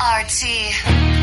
RT.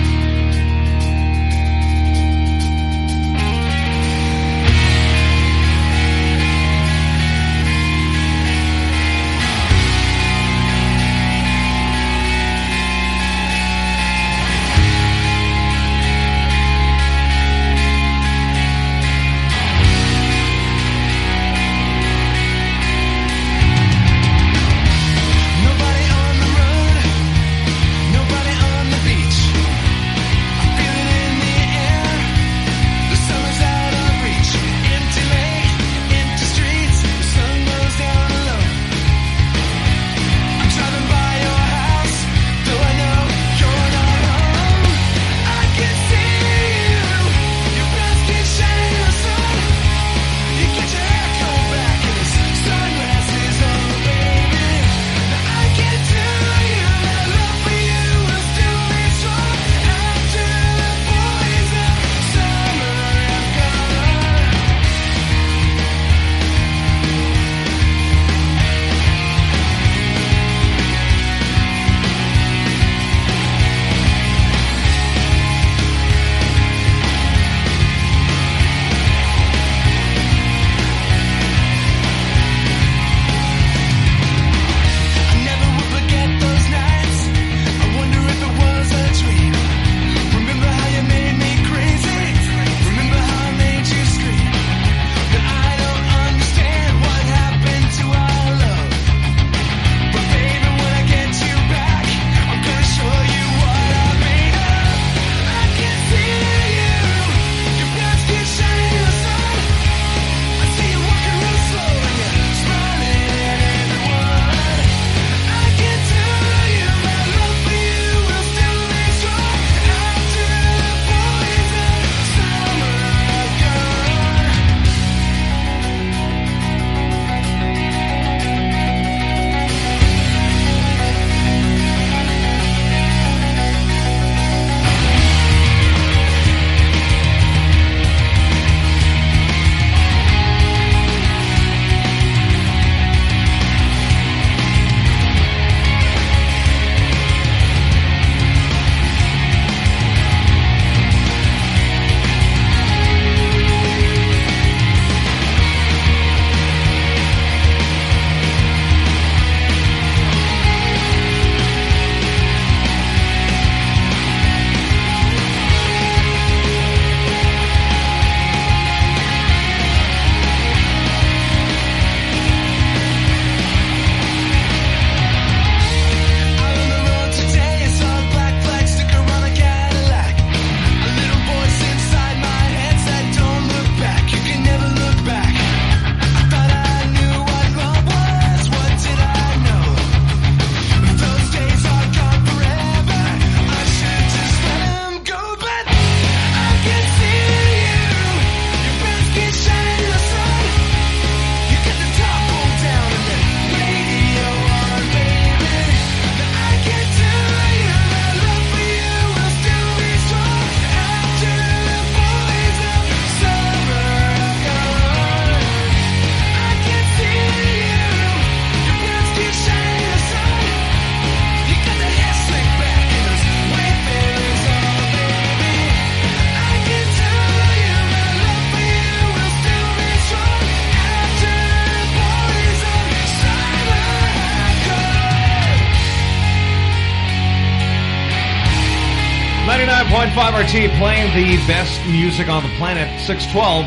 99.5 RT playing the best music on the planet, 612.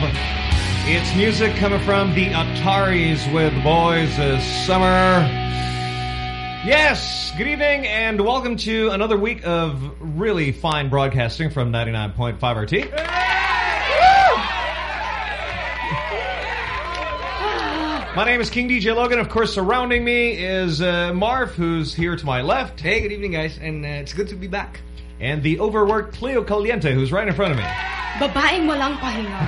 It's music coming from the Ataris with Boys of Summer. Yes, good evening and welcome to another week of really fine broadcasting from 99.5 RT. My name is King DJ Logan. Of course, surrounding me is uh, Marf, who's here to my left. Hey, good evening, guys, and uh, it's good to be back. And the overworked Cleo Caliente, who's right in front of me. Babaeng walang pahinga.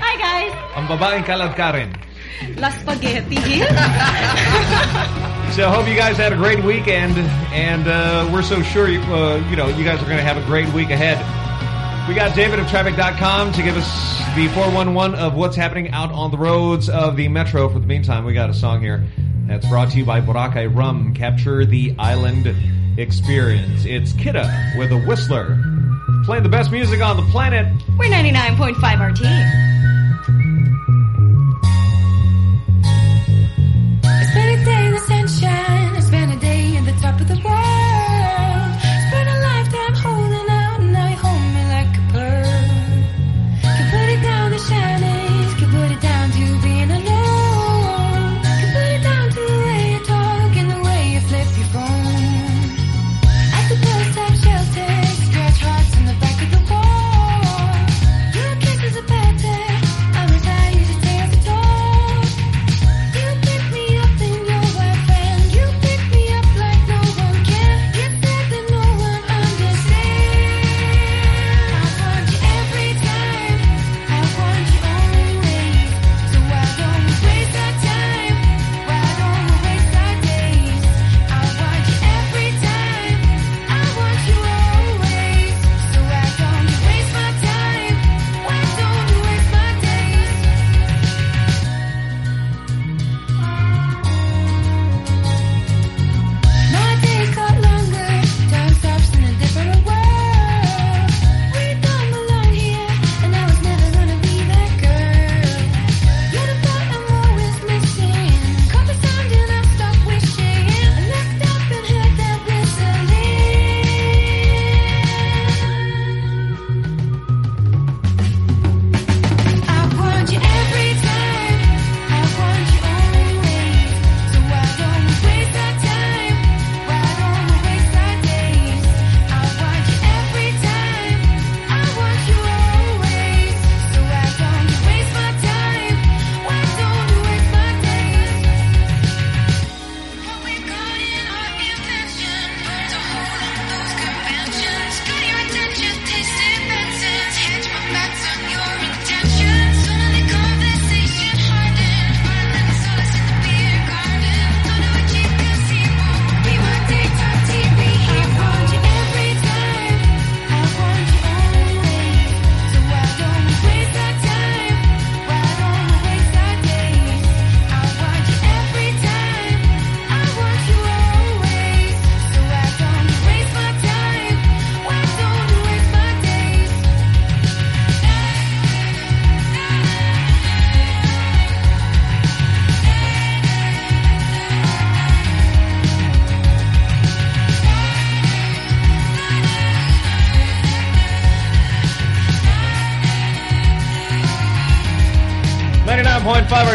Hi guys! Ang babaeng kalad Karen. La Spaghetti. So I hope you guys had a great weekend, and uh, we're so sure you, uh, you know you guys are going to have a great week ahead. We got David of Traffic.com to give us the 411 of what's happening out on the roads of the Metro. For the meantime, we got a song here. That's brought to you by Boracay Rum. Capture the island experience. It's Kidda with a Whistler. Playing the best music on the planet. We're 99.5 RT.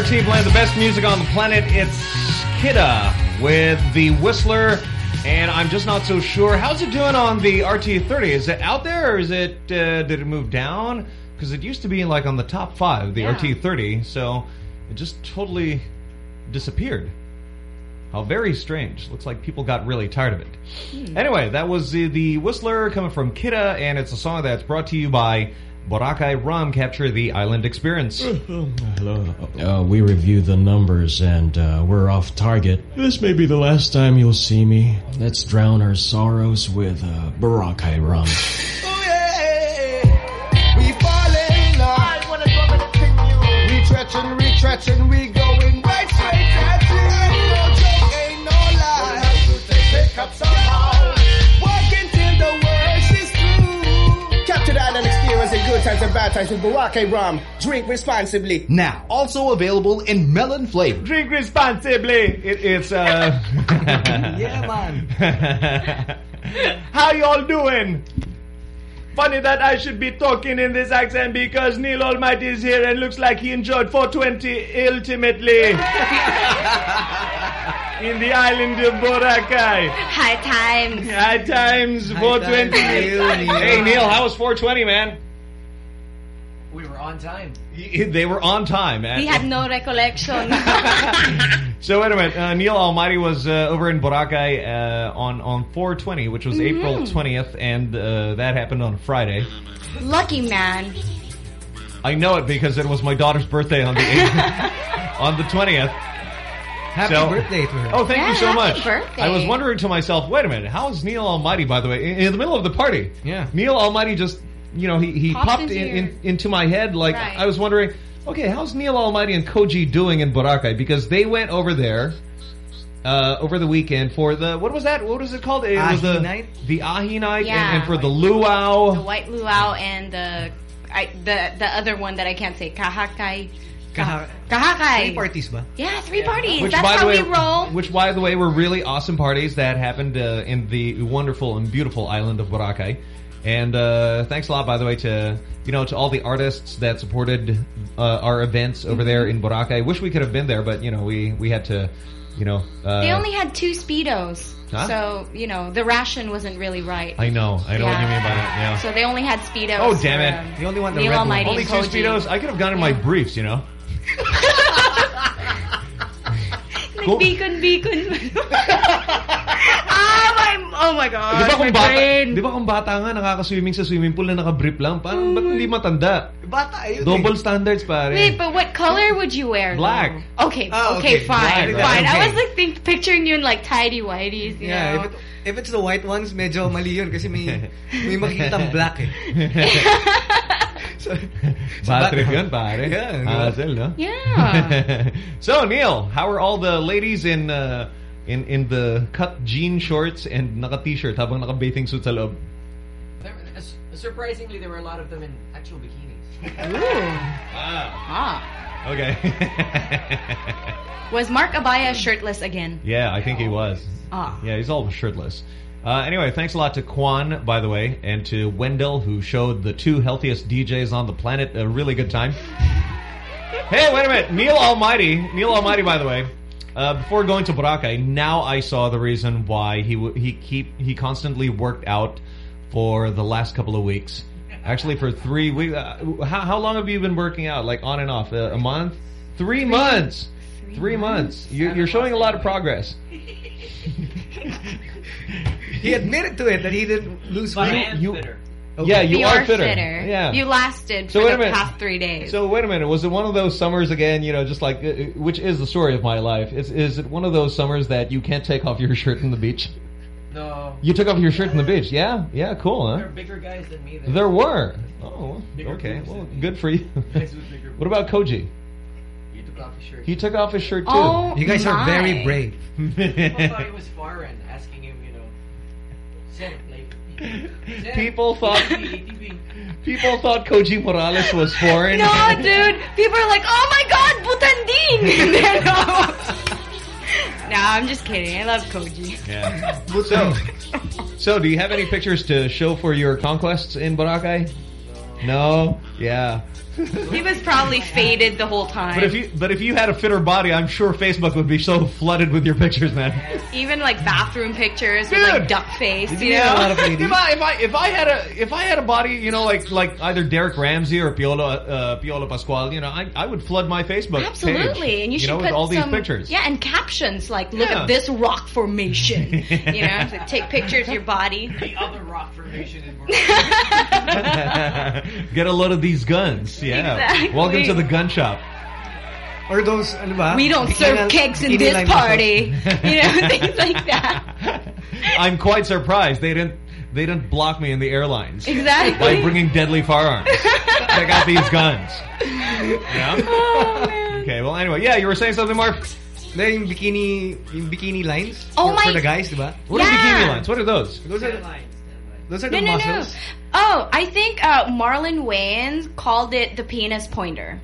Point five RT playing the best music on the planet. It's Kidda with the Whistler, and I'm just not so sure. How's it doing on the RT30? Is it out there, or is it uh, did it move down? Because it used to be like on the top five, the Yeah. RT30, so it just totally disappeared. How very strange. Looks like people got really tired of it. Anyway, that was the, the Whistler coming from Kidda, and it's a song that's brought to you by Boracay Rum. Capture the island experience. Hello. Uh, we review the numbers and uh, we're off target. This may be the last time you'll see me. Let's drown our sorrows with uh, Boracay rum. We falling now. We stretching, we stretching, we going right in good times and bad times with Boracay rum. Drink responsibly. Now, also available in melon flavor. Drink responsibly. It, it's uh. Yeah, man. How y'all doing? Funny that I should be talking in this accent because Neil Almighty is here and looks like he enjoyed 420 ultimately in the island of Boracay. High times. High times 420. Neil, Neil. Hey Neil, how was 420, man? We were on time. Y- They were on time. We had no recollection. So wait a minute. Uh, Neil Almighty was uh, over in Boracay uh, on on 420, which was April 20th, and uh, that happened on Friday. Lucky man. I know it because it was my daughter's birthday on the 8th, on the 20th. Happy So- birthday to her. Oh, thank Yeah, you so happy much. birthday. I was wondering to myself, wait a minute, how is Neil Almighty, by the way, in, in the middle of the party? Yeah. Neil Almighty just, you know, he, he Popped popped into in, in, into my head. Like, Right. I was wondering, okay, how's Neil Almighty and Koji doing in Boracay? Because they went over there uh, over the weekend for the what was that? What was it called? It was the night? the Ahi night, Yeah. and, and for the luau. The white luau and the I, the the other one that I can't say kahakay. Kaha- Kahakay. Three parties ba? Yeah, three parties. Which, That's by how the way, we roll. which, by the way, were really awesome parties that happened uh, in the wonderful and beautiful island of Boracay. And uh, thanks a lot, by the way, to you know to all the artists that supported uh, our events over there in Boracay. Wish we could have been there, but you know we we had to, you know. Uh, They only had two speedos, Huh? so you know the ration wasn't really right. I know, I know what you mean by that. Yeah. So they only had speedos. Oh, damn for, it. um, The only one, the Neil red one. Only two Koji. speedos. I could have gone in my briefs, you know. Like beacon, beacon. ah, my, oh my Di ba god, my kung bata, brain. di ba kung bata nga nakaka-swimming sa swimming pool na naka-brief lang, parang ba't hindi matanda? Bata, yun Double eh. standards pare. Wait, but what color would you wear? Black. though? Okay, Oh, okay, okay, fine, black, fine. I was like think, picturing you in like tidy whities, you Yeah, know. if, it, if it's the white ones, medyo mali yun kasi may, may makikitang black eh. so, Bad trip yun, pare. Yeah, di ba? No? Yeah. so, Neil, how are all the ladies in uh, in in the cut jean shorts and naka-t-shirt habang naka-bathing suit sa loob? There, as- surprisingly, there were a lot of them in actual bikinis. Ooh. Ah. Ah. Okay. Was Mark Abaya shirtless again? yeah, I think he was. Ah. Yeah, he's all shirtless. Uh, anyway, thanks a lot to Kwan, by the way, and to Wendell, who showed the two healthiest DJs on the planet a really good time. Hey, wait a minute. Neil Almighty. Neil Almighty, by the way. Uh, before going to Boracay, now I saw the reason why he w he keep he constantly worked out for the last couple of weeks. Actually, for three weeks. Uh, how, how long have you been working out? Like on and off? Uh, a month? Three, months. Three, months. You're, you're showing a lot of progress. he admitted to it that he didn't lose weight. am you- fitter. Yeah, you, You are are fitter. fitter. Yeah. You lasted So for wait a the minute. past three days. So wait a minute. Was it one of those summers again? You know, just like uh, which is the story of my life? Is is it one of those summers that you can't take off your shirt in the beach? No, You took off your shirt in the beach. Yeah, yeah, cool, there are bigger guys than me. There. There were. Oh, Bigger okay. Well, good for you. Guys with bigger what about Koji? You took off your shirt. He took off his shirt too. oh, You guys are very brave. People thought it was foreign, asking him, you know, Sen, like, People thought- ATV, ATV. People thought Koji Morales was foreign. No, dude. People are like, oh my god, butanding. They're not- nah, I'm just kidding. I love Koji. Yeah. So, so do you have any pictures to show for your conquests in Boracay? No. Yeah. He was probably faded the whole time. But if you but if you had a fitter body, I'm sure Facebook would be so flooded with your pictures, man. Even like bathroom pictures with like duck face, you you meet a lot know? If I if I if I had a if I had a body, you know, like like either Derek Ramsay or Piolo uh, Piolo Pascual, you know, I I would flood my Facebook Absolutely, page, and you should know, put with all these some, pictures. Yeah, and captions like, "Look Yeah. at this rock formation." you know, so take pictures of your body. The other rock formation in Get a load of these guns. Yeah. Exactly. Welcome to the gun shop. Or those, ano ba? we don't serve kegs in this party. you know, things like that. I'm quite surprised they didn't they didn't block me in the airlines Exactly. by bringing deadly firearms. Check got these guns. Yeah. Oh, man. Okay. Well, anyway, yeah, you were saying something, Mark. Then yung bikini, yung bikini lines Oh for, my- for the guys, di ba? What are Yeah. bikini lines? What are those? Those are the, lines, those are No, the no, no. Muscles. Oh, I think uh, Marlon Wayans called it the penis pointer.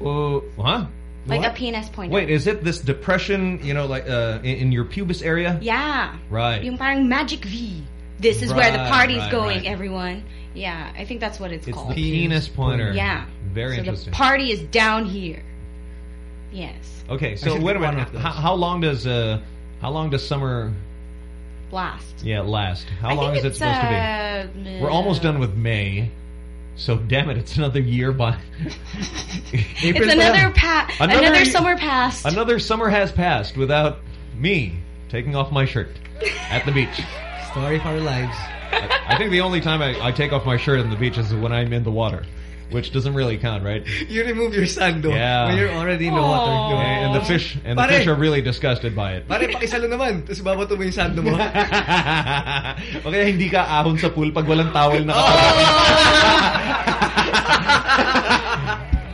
Uh, huh? Like What? a penis pointer. Wait, is it this depression? You know, like uh, in, in your pubis area? Yeah. Right. Yung parang magic V. This is where the Right, party's right, going, right. everyone. Yeah, I think that's what it's, It's called. the penis pointer. yeah. Very so interesting. the party is down here. Yes. Okay, so should wait a minute. How, how long does uh, how long does summer Blast. yeah last? How I long is it it's, supposed to be? uh, We're almost done with May, so damn it, it's another year by. It's another lang. pa- Another- another, summer past. another summer has passed without me taking off my shirt at the beach. Story of our lives. I, I think the only time I, I take off my shirt on the beach is when I'm in the water, which doesn't really count, right? You remove your sando Yeah. when you're already in the Aw. water. di ba? And, and the fish and the fish are really disgusted by it. Pare, pakisalo naman. Tapos babato mo yung sando mo. okay, hindi ka ahon sa pool pag walang towel na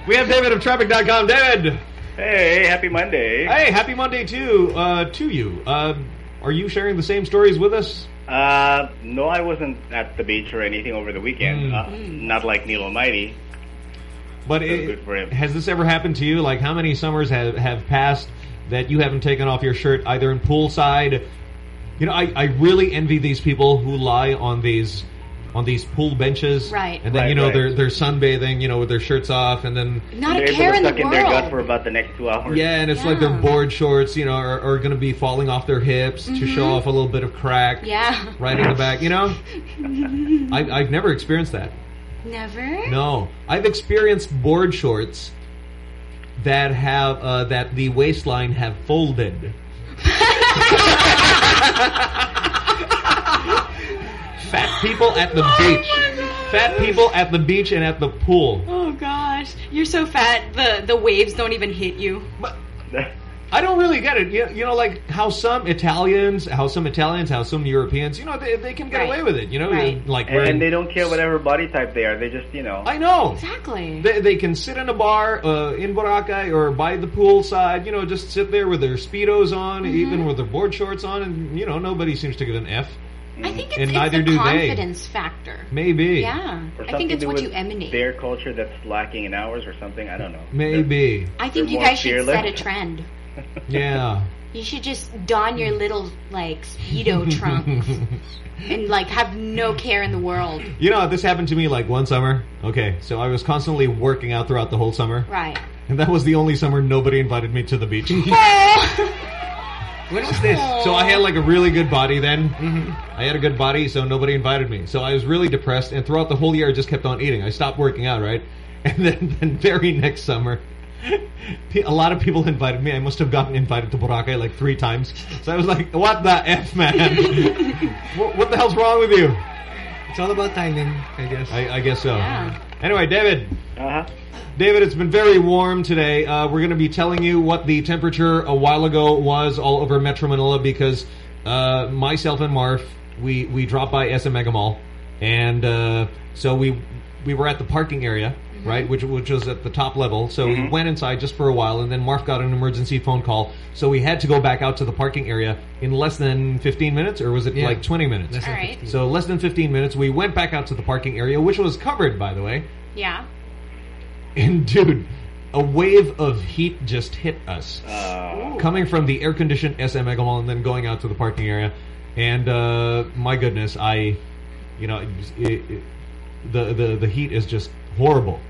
We have David of Traffic.com. David! Hey, happy Monday. Hey, happy Monday too, uh, to you. Uh, are you sharing the same stories with us? Uh, no, I wasn't at the beach or anything over the weekend. Uh, not like Neil Almighty. But So it, good for him. has this ever happened to you? Like, how many summers have, have passed that you haven't taken off your shirt either in poolside? You know, I, I really envy these people who lie on these on these pool benches, Right. And then Right, you know right. they're they're sunbathing, you know, with their shirts off, and then Not They're a care in the suck in their gut for about the next two hours. yeah, and it's like their board shorts, you know, are, are going to be falling off their hips to show off a little bit of crack, Mm-hmm. Yeah. right in the back. You know, I, I've never experienced that. Never? No, I've experienced board shorts that have uh, that the waistline have folded. Fat people at the beach. Fat people at the beach and at the pool. Oh gosh. You're so fat the the waves don't even hit you. But I don't really get it. You, you know, like how some Italians, how some Italians, how some Europeans, you know, they, they can get Right. away with it. You know, Right. like and, wearing- they don't care whatever body type they are. They just, you know. I know. Exactly. They, they can sit in a bar uh, in Boracay or by the poolside, you know, just sit there with their speedos on, Mm-hmm. even with their board shorts on, and you know, nobody seems to give an F. I think it's, And it's neither the do they. confidence factor. Maybe, Yeah. I think it's what you emanate. Their culture that's lacking in ours or something. I don't know. maybe, I think you more guys should set a trend. Yeah. You should just don your little like speedo trunks and like have no care in the world. You know, this happened to me like one summer. Okay, so I was constantly working out throughout the whole summer, Right. and that was the only summer nobody invited me to the beach. When was this? So I had like a really good body then. Mm-hmm. I had a good body, so nobody invited me. So I was really depressed, and throughout the whole year, I just kept on eating. I stopped working out, right? And then, then very next summer, pe- a lot of people invited me. I must have gotten invited to Boracay like three times. So I was like, what the F, man? what, what the hell's wrong with you? It's all about timing, I guess. I, I guess so. Yeah. Anyway, David. Uh-huh. David, it's been very warm today. Uh, we're going to be telling you what the temperature a while ago was all over Metro Manila because uh, myself and Marf, we, we dropped by SM Mega Mall. And uh, so we we were at the parking area, right, which which was at the top level. So we went inside just for a while, and then Marf got an emergency phone call. So we had to go back out to the parking area in less than 15 minutes, or was it Yeah. like 20 minutes? Less than All right. 15. So less than 15 minutes. We went back out to the parking area, which was covered, by the way. Yeah. And dude, a wave of heat just hit us. Uh, Coming from the air-conditioned SM Mega Mall and then going out to the parking area. And uh, my goodness, I, you know, it, it, the, the, the heat is just horrible.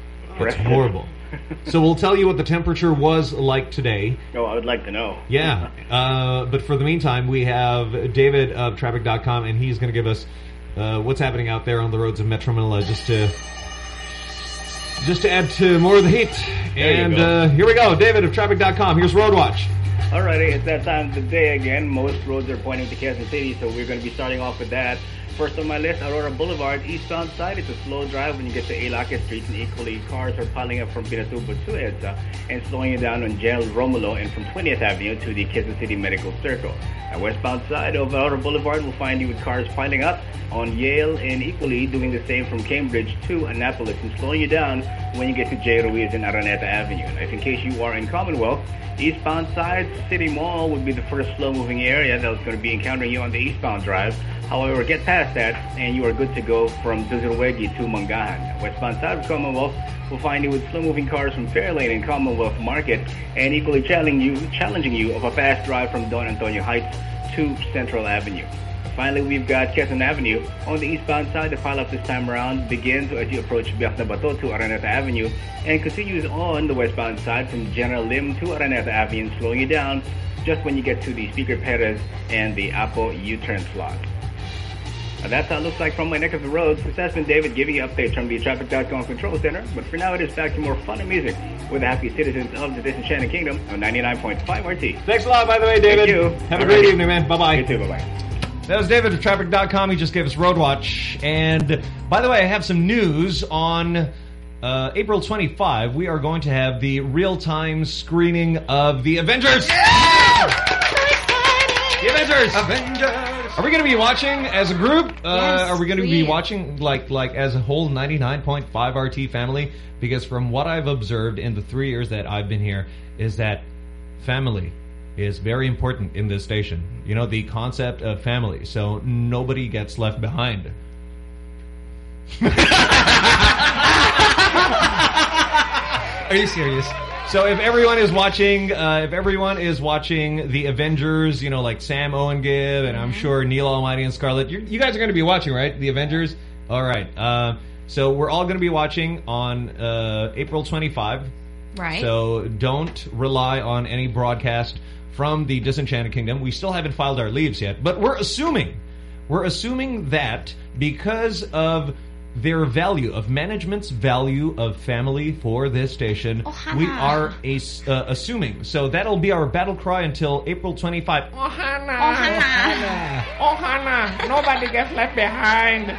It's horrible. so we'll tell you what the temperature was like today. oh, I would like to know. Yeah. Uh, but for the meantime, we have David of Traffic.com, and he's going to give us uh, what's happening out there on the roads of Metro Manila just to just to add to more of the heat. There and uh, here we go. David of Traffic.com. Here's Road Watch. Alrighty, it's that time of the day again. Most roads are pointing to Quezon City, so we're going to be starting off with that. First on my list, Aurora Boulevard, eastbound side. It's a slow drive when you get to Elake Street, and equally cars are piling up from Pinatubo to EDSA and slowing you down on General Romulo and from 20th Avenue to the Quezon City Medical Circle. At westbound side of Aurora Boulevard, we'll find you with cars piling up on Yale and equally doing the same from Cambridge to Annapolis and slowing you down when you get to J. Ruiz and Araneta Avenue. If in case you are in Commonwealth, eastbound side, City Mall would be the first slow-moving area that's going to be encountering you on the eastbound drive. However, get past that and you are good to go from Zuzuarregui to Mangahan. Westbound side of Commonwealth will find you with slow-moving cars from Fairlane and Commonwealth Market and equally challenging you, challenging you of a fast drive from Don Antonio Heights to Central Avenue. Finally, we've got Quezon Avenue. On the eastbound side, the pileup this time around begins as you approach Biak na Bato to Araneta Avenue and continues on the westbound side from General Lim to Araneta Avenue, slowing you down just when you get to the Speaker Perez and the Apo U-turn slot. Now, that's how it looks like from my neck of the road. This has been David giving you updates from the Traffic.com Control Center. But for now, it is back to more fun and music with the happy citizens of the Disenchanted Kingdom on 99.5 RT. Thanks a lot, by the way, David. Thank you. Have a All great right. evening, man. Bye-bye. You too. Bye-bye. That was David of Traffic.com. He just gave us Road Watch. And by the way, I have some news on uh, April 25. We are going to have the real-time screening of The Avengers. The Avengers. Avengers! Are we going to be watching as a group? Uh, Yes, are we going to be watching like like as a whole 99.5 RT family? Because from what I've observed in the three years that I've been here, is that family is very important in this station. You know, the concept of family. So nobody gets left behind. Are you serious? So if everyone is watching, uh, if everyone is watching the Avengers, you know, like Sam Owen Gibb, and I'm sure Neil Almighty and Scarlett, you, you guys are going to be watching, right? The Avengers. All right. Uh, so we're all going to be watching on uh, April 25. Right. So don't rely on any broadcast from the Disenchanted Kingdom. We still haven't filed our leaves yet, but we're assuming, we're assuming that because of their value, of management's value of family for this station, Ohana. we are as- uh, assuming. So that'll be our battle cry until April 25. Ohana. Ohana, nobody gets left behind.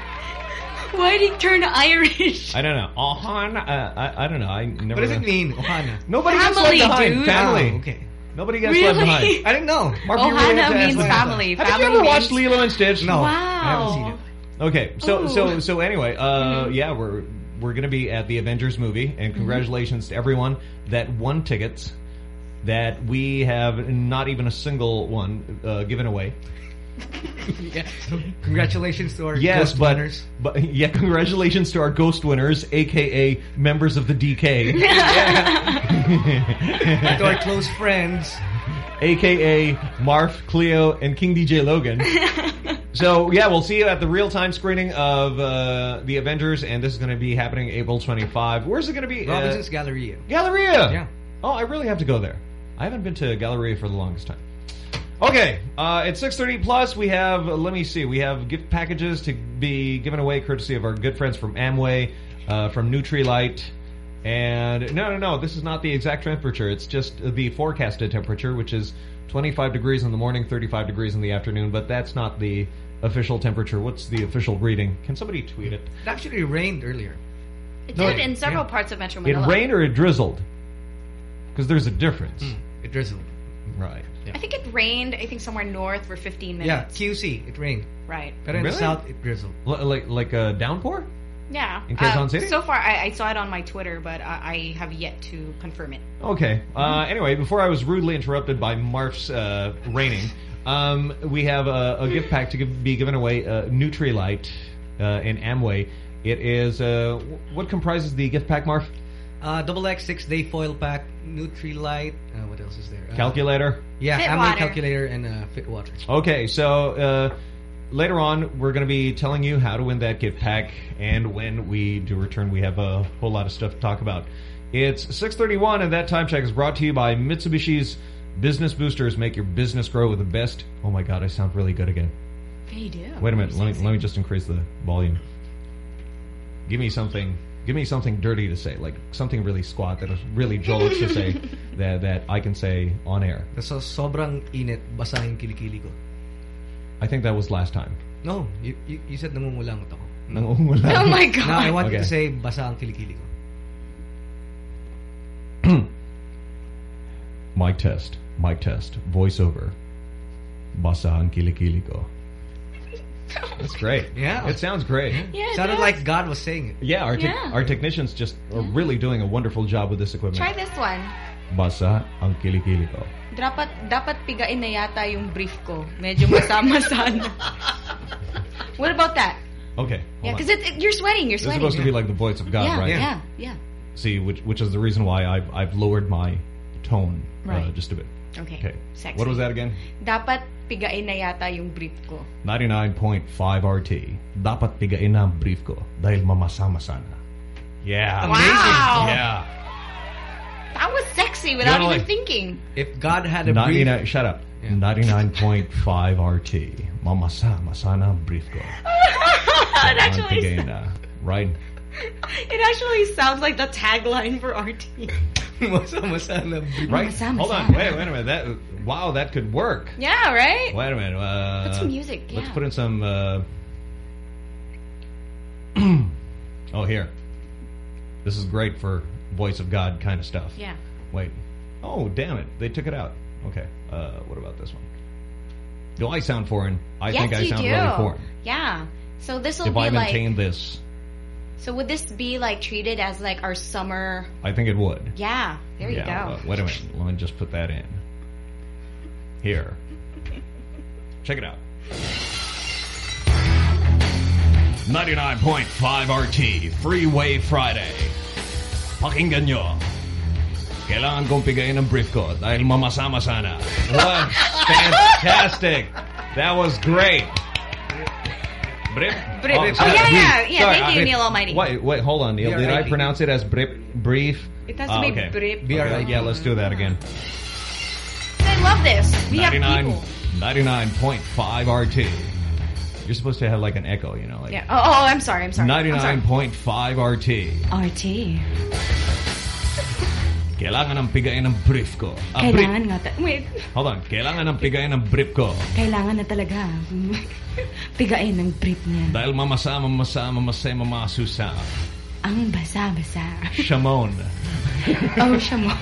Why did he turn Irish? I don't know. Ohana, uh, I, I don't know. I never. What does it mean, Ohana? Nobody gets left behind. dude. Family. Oh, okay. Nobody gets left behind. I didn't know. Mark, you really Ohana have to ask means me. family. Have family you ever watched means- Lilo and Stitch? No. Wow. I haven't seen it. Okay, so Ooh. so so anyway, uh, yeah, we're we're gonna be at the Avengers movie, and congratulations to everyone that won tickets. That we have not even a single one uh, given away. Yeah. Congratulations to our Yes, ghost but winners. but yeah, congratulations to our ghost winners, aka members of the DK, to our close friends. aka Marf, Cleo, and King DJ Logan. So yeah, we'll see you at the real time screening of uh, the Avengers, and this is going to be happening April 25. Where's it going to be? Uh, Robinson's Galleria. Galleria. Yeah. Oh, I really have to go there. I haven't been to Galleria for the longest time. Okay, uh, at 6:30 plus, we have. uh, let me see. We have gift packages to be given away, courtesy of our good friends from Amway, uh, from Nutrilite, and no, no, no. This is not the exact temperature. It's just the forecasted temperature, which is 25 degrees in the morning, 35 degrees in the afternoon. But that's not the official temperature. What's the official reading? Can somebody tweet it? It actually rained earlier. It No, did in several yeah. parts of Metro Manila. It rained or it drizzled? Because there's a difference, It drizzled. right? I think it rained. I think somewhere north for 15 minutes. Yeah. QC. It rained. Right. But in Really? the south, it drizzled. L- like like a downpour? Yeah. In Quezon Uh, City? So far, I, I saw it on my Twitter, but I, I have yet to confirm it. Okay. Uh, anyway, before I was rudely interrupted by Marf's uh, raining, um, we have a, a gift pack to give, be given away. Uh, Nutrilite uh, in Amway. It is uh, what comprises the gift pack, Marf? Uh, double X six day foil pack, Nutrilite. Uh, what else is there? Uh, Calculator. Yeah, Fit Amway water. calculator and uh, Fit water. Okay, so uh, later on, we're going to be telling you how to win that gift pack, and when we do return, we have a whole lot of stuff to talk about. It's 6:31, and that time check is brought to you by Mitsubishi's Business Boosters. Make your business grow with the best. Oh my God, I sound really good again. Yeah, you do. Wait a minute, let me let me just increase the volume. Give me something. Give me something dirty to say, like something really squat that is really jolts to say that that I can say on air. So, sobrang init, basa yung kilikili ko. I think that was last time. No, you, you, you said namumulangot ako. Nangungula. Oh my god. Now I want you Okay. to say basa ang kilikili ko. Mic test. Mic test. Voiceover. Basa ang kilikili ko. That's great. Yeah. It sounds great. Yeah, it Sounded does. like God was saying it. Yeah, our, tech- Yeah. our technicians just are really doing a wonderful job with this equipment. Try this one. Basa ang kilikili ko. Dapat, dapat pigain na yata yung brief ko. Medyo masama-masa na. What about that? Okay. Yeah, because it, it- you're sweating. You're sweating. It's sweating. supposed to be like the voice of God, yeah, right? yeah, yeah. See, which which is the reason why I've I've lowered my tone uh, just a bit. Okay. Okay. Sexy. What was that again? Dapat pigain na yata yung brief ko. 99.5 RT. Dapat pigain na ang brief ko dahil mamasama sana. Yeah. Wow. Yeah. That was sexy without You know, even like- thinking. If God had a brief... 99, shut up. Yeah. 99.5 RT. Mamasama sana ang brief ko. it Ang actually. Right? it actually sounds like the tagline for RT. Masa-masa na brief. Right? Hold on. Wait, wait a minute. That Wow, that could work. Yeah, right? Wait a minute. Uh, Put some music, Let's put in some. Uh, oh, here. This is great for voice of God kind of stuff. Yeah. Wait. Oh, damn it! They took it out. Okay. Uh, what about this one? Do I sound foreign? I yes, think I you sound do. really foreign. Yeah. So this will If be I like. maintain this, So would this be like treated as like our summer? I think it would. Yeah. There you yeah, go. uh, wait a minute. Let me just put that in. Here. Check it out. 99.5 RT, Freeway Friday. Pakinggan nyo. Kailangan kong pigayin ang brief ko dahil mamasama sana. What? Fantastic. That was great. Brip? Brip. Oh, sorry, yeah, yeah, yeah. Sorry, Thank you, uh, Neil Almighty. Wait, wait, hold on, Neil. Did I pronounce it as brip, brief? It has to be okay. brip. Okay, yeah, let's do that again. I love this. We have 99, people. 99.5 RT. You're supposed to have like an echo, you know, like Yeah. Oh, oh, I'm sorry. I'm sorry. 99.5 RT. RT. Kailangan ng pigayin ng brief ko. Ah, brief. Kailangan nga. ta- Wait. Hold on. Kailangan ng pigayin ng brief ko. Kailangan na talaga. Pigain ng brief niya. Dahil mamasama, masama, masay, mamasusa. Ang basa-basa. Shamon. oh, Shamon.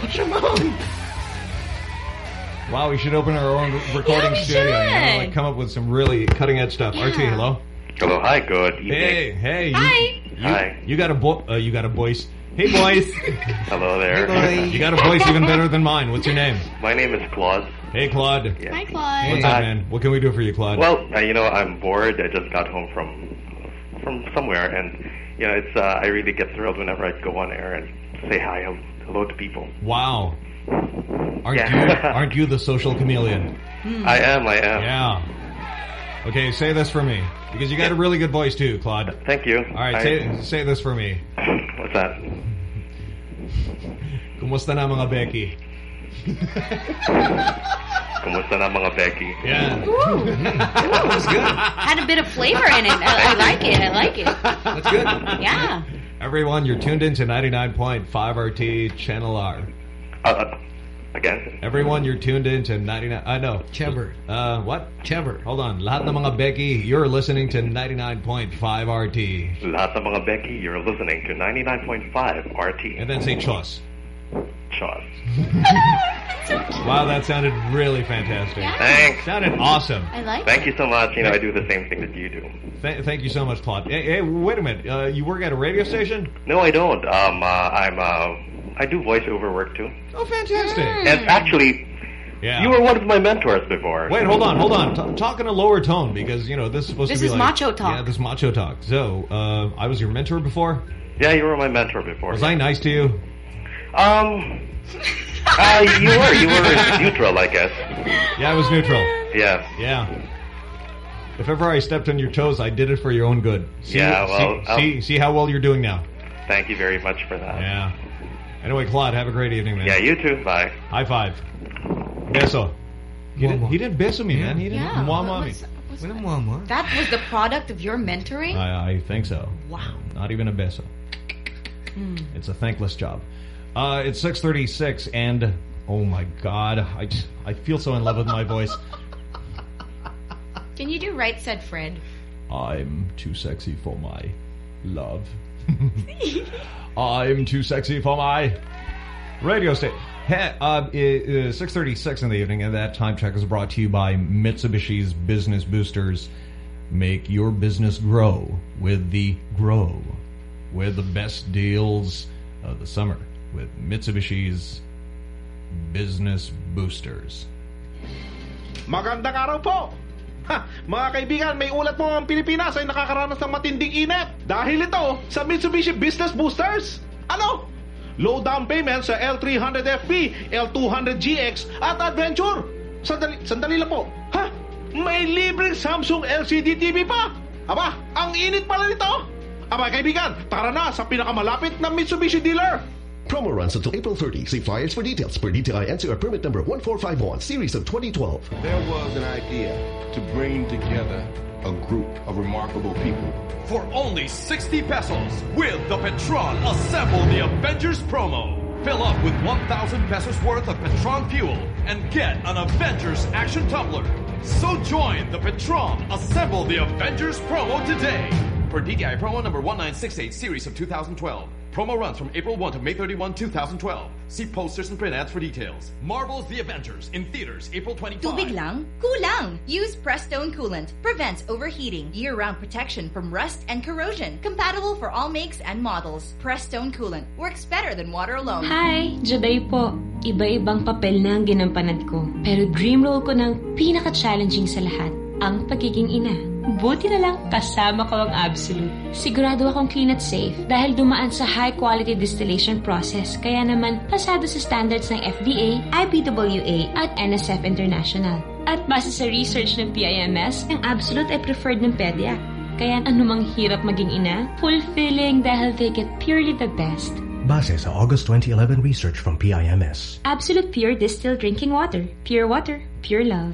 Wow, we should open our own recording we studio. You know, like come up with some really cutting edge stuff. Yeah. RT, hello. Hello, hi, good evening. Hey, hey. You, Hi. You, Hi. You got a bo- uh, you got a voice. Hey, boys. Hello there. you got a voice even better than mine. What's your name? My name is Claude. Hey, Claude. Yeah. Hi, Claude. What's up, man? What can we do for you, Claude? Well, uh, you know, I'm bored. I just got home from from somewhere, and you know, it's uh, I really get thrilled whenever I go on air and say hi, hello to people. wow. Aren't Yeah. you aren't you the social chameleon? I am, I am. Yeah. Okay, say this for me because you got a really good voice too, Claude. Thank you. All right, I- say say this for me. What's that? Kumusta na mga Becky? Kumusta na mga Becky? Yeah. Ooh, That was good. Had a bit of flavor in it. I, I like it. I like it. That's good. Yeah. Everyone, you're tuned into 99.5 RT Channel R. Uh, uh, again? Everyone, you're tuned into 99. I know. Chever. Uh, what? Chever. Hold on. Lahat ng mga Becky, you're listening to 99.5 RT. Lahat ng mga Becky, you're listening to 99.5 RT. And then say Chos. Sean. Wow, that sounded really fantastic. Thanks. Sounded awesome. I like it. Thank you so much. You know, I do the same thing that you do. Th thank you so much, Claude. Hey, hey, wait a minute. Uh, you work at a radio station? No, I don't. Um, uh, I'm, uh, I do voiceover work too. Oh, fantastic. And actually, Yeah. you were one of my mentors before. Wait, hold on, hold on. T talk in a lower tone because, you know, this is supposed This to be is like... macho talk. Yeah, this macho talk. So, uh, I was your mentor before? Yeah, you were my mentor before. Was I nice to you? Um, uh, you were, you were neutral, I guess. Yeah, I was neutral. Yeah. Yeah. If ever I stepped on your toes, I did it for your own good. See, Yeah, well, see, um, see, see how well you're doing now. Thank you very much for that. Yeah. Anyway, Claude, have a great evening, man. Yeah, you too. Bye. High five. Beso. He didn't, he didn't beso me, man. He didn't Yeah. mwah What mwah me. was- what's Walang that? mama. That was the product of your mentoring? I, I think so. Wow. Not even a beso. It's a thankless job. Uh, it's 636 and... Oh my God. I, just, I feel so in love with my voice. Can you do right said Fred? I'm too sexy for my love. I'm too sexy for my radio station. Hey, uh, is 6.36 in the evening, and that time check is brought to you by Mitsubishi's Business Boosters. Make your business grow with the Grow, with the best deals of the summer with Mitsubishi's Business Boosters. Magandang araw po! Ha, mga kaibigan, may ulat po ang Pilipinas ay nakakaranas ng matinding init dahil ito sa Mitsubishi Business Boosters. Ano? Low down payment sa L300FB, L200GX at Adventure. Sandali, sandali lang po. Ha? May libreng Samsung LCD TV pa? Aba, ang init pala nito. Aba kaibigan, tara na sa pinakamalapit na Mitsubishi dealer. Promo runs until April 30. See flyers for details. Per DTI NCR permit number 1451, series of 2012. There was an idea to bring together a group of remarkable people. For only 60 pesos, with the Petron Assemble the Avengers promo. Fill up with 1,000 pesos worth of Petron fuel and get an Avengers action tumbler. So join the Petron Assemble the Avengers promo today. For DTI promo number 1968 series of 2012. Promo runs from April 1 to May 31, 2012. See posters and print ads for details. Marvel's The Avengers in theaters April 25. Tubig lang? Kulang! Use Prestone Coolant. Prevents overheating. Year-round protection from rust and corrosion. Compatible for all makes and models. Prestone Coolant. Works better than water alone. Hi, Jodi po. Iba-ibang papel na ang ginampanan ko. Pero dream role ko ng pinaka-challenging sa lahat, ang pagiging ina. Buti na lang kasama ko ang Absolute. Sigurado akong clean at safe dahil dumaan sa high-quality distillation process kaya naman pasado sa standards ng FDA, IBWA at NSF International. At base sa research ng PIMS, ang Absolute ay preferred ng pedya. Kaya anumang hirap maging ina, fulfilling dahil they get purely the best. Base sa August 2011 research from PIMS. Absolute Pure Distilled Drinking Water. Pure water, pure love.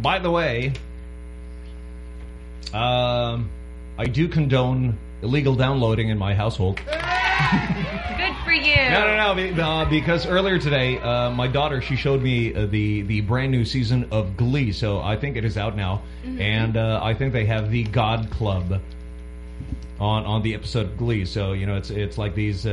By the way, um, I do condone illegal downloading in my household. Good for you. No, no, no. Uh, because earlier today, uh, my daughter she showed me uh, the the brand new season of Glee. So I think it is out now, Mhm. and uh, I think they have the God Club on on the episode of Glee. So you know, it's it's like these.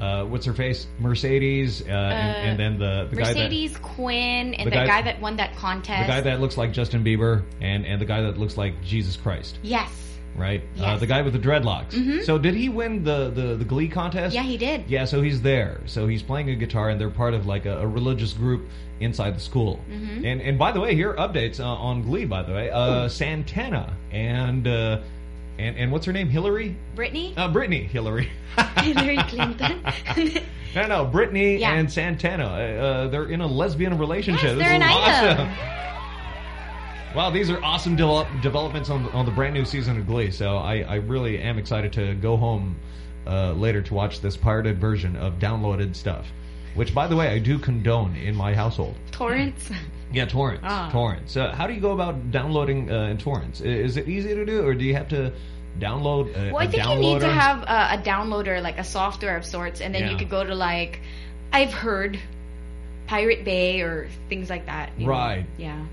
Uh, uh, what's her face? Mercedes, uh, and, and then the the guy that Mercedes Quinn and the guy- guy, that won that contest. the guy that looks like Justin Bieber, and and the guy that looks like Jesus Christ. yes. Right, uh, Yes. the guy with the dreadlocks. Mhm. So did he win the, the the Glee contest? Yeah, he did. Yeah, so he's there. So he's playing a guitar, and they're part of like a, a religious group inside the school. Mhm. And and by the way, here are updates uh, on Glee. By the way, uh, Santana and uh, and and what's her name? Hillary. Brittany? Uh, Brittany Hillary. Hillary Clinton. No, no, Brittany Yeah. and Santana. Uh, uh, they're in a lesbian relationship. Yes, they're is an item. awesome. Wow, these are awesome develop developments on the, on the brand new season of Glee. So I, I really am excited to go home uh, later to watch this pirated version of downloaded stuff. Which, by the way, I do condone in my household. Torrents. Yeah, torrents. Ah. Torrents. Uh, how do you go about downloading uh, in torrents? Is it easy to do, or do you have to download a, Well, I think downloader? you need to have a, a downloader, like a software of sorts, and then Yeah. you could go to like, I've heard, Pirate Bay or things like that. you know? Right. Yeah.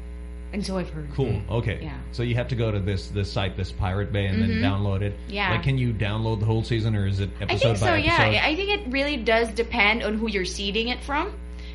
And so I've heard. Cool. Okay. Yeah. So you have to go to this this site, this Pirate Bay, and Mhm. then download it. Yeah. Like, can you download the whole season, or is it I episode I think so, by episode? yeah. I think it really does depend on who you're seeding it from.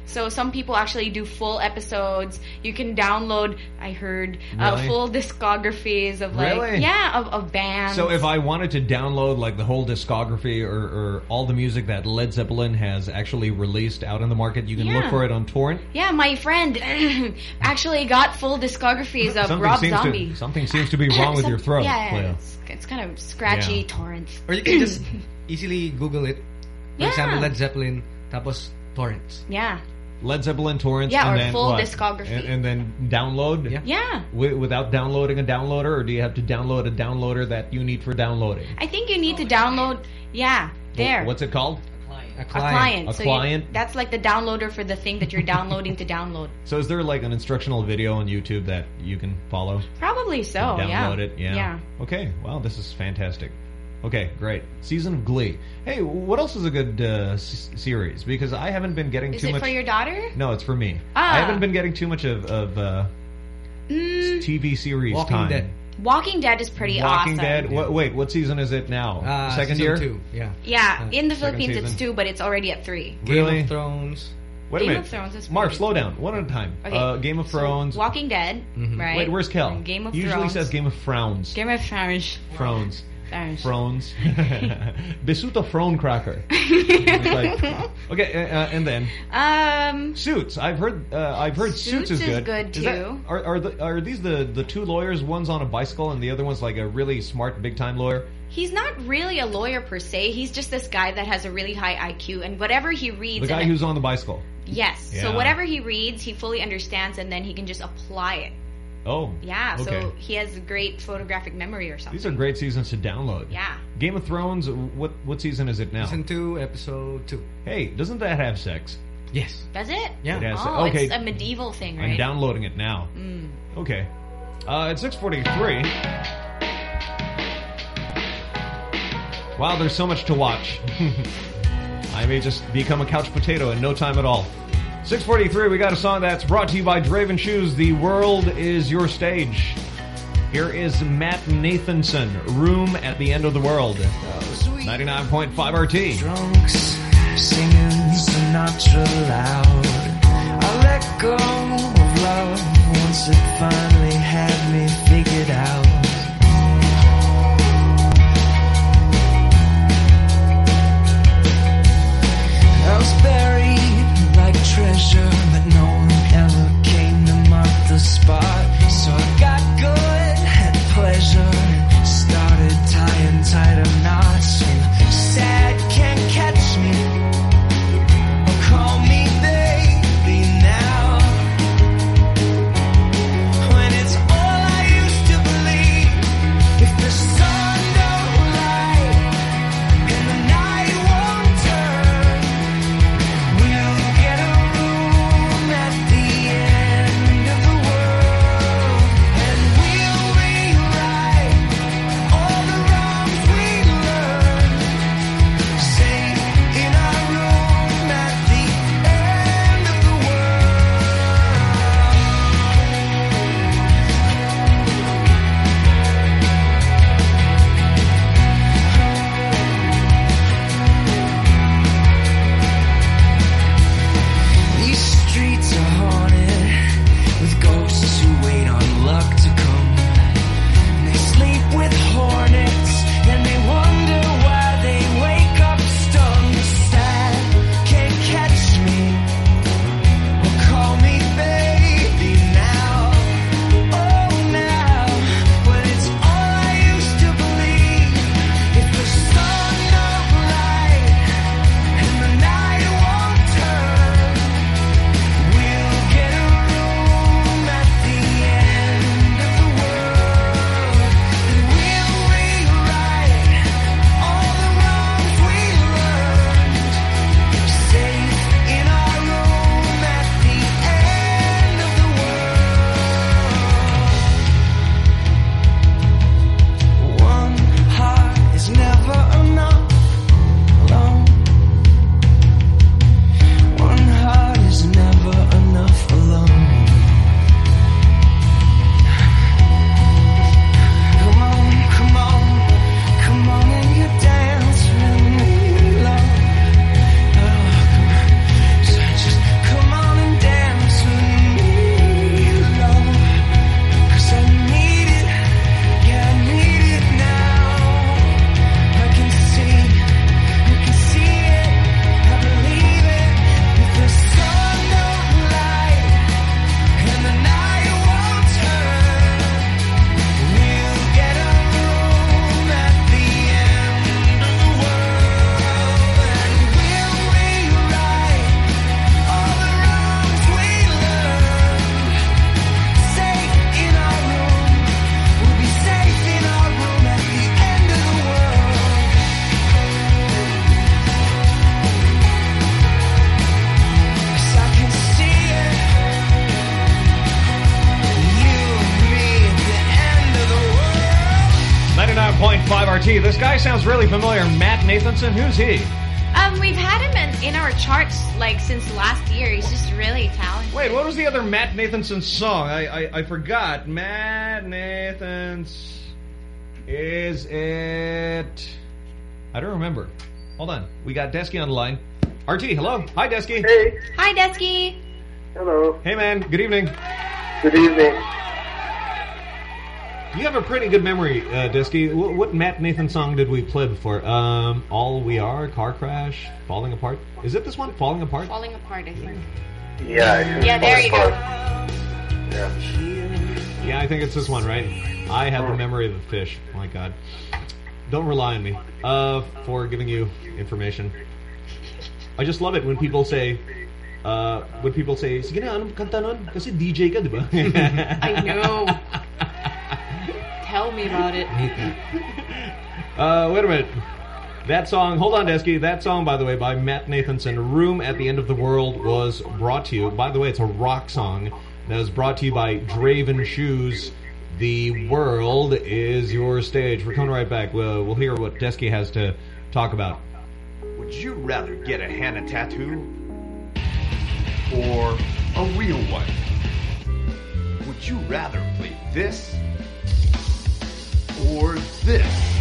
So some people actually do full episodes. You can download, I heard, uh, Really? full discographies of like, Really? yeah, of, of bands. So if I wanted to download like the whole discography or, or all the music that Led Zeppelin has actually released out in the market, you can look for it on torrent. yeah, my friend actually got full discographies of something Rob seems Zombie. to something seems to be wrong with your throat, Yeah, it's, it's kind of scratchy Yeah. torrents. Or you can just easily Google it. For Yeah. example, Led Zeppelin, tapos torrents. Yeah. Led Zeppelin torrents. Yeah, and or then full what? discography. and, and then download. Yeah. Yeah. Without downloading a downloader, or do you have to download a downloader that you need for downloading? I think you need to download, yeah, there. What's it called? A client. a client. A so you- client. that's like the downloader for the thing that you're downloading to download. So is there like an instructional video on YouTube that you can follow? Probably so, Download yeah. it, yeah. Yeah. Okay, wow, this is fantastic. Okay, great. Season of Glee. Hey, what else is a good uh, s series? Because I haven't been getting too much. Is too it much. for your daughter? No, it's for me. Ah. I haven't been getting too much of, of uh, Mm, TV series Walking time. Dead. Walking Dead is pretty awesome. Walking awesome. Dead. What, wait, what season is it now? Uh, Second season year. two, yeah. Yeah, Uh, in the second Philippines it's two, but it's already at three. Really? Game of Thrones. Wait Game a minute. of Thrones is Mark, slow down. One at a time. Okay, Uh, Game of so Thrones. Walking Dead, Mhm. right? Wait, where's Kel? Game of He Usually Thrones. says Game of Frowns. Game of Thrones. Frowns. Thrones. Frowns. Bisuto Frown Cracker. Like- okay, uh, uh, and then Um, Suits. I've heard. Uh, I've heard Suits, Suits is is good. good, that- too. are are, the, are these the the two lawyers? One's on a bicycle and the other one's like a really smart, big time lawyer. he's not really a lawyer per se. He's just this guy that has a really high IQ, and whatever he reads, The guy who's on the bicycle. yes. Yeah. So whatever he reads, he fully understands, and then he can just apply it. Oh. Yeah, so he has a great photographic memory or something. These are great seasons to download. Yeah. Game of Thrones, what what season is it now? Season 2, episode 2. Hey, doesn't that have sex? Yes. Does it? Yeah. It has- Oh, okay. it's a medieval thing, right? I'm downloading it now. Mm. Okay. Uh, it's 643. Wow, there's so much to watch. I may just become a couch potato in no time at all. 643, we got a song that's brought to you by Draven Shoes. The world is your stage. Here is Matt Nathanson, Room at the End of the World. 99.5 RT. Drunks singing Sinatra loud. I let go of love once it finally had me figured out. I was buried treasure, but no one ever came to mark the spot. So I got good at pleasure guy sounds really familiar. Matt Nathanson, who's he? Um, we've had him in, in our charts like since last year. He's just really talented. Wait, what was the other Matt Nathanson song? I I, I forgot. Matt Nathanson. Is it? I don't remember. Hold on. We got Desky on the line. RT, hello. Hi, Desky. Hey. Hi, Desky. Hello. Hey, man. Good evening. Good evening. You have a pretty good memory, uh, Desky. What, what Matt Nathan song did we play before? Um, All We Are, Car Crash, Falling Apart. Is it this one? Falling Apart? Falling apart, I think. Yeah. it's Yeah, there you go. Yeah. Yeah, I think it's this one, right? I have the memory of a fish. My God. Don't rely on me uh, for giving you information. I just love it when people say, uh, when people say, sige na, anong kanta nun? Kasi DJ ka, di ba? I know. Tell me about it. Uh, wait a minute. That song, hold on, Desky. That song, by the way, by Matt Nathanson, Room at the End of the World, was brought to you. By the way, it's a rock song that was brought to you by Draven Shoes. The world is your stage. We're coming right back. We'll, we'll hear what Desky has to talk about. Would you rather get a henna tattoo or a real one? Would you rather play this or this?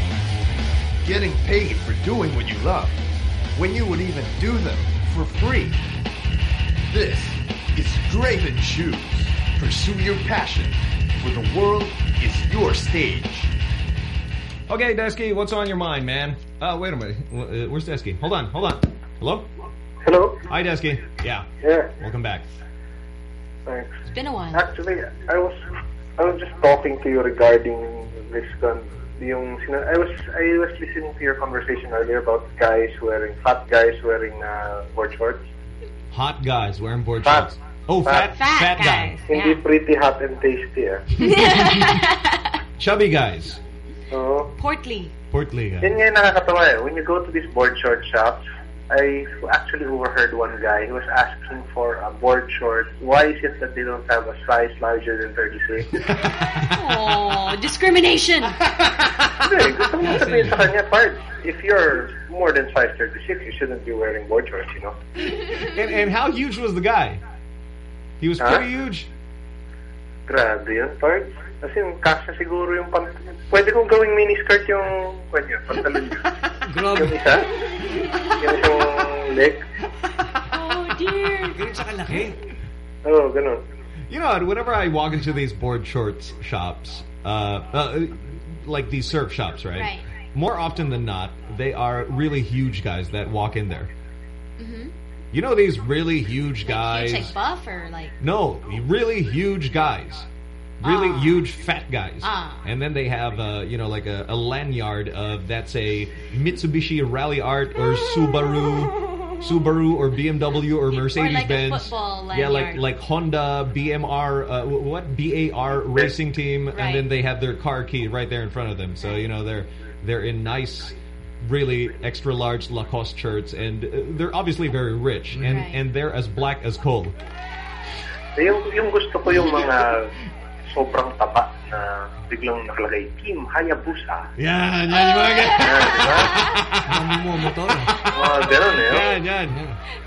Getting paid for doing what you love when you would even do them for free. This is Draven Shoes. Pursue your passion, for the world is your stage. Okay, Desky, what's on your mind, man? Uh, wait a minute. Uh, Where's Desky? Hold on, hold on. Hello? Hello? Hi, Desky. Yeah. Yeah. Welcome back. Thanks. It's been a while. Actually, I was I was just talking to you regarding this gun. Yung I was I was listening to your conversation earlier about guys wearing fat guys wearing uh, board shorts. Hot guys wearing board Fat. shorts. Oh, fat, Fat. fat, guys. Hindi pretty hot and tasty. Eh. Chubby guys. Oo. Portly. Portly guys. Yun nga nakakatawa eh. When you go to these board short shops, I actually overheard one guy who was asking for a board short. Why is it that they don't have a size larger than 36? Oh, discrimination. Hindi, gusto mo sabihin sa kanya, Pards, if you're more than size 36, you shouldn't be wearing board shorts, you know? And, and how huge was the guy? He was Huh? pretty huge. Grabe yun, Pards. Kasi yung kasya siguro yung pant... Pwede kong gawing miniskirt yung... Pwede yun, pantalon yun. Yung isa? Yung isang leg? Oh, dear. Ganun siya kalaki. Oo, oh, ganun. You know, whenever I walk into these board shorts shops, uh, uh, like these surf shops, right? Right. More often than not, they are really huge guys that walk in there. Mm-hmm. You know these really huge guys? Huge, like buff or like... No, really huge guys. Really Ah. huge fat guys. Ah. And then they have, uh, you know, like a, a lanyard of, that's a Mitsubishi Ralliart or Subaru, Subaru or BMW or Mercedes-Benz. football Yeah, like like Honda, BMR, uh, what? BAR racing team. Right. And then they have their car key right there in front of them. So, you know, they're, they're in nice really extra large Lacoste shirts and uh, they're obviously very rich and Right. and they're as black as coal. Yung, yung gusto ko yung mga sobrang taba na biglang nakalagay, Kim Hayabusa. Yan, yan yung mga Mga ganun eh. oh. Yan, yan.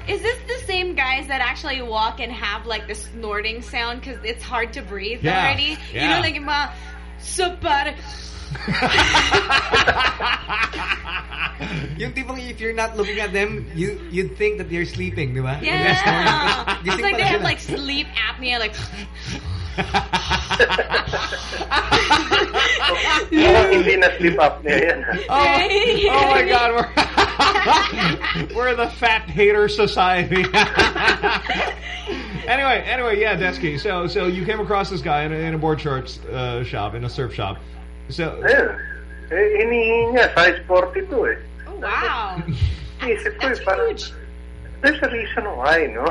Is this the same guys that actually walk and have like the snorting sound because it's hard to breathe Yeah, already? You know, like yung mga super. yung tipong if you're not looking at them, you you'd think that they're sleeping, di ba? Yeah. it's like they have like sleep apnea, like. Mukhang hindi na sleep apnea yan. ha? Oh, oh my God, we're we're the fat hater society. anyway, anyway, yeah, Desky. So, so you came across this guy in a, in a board shorts uh, shop, in a surf shop. So, Ayun. Eh, hinihingi niya, size 42 eh. Oh, wow. Isip ko eh, there's a reason why, no?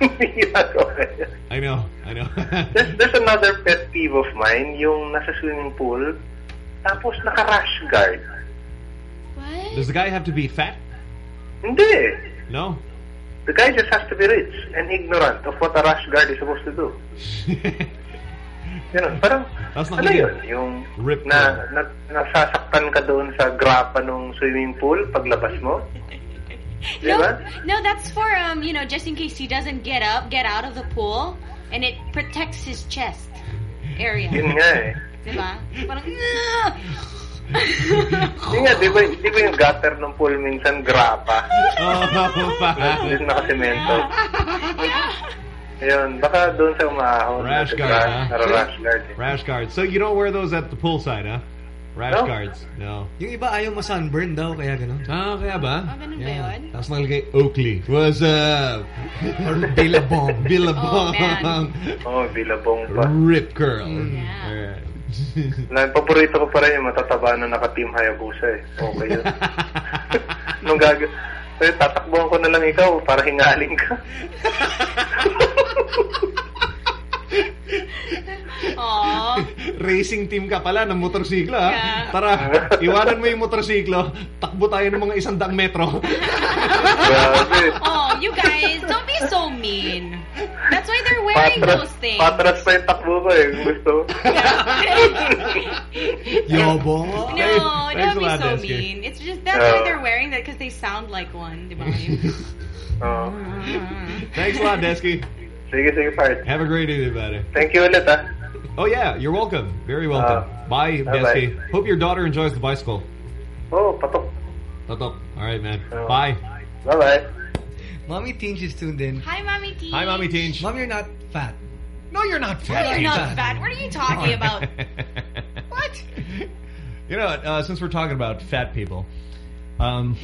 Hindi ginagawa niya. I know, I know. There's, there's another pet peeve of mine, yung nasa swimming pool, tapos naka-rash guard. Does the guy have to be fat? Hindi. No. The guy just has to be rich and ignorant of what a rash guard is supposed to do. Ganun. Parang, That's not ano yun? Yung na, na, nasasaktan ka doon sa grapa ng swimming pool paglabas mo? Di No, ba? no, that's for um, you know, just in case he doesn't get up, get out of the pool, and it protects his chest area. Yun nga eh. Diba? Parang, Hindi nga, di ba, di ba yung gutter ng pool minsan grapa? Oh, Hindi nakasemento. Ayun, baka doon sa umahon. Rash Nasa guard, grass, huh? nara rash guard. Rash guards. So you don't wear those at the poolside, huh? Rash No. guards. No. Yung iba ayaw ma-sunburn daw, kaya gano'n. Ah, kaya ba? Ah, ganun ba yun? Tapos nakalagay Oakley. What's up? Or Billabong. Billabong. Oh, bilabong pa. Rip curl. Mm. Alright. Na, paborito ko pa rin yung matataba na naka-team Hayabusa eh. Okay yun. nung, gag So, tatakbuhan ko na lang ikaw para hingaling ka. Racing team ka pala ng motorsiklo, ha? Yeah. Tara, iwanan mo yung motorsiklo, takbo tayo ng mga isang daang metro. Oh, you guys, don't be so mean. That's why they're wearing Patras, those things. patras pa yung takbo ko eh. kung Gusto. Yobo. No, Thanks don't be so mean. It's just that's Uh, why they're wearing that because they sound like one, di ba? Oo. Thanks a lot, Desky. Sige, sige, part. Have a great day, buddy. Thank you ulit, ah. Oh, yeah, you're welcome. Very welcome. bye, bye-bye. Hope your daughter enjoys the bicycle. Oh, patok. Tatok. All right, man. Bye. Bye-bye. Mommy Tinge is tuned in. Hi, Mommy T. Hi, Mommy Tinge. Mom, you're not fat. No, you're not fat. You're not fat. What are you talking about? what? You know, uh, since we're talking about fat people, um,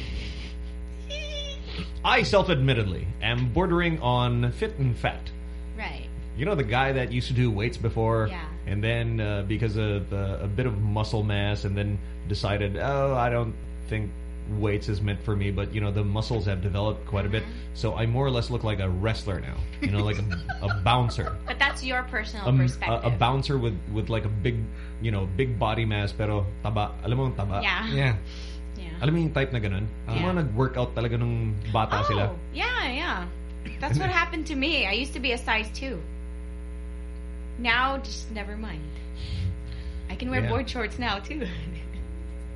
I self-admittedly am bordering on fit and fat. Right. You know the guy that used to do weights before, Yeah. and then uh, because of uh, a bit of muscle mass, and then decided, oh, I don't think weights is meant for me. But you know the muscles have developed quite a bit, Mm-hmm. so I more or less look like a wrestler now. You know, like a, a bouncer. But that's your personal Um, perspective. a, a bouncer with with like a big, you know, big body mass pero taba. Alam mo yung taba? Yeah. Yeah. Alam mo yung type na ganun? Alam mo Yeah. nag-workout talaga nung bata sila? Oh, yeah, yeah. That's what happened to me. I used to be a size two. Now, just never mind. I can wear Yeah. board shorts now too.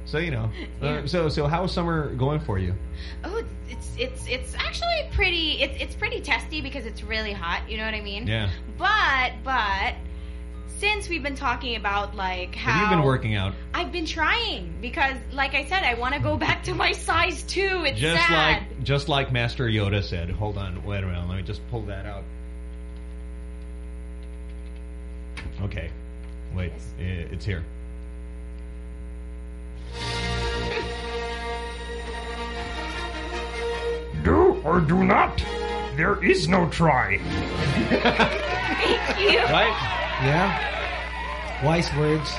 So you know, Yeah. uh, so so how's summer going for you? Oh, it's it's it's actually pretty. It's it's pretty testy because it's really hot. You know what I mean? Yeah. But but since we've been talking about like how Have you been working out? I've been trying because, like I said, I want to go back to my size two. It's just sad. like just like Master Yoda said. Hold on, wait a minute. Let me just pull that out. Okay, wait, i- it's here. Do or do not. There is no try. Thank you. Right? Yeah. Wise words.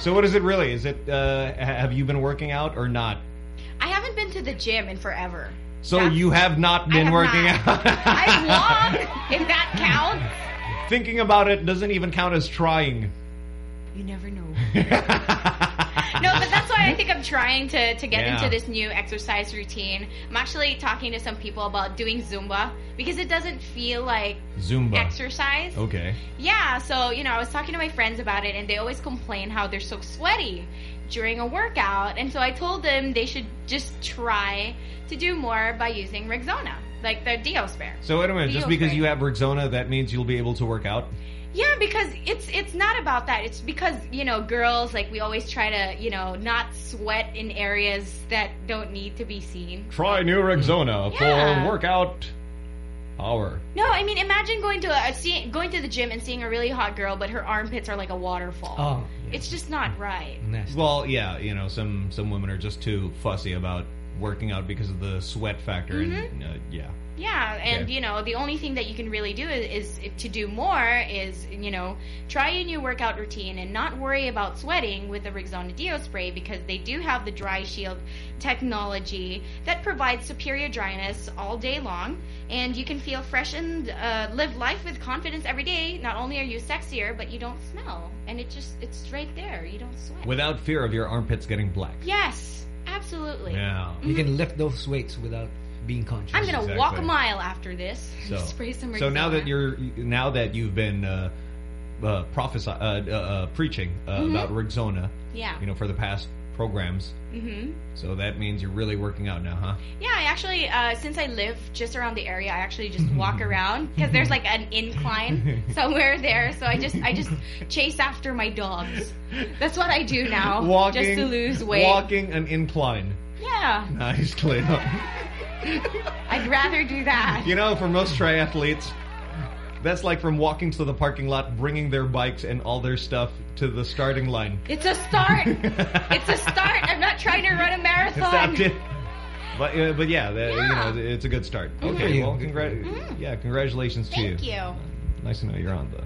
So what is it really? Is it uh, have you been working out or not? I haven't been to the gym in forever. So you have not been have working not. out. I've walked, if that counts. Thinking about it doesn't even count as trying. You never know. no, but that's why I think I'm trying to, to get Yeah. into this new exercise routine. I'm actually talking to some people about doing Zumba because it doesn't feel like Zumba. exercise. Okay. Yeah, so, you know, I was talking to my friends about it and they always complain how they're so sweaty during a workout. And so I told them they should just try to do more by using Rexona, like the Deo Spare. So wait a minute. Just because spray. you have Rexona, that means you'll be able to work out. Yeah, because it's it's not about that. It's because, you know, girls like we always try to, you know, not sweat in areas that don't need to be seen. Try new Rexona Yeah. for workout hour. No, I mean, imagine going to a see, going to the gym and seeing a really hot girl, but her armpits are like a waterfall. Oh, It's just not right. Well, yeah, you know, some some women are just too fussy about working out because of the sweat factor, and uh, yeah. Yeah, and Okay. you know, the only thing that you can really do is, is to do more is, you know, try a new workout routine and not worry about sweating with the Rexona Deo spray because they do have the dry shield technology that provides superior dryness all day long and you can feel fresh and uh, live life with confidence every day. Not only are you sexier, but you don't smell and it just it's right there. You don't sweat. Without fear of your armpits getting black. Yes, absolutely. Yeah. You can lift those weights without being conscious. I'm gonna walk a mile after this. So, Spray some so now that you're now that you've been uh, uh, prophesy, uh, uh, uh, preaching uh, Mhm. about Rexona, Yeah. you know, for the past programs, hmm so that means you're really working out now, huh? Yeah, I actually, uh, since I live just around the area, I actually just walk around because there's like an incline somewhere there. So I just, I just chase after my dogs. That's what I do now, walking, just to lose weight. walking an incline. Yeah, Nice, Cleo. I'd rather do that. You know, for most triathletes, that's like from walking to the parking lot, bringing their bikes and all their stuff to the starting line. It's a start. it's a start. I'm not trying to run a marathon. But uh, but yeah, that, Yeah. you know, it's a good start. Okay, well, congra- yeah, congratulations to Thank you. you. Nice to know you're on the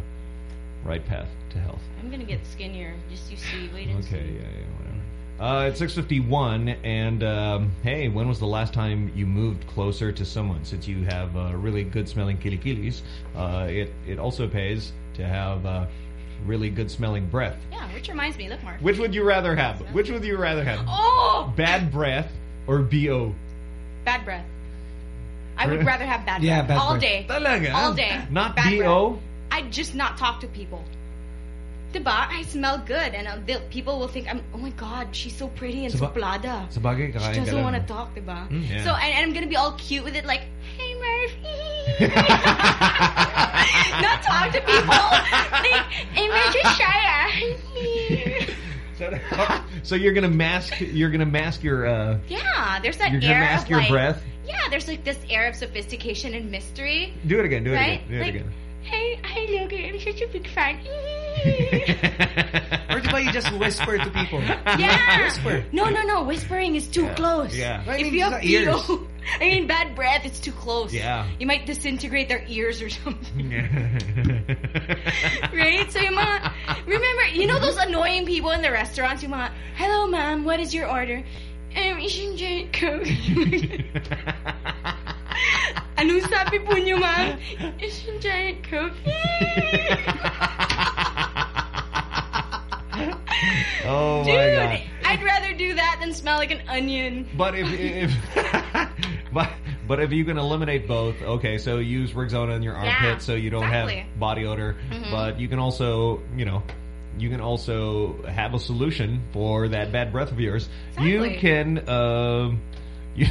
right path to health. I'm gonna get skinnier. Just you see. Wait and Okay, see. yeah, yeah, whatever. Uh, it's 6.51, and um, hey, when was the last time you moved closer to someone? Since you have uh, really good-smelling kilikilis, uh, it, it also pays to have uh, really good-smelling breath. Yeah, which reminds me, look, Mark. Which would you rather have? Which would you rather have? Oh! Bad breath or B.O.? Bad breath. I would rather have bad Yeah, breath. bad All breath. day. Talaga? All day. Not Bad B.O.? I'd just not talk to people. Diba? I smell good and uh, people will think, I'm, oh my God, she's so pretty and Saba- suplada. Sabagay, She kakain doesn't want to talk, diba? Mm, yeah. So, and, and I'm gonna be all cute with it, like, hey Murphy. not talk to people. like, hey Murphy, shy. So you're gonna mask. You're gonna mask your. Uh, yeah, there's that You're gonna air mask of your like, breath? Yeah, there's like this air of sophistication and mystery. do it again. Do it Right? again. Do it Like- again. Hey, hi Logan, I'm such a big fan. Or di ba you just whisper to people? Yeah. Whisper. No, no, no. Whispering is too close. Yeah. I If you have sa ears. I mean bad breath, it's too close. Yeah. You might disintegrate their ears or something. right? So yung mga, remember, you know those annoying people in the restaurants, yung mga, hello ma'am, what is your order? Um, Asian giant coke. Anong sabi po niyo, ma'am? Asian giant coke. Oh Dude, my god! I'd rather do that than smell like an onion. But if if but but if you can eliminate both, okay, so use Rexona in your armpit Yeah, so you don't exactly. have body odor. Mhm. But you can also, you know, you can also have a solution for that bad breath of yours. You can um you,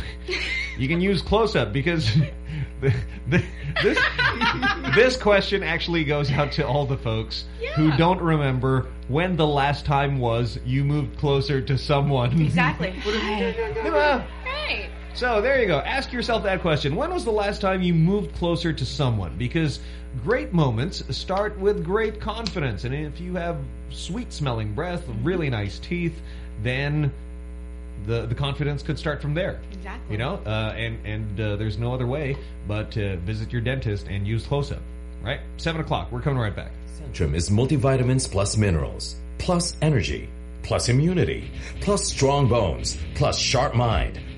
you can use close up because the, the, this this question actually goes out to all the folks who don't remember when the last time was you moved closer to someone. Exactly. Right. So there you go. Ask yourself that question. When was the last time you moved closer to someone? Because great moments start with great confidence. And if you have sweet smelling breath, really nice teeth, then the the confidence could start from there. Exactly. You know, uh, and and uh, there's no other way but to visit your dentist and use close up. Right? Seven o'clock. We're coming right back. Centrum is multivitamins plus minerals, plus energy, plus immunity, plus strong bones, plus sharp mind,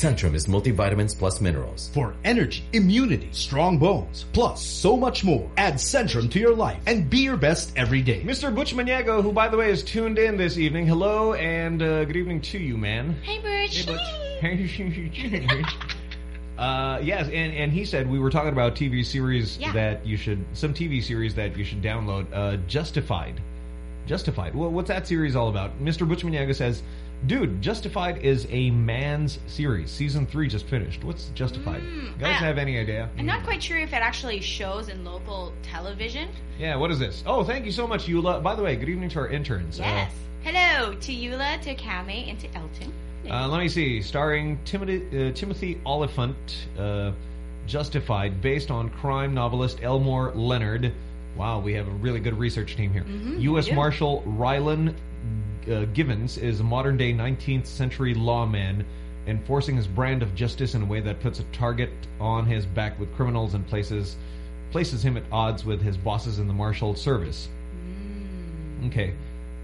Centrum is multivitamins plus minerals. For energy, immunity, strong bones, plus so much more. Add Centrum to your life and be your best every day. Mr. Butch Maniago, who by the way is tuned in this evening. Hello and uh, good evening to you, man. Hey, Butch. Hey, Butch. Uh, yes, and, and he said we were talking about TV series Yeah. that you should, some TV series that you should download. Uh, Justified. Justified. Well, what's that series all about? Mr. Butch Maniago says, dude, Justified is a man's series. Season 3 just finished. What's Justified? you guys I- have any idea? I'm not quite sure if it actually shows in local television. Yeah, what is this? Oh, thank you so much, Eula. By the way, good evening to our interns. Uh, Yes. Hello to Eula, to Kame, and to Elton. Uh, let me see. Starring Timothy, uh, Timothy Olyphant, uh, Justified, based on crime novelist Elmore Leonard. Wow, we have a really good research team here. Mhm, U.S. Marshal Raylan uh, Givens is a modern-day 19th century lawman enforcing his brand of justice in a way that puts a target on his back with criminals and places places him at odds with his bosses in the Marshal Service. Okay.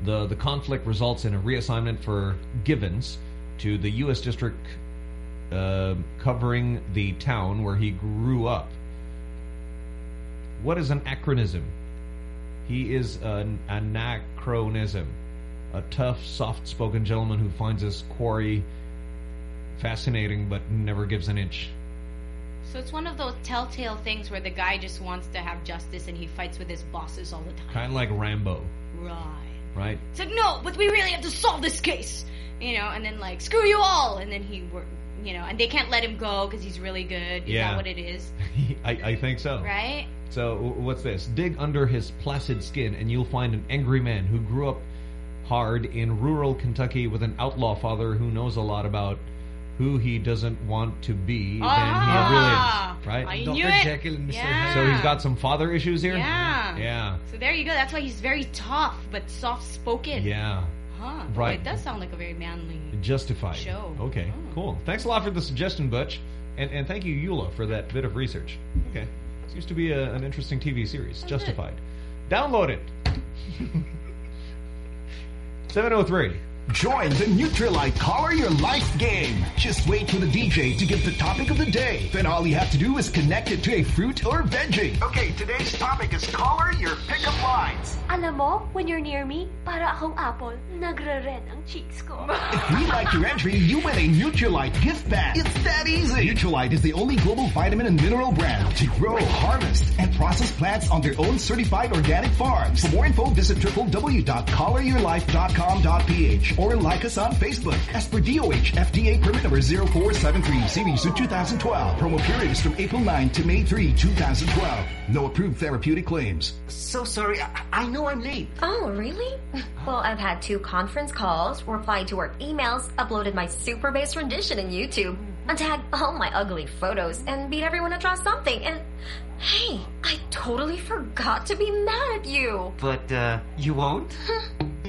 The the conflict results in a reassignment for Givens to the U.S. district uh, covering the town where he grew up. What is an acronism? He is an anachronism, a tough, soft-spoken gentleman who finds his quarry fascinating but never gives an inch. So it's one of those telltale things where the guy just wants to have justice and he fights with his bosses all the time. Kind of like Rambo, Right. right? It's like, no, but we really have to solve this case. You know, and then like, screw you all. And then he, you know, and they can't let him go because he's really good. Is Yeah. that what it is? I, I think so. Right? So what's this? Dig under his placid skin and you'll find an angry man who grew up hard in rural Kentucky with an outlaw father who knows a lot about who he doesn't want to be Ah, than he really is. Right? I knew it. Yeah. So he's got some father issues here? Yeah. Yeah. So there you go. That's why he's very tough but soft-spoken. Yeah. Huh. Right. Boy, it does sound like a very manly. Justified. Show. Okay, cool. Thanks a lot for the suggestion, Butch. And, and thank you, Eula, for that bit of research. Okay. Seems to be a, an interesting TV series. Justified. Download it. 703. Join the Nutrilite Color Your Life game. Just wait for the DJ to give the topic of the day. Then all you have to do is connect it to a fruit or veggie. Okay, today's topic is color your pickup lines. Alam mo, when you're near me, para akong apple, nagre-red ang cheeks ko. If we like your entry, you win a Nutrilite gift bag. It's that easy. Nutrilite is the only global vitamin and mineral brand to grow, harvest, and process plants on their own certified organic farms. For more info, visit www.coloryourlife.com.ph or like us on Facebook. As per DOH FDA permit number 0473 series of 2012. Promo period is from April 9 to May 3, 2012. No approved therapeutic claims. So sorry, I, I know I'm late. Oh, really? Well, I've had two conference calls, replied to work emails, uploaded my super bass rendition in YouTube, untagged all my ugly photos, and beat everyone to draw something. And hey, I totally forgot to be mad at you. But, uh, you won't?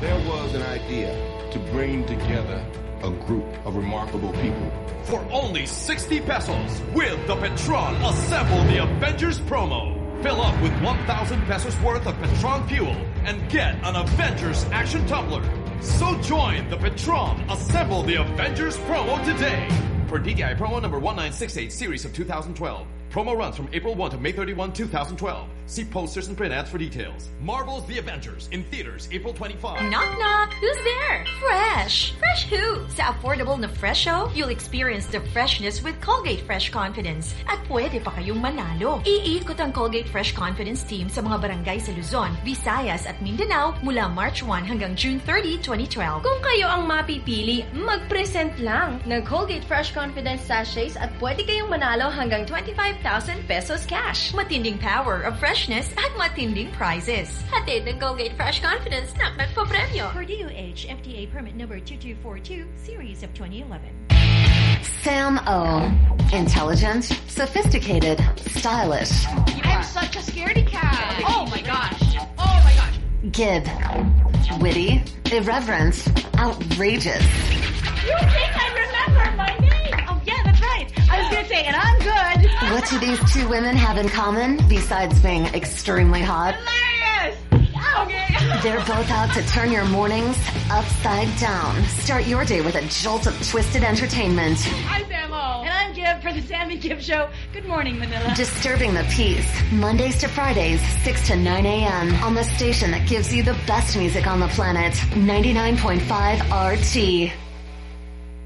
There was an idea to bring together a group of remarkable people. For only 60 pesos, with the Petron Assemble the Avengers promo. Fill up with 1,000 pesos worth of Petron fuel and get an Avengers action tumbler. So join the Petron Assemble the Avengers promo today. For DTI promo number 1968 series of 2012. Promo runs from April 1 to May 31, 2012. See posters and print ads for details. Marvel's The Avengers in theaters April 25. Knock knock! Who's there? Fresh! Fresh who? Sa affordable na Fresho, you'll experience the freshness with Colgate Fresh Confidence. At pwede pa kayong manalo. Iikot ang Colgate Fresh Confidence team sa mga barangay sa Luzon, Visayas at Mindanao mula March 1 hanggang June 30, 2012. Kung kayo ang mapipili, mag-present lang ng Colgate Fresh Confidence sachets at pwede kayong manalo hanggang 25,000 pesos cash. Matinding power of freshness at matinding prizes. Hatid ng Colgate Fresh Confidence na nagpa-premyo. For DOH FDA permit number 2242, series of 2011. Sam O. Intelligent, sophisticated, stylish. I'm such a scaredy cat. Oh my gosh. Oh my gosh. Gib. Witty, irreverent, outrageous. You think I remember my I was gonna say, and I'm good. What do these two women have in common besides being extremely hot? Hilarious. Okay. They're both out to turn your mornings upside down. Start your day with a jolt of twisted entertainment. I'm Sam O. And I'm Gib for the Sammy Gib Show. Good morning, Manila. Disturbing the peace. Mondays to Fridays, 6 to 9 a.m. on the station that gives you the best music on the planet. 99.5 RT.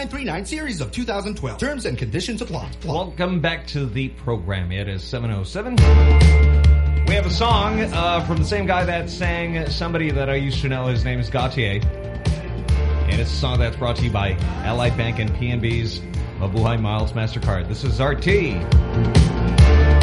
1939 series of 2012. Terms and conditions apply. Welcome back to the program. It is 707. We have a song uh, from the same guy that sang somebody that I used to know. His name is Gotye. And it's a song that's brought to you by Allied Bank and PNB's Mabuhay Miles MasterCard. This is RT.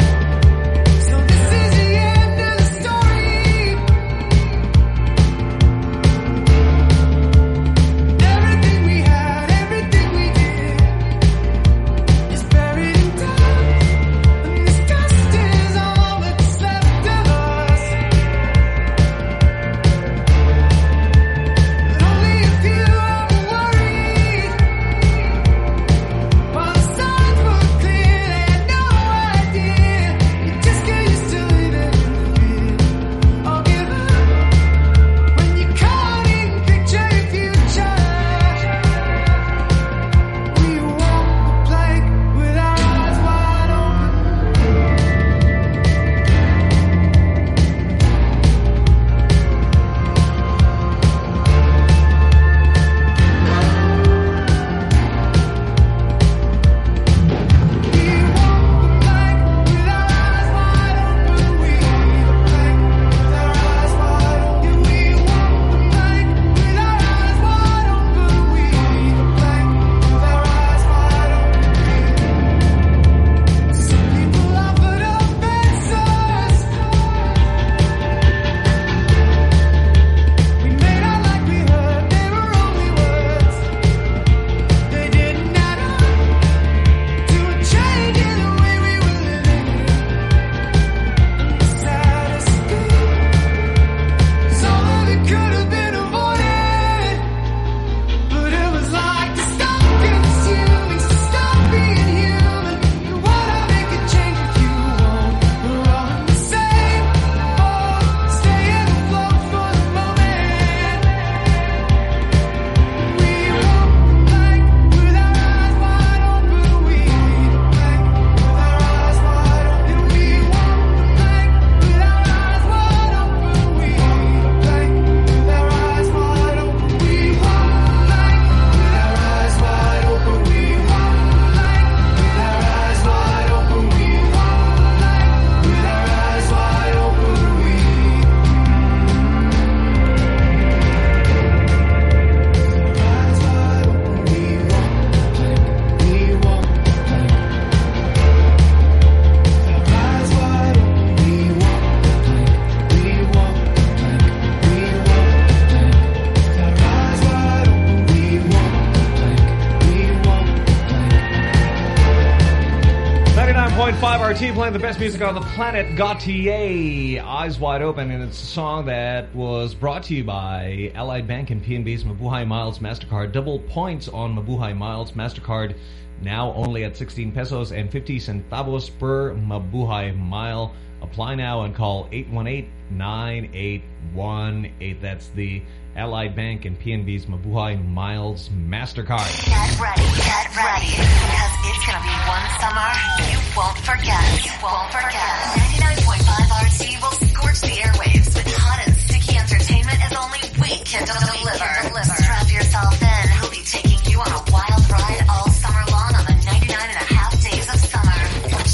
Playing the best music on the planet. Gotye, Eyes Wide Open, and it's a song that was brought to you by Allied Bank and PNB's Mabuhay Miles MasterCard. Double points on Mabuhay Miles MasterCard, now only at 16 pesos and 50 centavos per Mabuhay Mile. Apply now and call 818-9818. That's the Allied Bank and PNB's Mabuhay Miles MasterCard. Get ready, get ready, because it's gonna be one summer you won't forget. You won't forget. 99.5 RT will scorch the airwaves with hot and sticky entertainment as only we can deliver. Strap yourself in. We'll be taking you on a wild ride all summer long on the 99 and a half days of summer.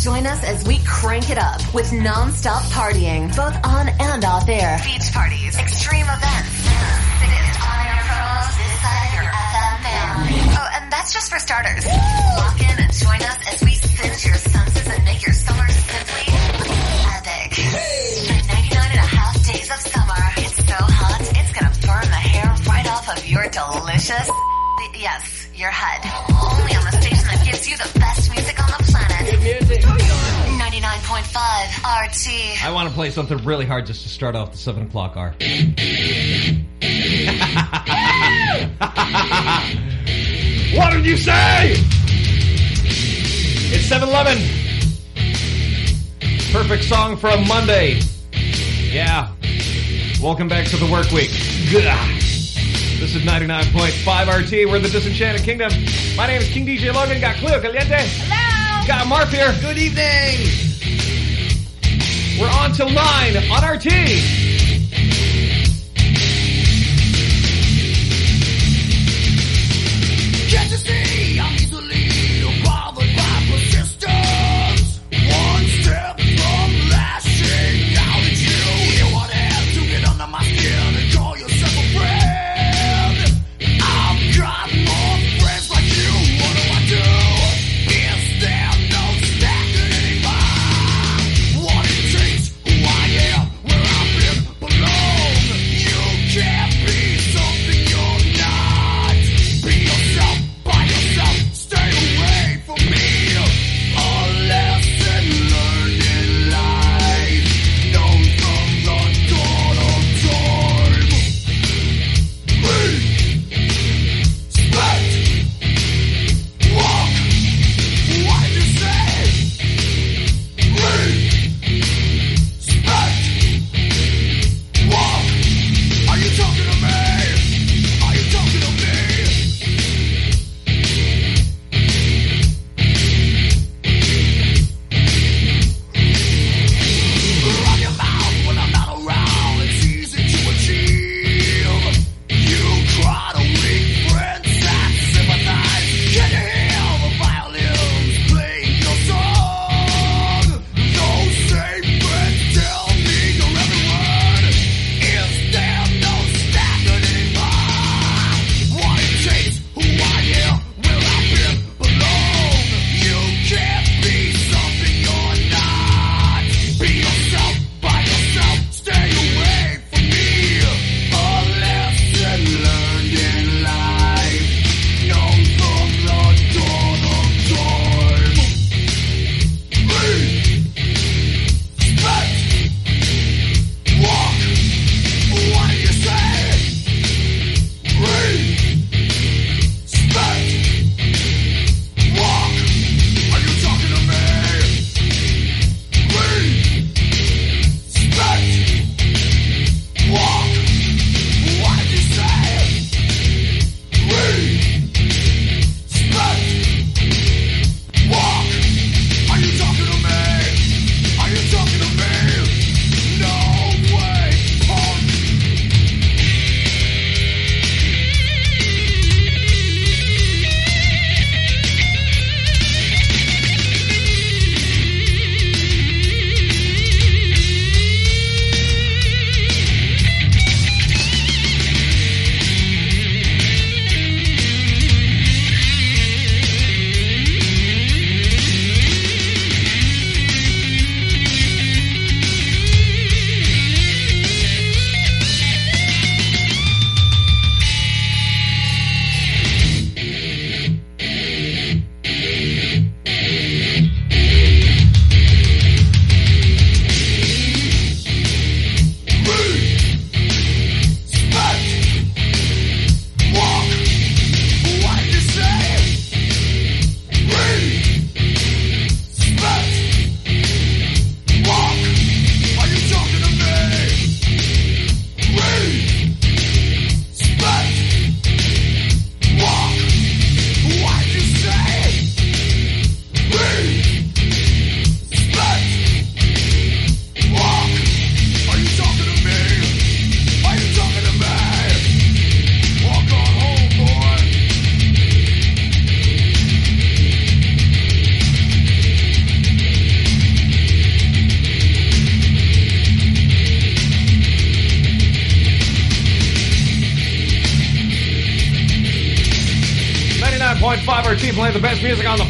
Join us as we crank it up with non-stop partying, both on and off air. Beach parties, extreme events, that's just for starters. Lock in and join us as we singe your senses and make your summer simply epic. The 99 and a half days of summer. It's so hot, it's gonna burn the hair right off of your delicious, yes, your head. Only on the station that gives you the best music on the planet. 99.5 RT. I want to play something really hard just to start off the 7 o'clock hour. what did you say? It's 7-Eleven. Perfect song for a Monday. Yeah. Welcome back to the work week. Gah. This is 99.5 RT. We're the Disenchanted Kingdom. My name is King DJ Logan. Got Cleo Caliente. Hello. Got Mark here. Good evening. We're on till 9 on RT. Can't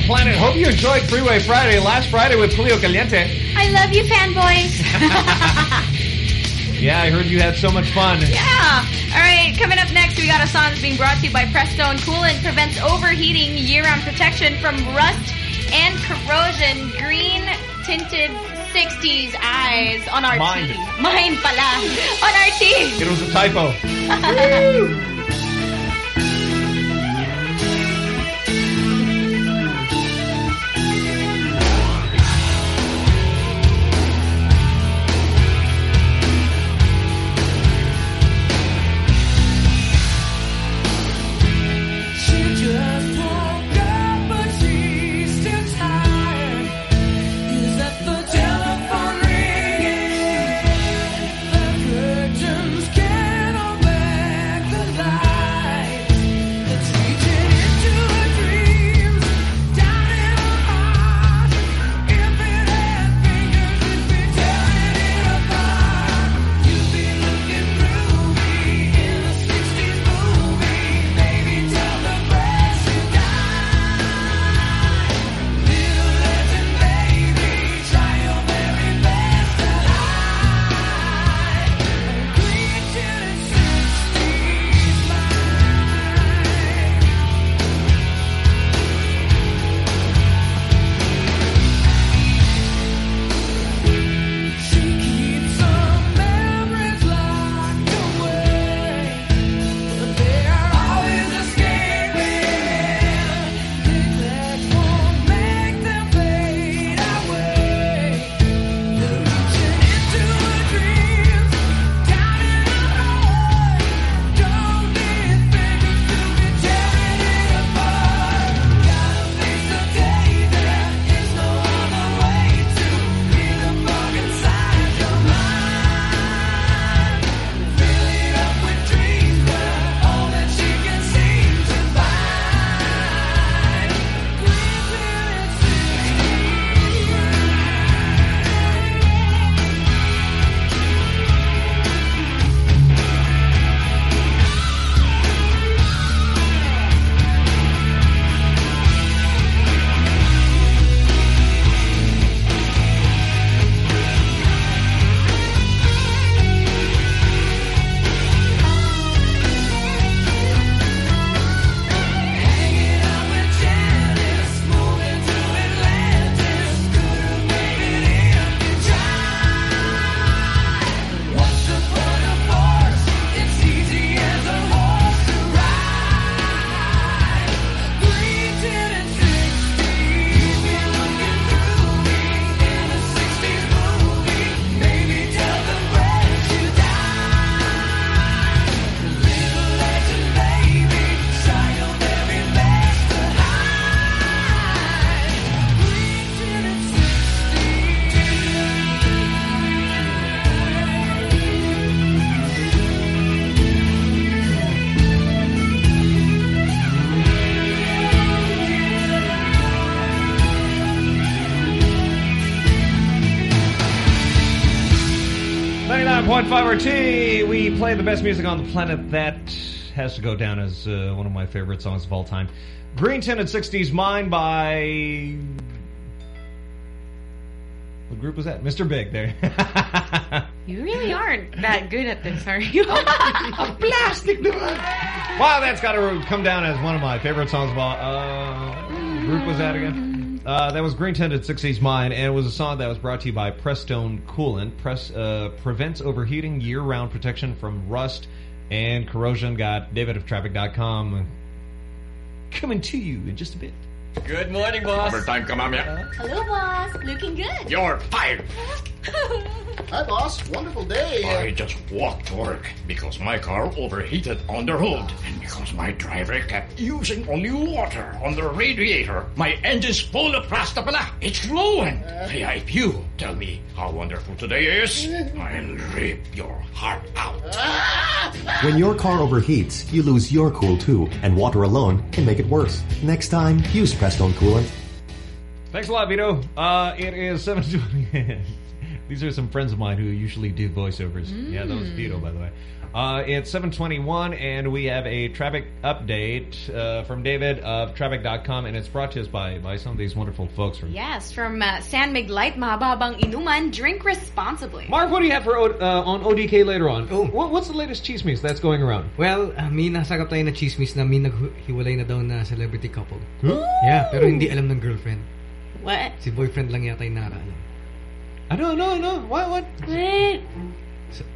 planet. Hope you enjoyed Freeway Friday last Friday with Cleo Caliente. I love you, fanboys. Yeah, I heard you had so much fun. yeah. All right, coming up next, we got a song that's being brought to you by Prestone Coolant. Prevents overheating, year-round protection from rust and corrosion. Green tinted 60s eyes on RT. Mind. Mine pala. On our RT. It was a typo. Five RT. We play the best music on the planet. That has to go down as uh, one of my favorite songs of all time. Green Tinted '60s Mine by what group was that? Mr. Big. There. You really aren't that good at this, are you? a plastic Wow, that's got to come down as one of my favorite songs of all. Uh, what group was that again? Uh, that was Green Tinted 60s Mine, and it was a song that was brought to you by Prestone Coolant. Press uh, prevents overheating, year-round protection from rust and corrosion. Got David of Traffic.com coming to you in just a bit. Good morning, boss. Overtime ka, mamaya. Hello, boss. Looking good. You're fired. Hi, boss. Wonderful day. I just walked to work because my car overheated on the road. And because my driver kept using only water on the radiator, my engine's full of pasta pala. It's flowing. Kaya if you tell me how wonderful today is, I'll rip your heart out. When your car overheats, you lose your cool too, and water alone can make it worse. Next time, use Prestone Coolant. Thanks a lot, Vito. Uh, it is 720. These are some friends of mine who usually do voiceovers. Yeah, that was Mm. Vito, by the way. Uh, it's 721, and we have a traffic update uh, from David of traffic.com, and it's brought to us by, by some of these wonderful folks from... Yes, from uh, San Mig Light, mahababang inuman, drink responsibly. Mark, what do you have for O- uh, on ODK later on? Oh. What, what's the latest chismis that's going around? Well, uh, may nasagap tayo na chismis na may naghiwalay na daw na celebrity couple. Yeah, pero hindi alam ng girlfriend. What? Si boyfriend lang yata yung nakaalam. Ano, no, no. What, what? What?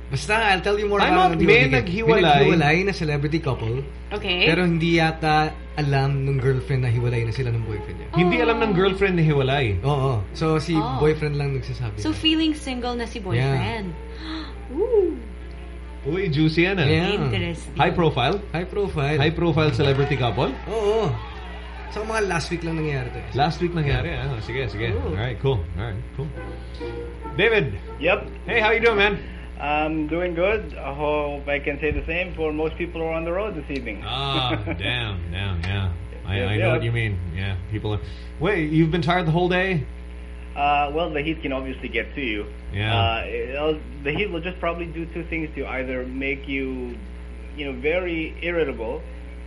Basta, I'll tell you more Time about out. it. May May naghiwalay. naghiwalay na celebrity couple. Okay. Pero hindi yata alam ng girlfriend na hiwalay na sila ng boyfriend niya. Hindi alam ng girlfriend na hiwalay. Oo. So, si Oh. boyfriend lang nagsasabi. So feeling single na si boyfriend. Ooh. Uy, juicy yan ah. Yeah. Interesting. High profile? High profile. High profile celebrity couple? Oo. So, mga last week lang nangyari to. eh. Last week nangyari ah. Sige, sige. Alright, cool. Alright, cool. David. Yep. Hey, how you doing, man? I'm doing good. I hope I can say the same for most people who are on the road this evening. Ah, damn, damn, yeah. I, Yeah, I know yeah. what you mean. Yeah, people are... Wait, you've been tired the whole day? Uh, well, the heat can obviously get to you. Yeah. Uh, the heat will just probably do two things to you. Either make you, you know, very irritable,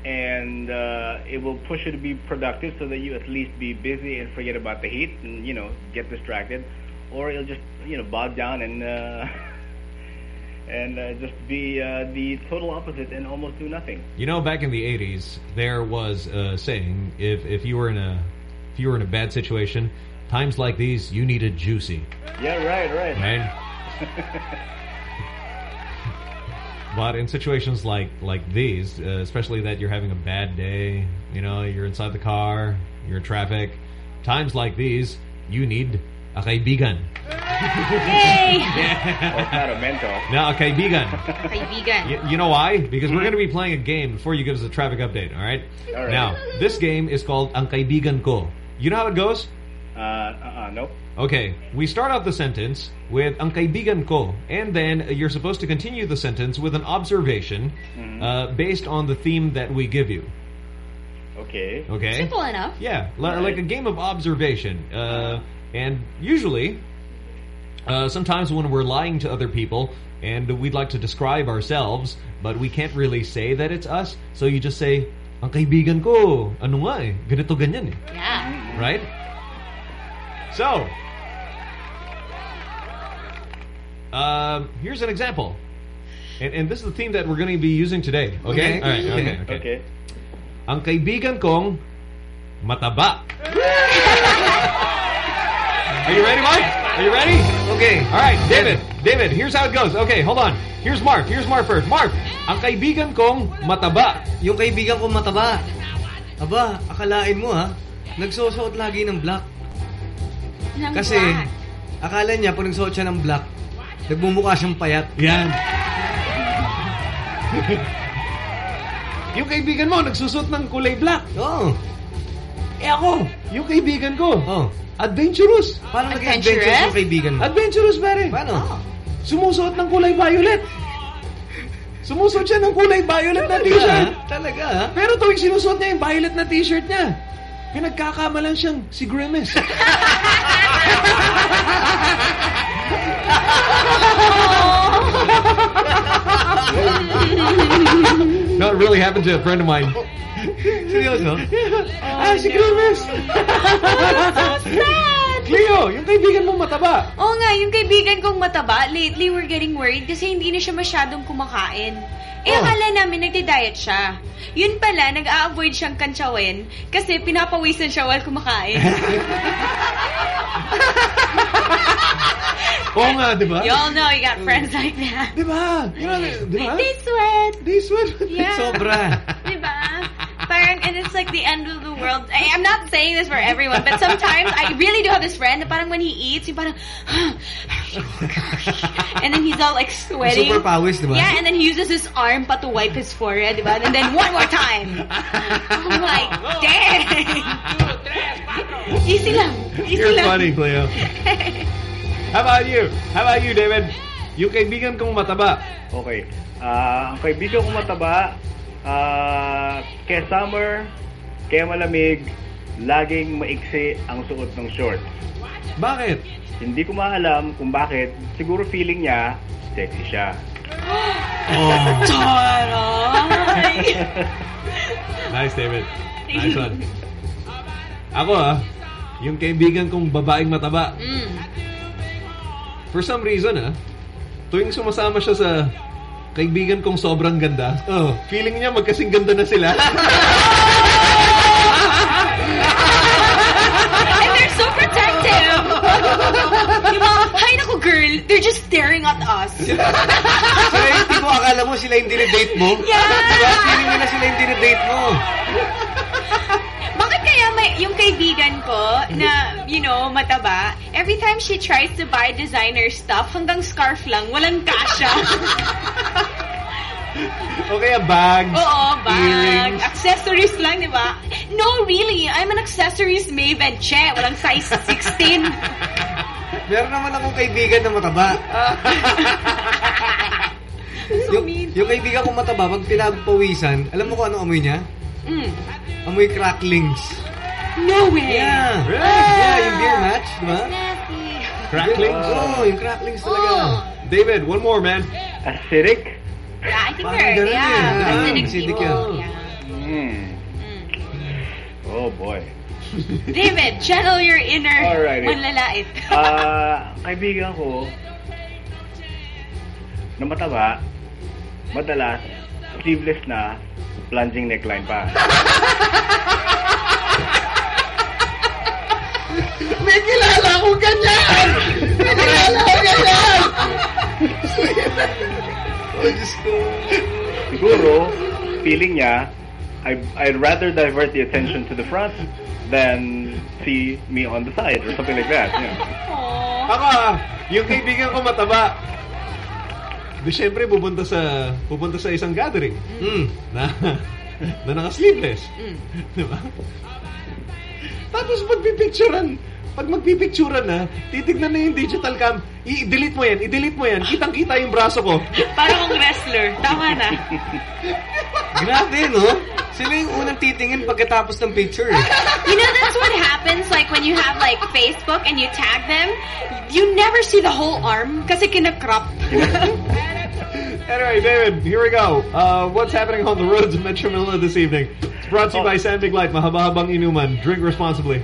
and uh, it will push you to be productive so that you at least be busy and forget about the heat and, you know, get distracted. Or it'll just, you know, bog down and... Uh, And uh, just be uh, the total opposite and almost do nothing. You know, back in the '80s, there was a saying: if if you were in a if you were in a bad situation, times like these, you needed juicy, Yeah, right, right. right? But in situations like like these, uh, especially that you're having a bad day, you know, you're inside the car, you're in traffic, times like these, you need a kaibigan. Yay! Or not a mentor. No, a kaibigan. Kaibigan. You, you know why? Because we're going to be playing a game before you give us a traffic update, all right? All right. Now, this game is called Ang Kaibigan Ko. You know how it goes? Uh, uh-uh, nope. Okay, we start out the sentence with Ang Kaibigan Ko, and then you're supposed to continue the sentence with an observation Mhm. uh, based on the theme that we give you. Okay. Okay? Simple enough. Yeah, li- like a game of observation. Uh, and usually, uh, sometimes when we're lying to other people and we'd like to describe ourselves, but we can't really say that it's us, so you just say, ang kaibigan ko, ano nga eh, ganito ganyan eh. Yeah. Right? So, um, here's an example. And, and this is the theme that we're going to be using today. Okay? Okay. All right, okay, okay. Okay. Ang kaibigan kong mataba. Are you ready, Mike? Are you ready? Okay. All right, David. David, here's how it goes. Okay, hold on. Here's Mark. Here's Mark first. Mark, ang kaibigan kong mataba. Yung kaibigan ko mataba. Aba, akalain mo ha, nagsusuot lagi ng black. Ng Kasi, black. akala niya pag nagsuot siya ng black, nagmumukha siyang payat. Yan. yung kaibigan mo, nagsusot ng kulay black. Oo. Eh ako, yung kaibigan ko, Oh. adventurous. Paano naging adventurous yung kaibigan mo? Adventurous, pare. Paano? Sumusuot ng kulay violet. Sumusuot siya ng kulay violet na t-shirt. Talaga ha? Pero tuwing sinusuot niya yung violet na t-shirt niya, pinagkakamalan siyang si Grimace. no, it really happened to a friend of mine. Seryoso? ah, si Grimace. sad. Cleo, yung kaibigan mong mataba. Oo nga, yung kaibigan kong mataba, lately we're getting worried kasi hindi na siya masyadong kumakain. Eh, Oh. akala namin nagdi-diet siya. Yun pala, nag-a-avoid siyang kantsawin kasi pinapawisan siya while kumakain. Oo nga, di ba? Y'all know you got friends like that. Di ba? You di ba? They sweat. They sweat. Yeah. Sobra. Diba? Parang, and it's like the end of the world. I, I'm not saying this for everyone, but sometimes I really do have this friend that parang when he eats, yung parang, and then he's all like sweating. Super pawis, di ba? Yeah, and then he uses his arm pa to wipe his forehead, diba? And then one more time. I'm like, dang! Easy lang. Easy You're lang. funny, Cleo. How about you? How about you, David? Yung kaibigan kong mataba. Okay. Ah, ang kaibigan kong mataba, ah, kaya summer, kaya malamig, laging maiksi ang suot ng shorts. Bakit? Hindi ko maalam kung bakit. Siguro feeling niya, sexy siya. Taray! Nice, David. Nice one. Ako ah, yung kaibigan kong babaeng mataba, Mm. for some reason ah, tuwing sumasama siya sa kaibigan kong sobrang ganda, oh, feeling niya magkasing ganda na sila. And they're so protective. Yung mga, hay naku girl, they're just staring at us. sila yung tipo, akala mo sila yung dinidate mo? Yeah. Diba? Feeling nila sila yung dinidate mo. May, yung kaibigan ko na, you know, mataba, every time she tries to buy designer stuff, hanggang scarf lang, walang kasha. o kaya bags, Oo, bag, earrings. accessories lang, di ba? No, really, I'm an accessories maven. Che, walang size 16. Meron naman akong kaibigan na mataba. yung, yung kaibigan kong mataba, pag pinagpawisan, alam mo kung ano amoy niya? Mm. Amoy cracklings. No way! Yeah. Really? Yeah, yung beer match, di ba? Cracklings? Oo, oh, yung cracklings talaga. David, one more, man. Acidic? Yeah, I think Parang they're, ganun yeah, eh. acidic Acidic people. yan. Yeah. Mm. Oh boy. David, channel your inner Alrighty. manlalait. Ah, kaibigan ko na mataba, madalas sleeveless na, plunging neckline pa. May kilala akong ganyan! May kilala akong ganyan! Oh, Diyos ko. Siguro, feeling niya, I, I'd rather divert the attention to the front than see me on the side or something like that. Yeah. Ako ah, yung kaibigan ko mataba. Di syempre pupunta sa pupunta sa isang gathering. Mm. Na na naka-sleeveless. Mm. Di ba? Tapos magpipicturean, pag magpipicturean na, titignan na yung digital cam, i-delete mo yan, i-delete mo yan, kitang-kita yung braso ko. Parang akong wrestler. Tama na. Grabe, no? Sila yung unang titingin pagkatapos ng picture. You know, that's what happens like when you have like Facebook and you tag them. You never see the whole arm kasi kinakrop. Anyway, David, here we go. Uh, what's happening on the roads of Metro Maynilad this evening? It's brought to you by San Mig Light, Mahaba-habang inuman. Drink responsibly.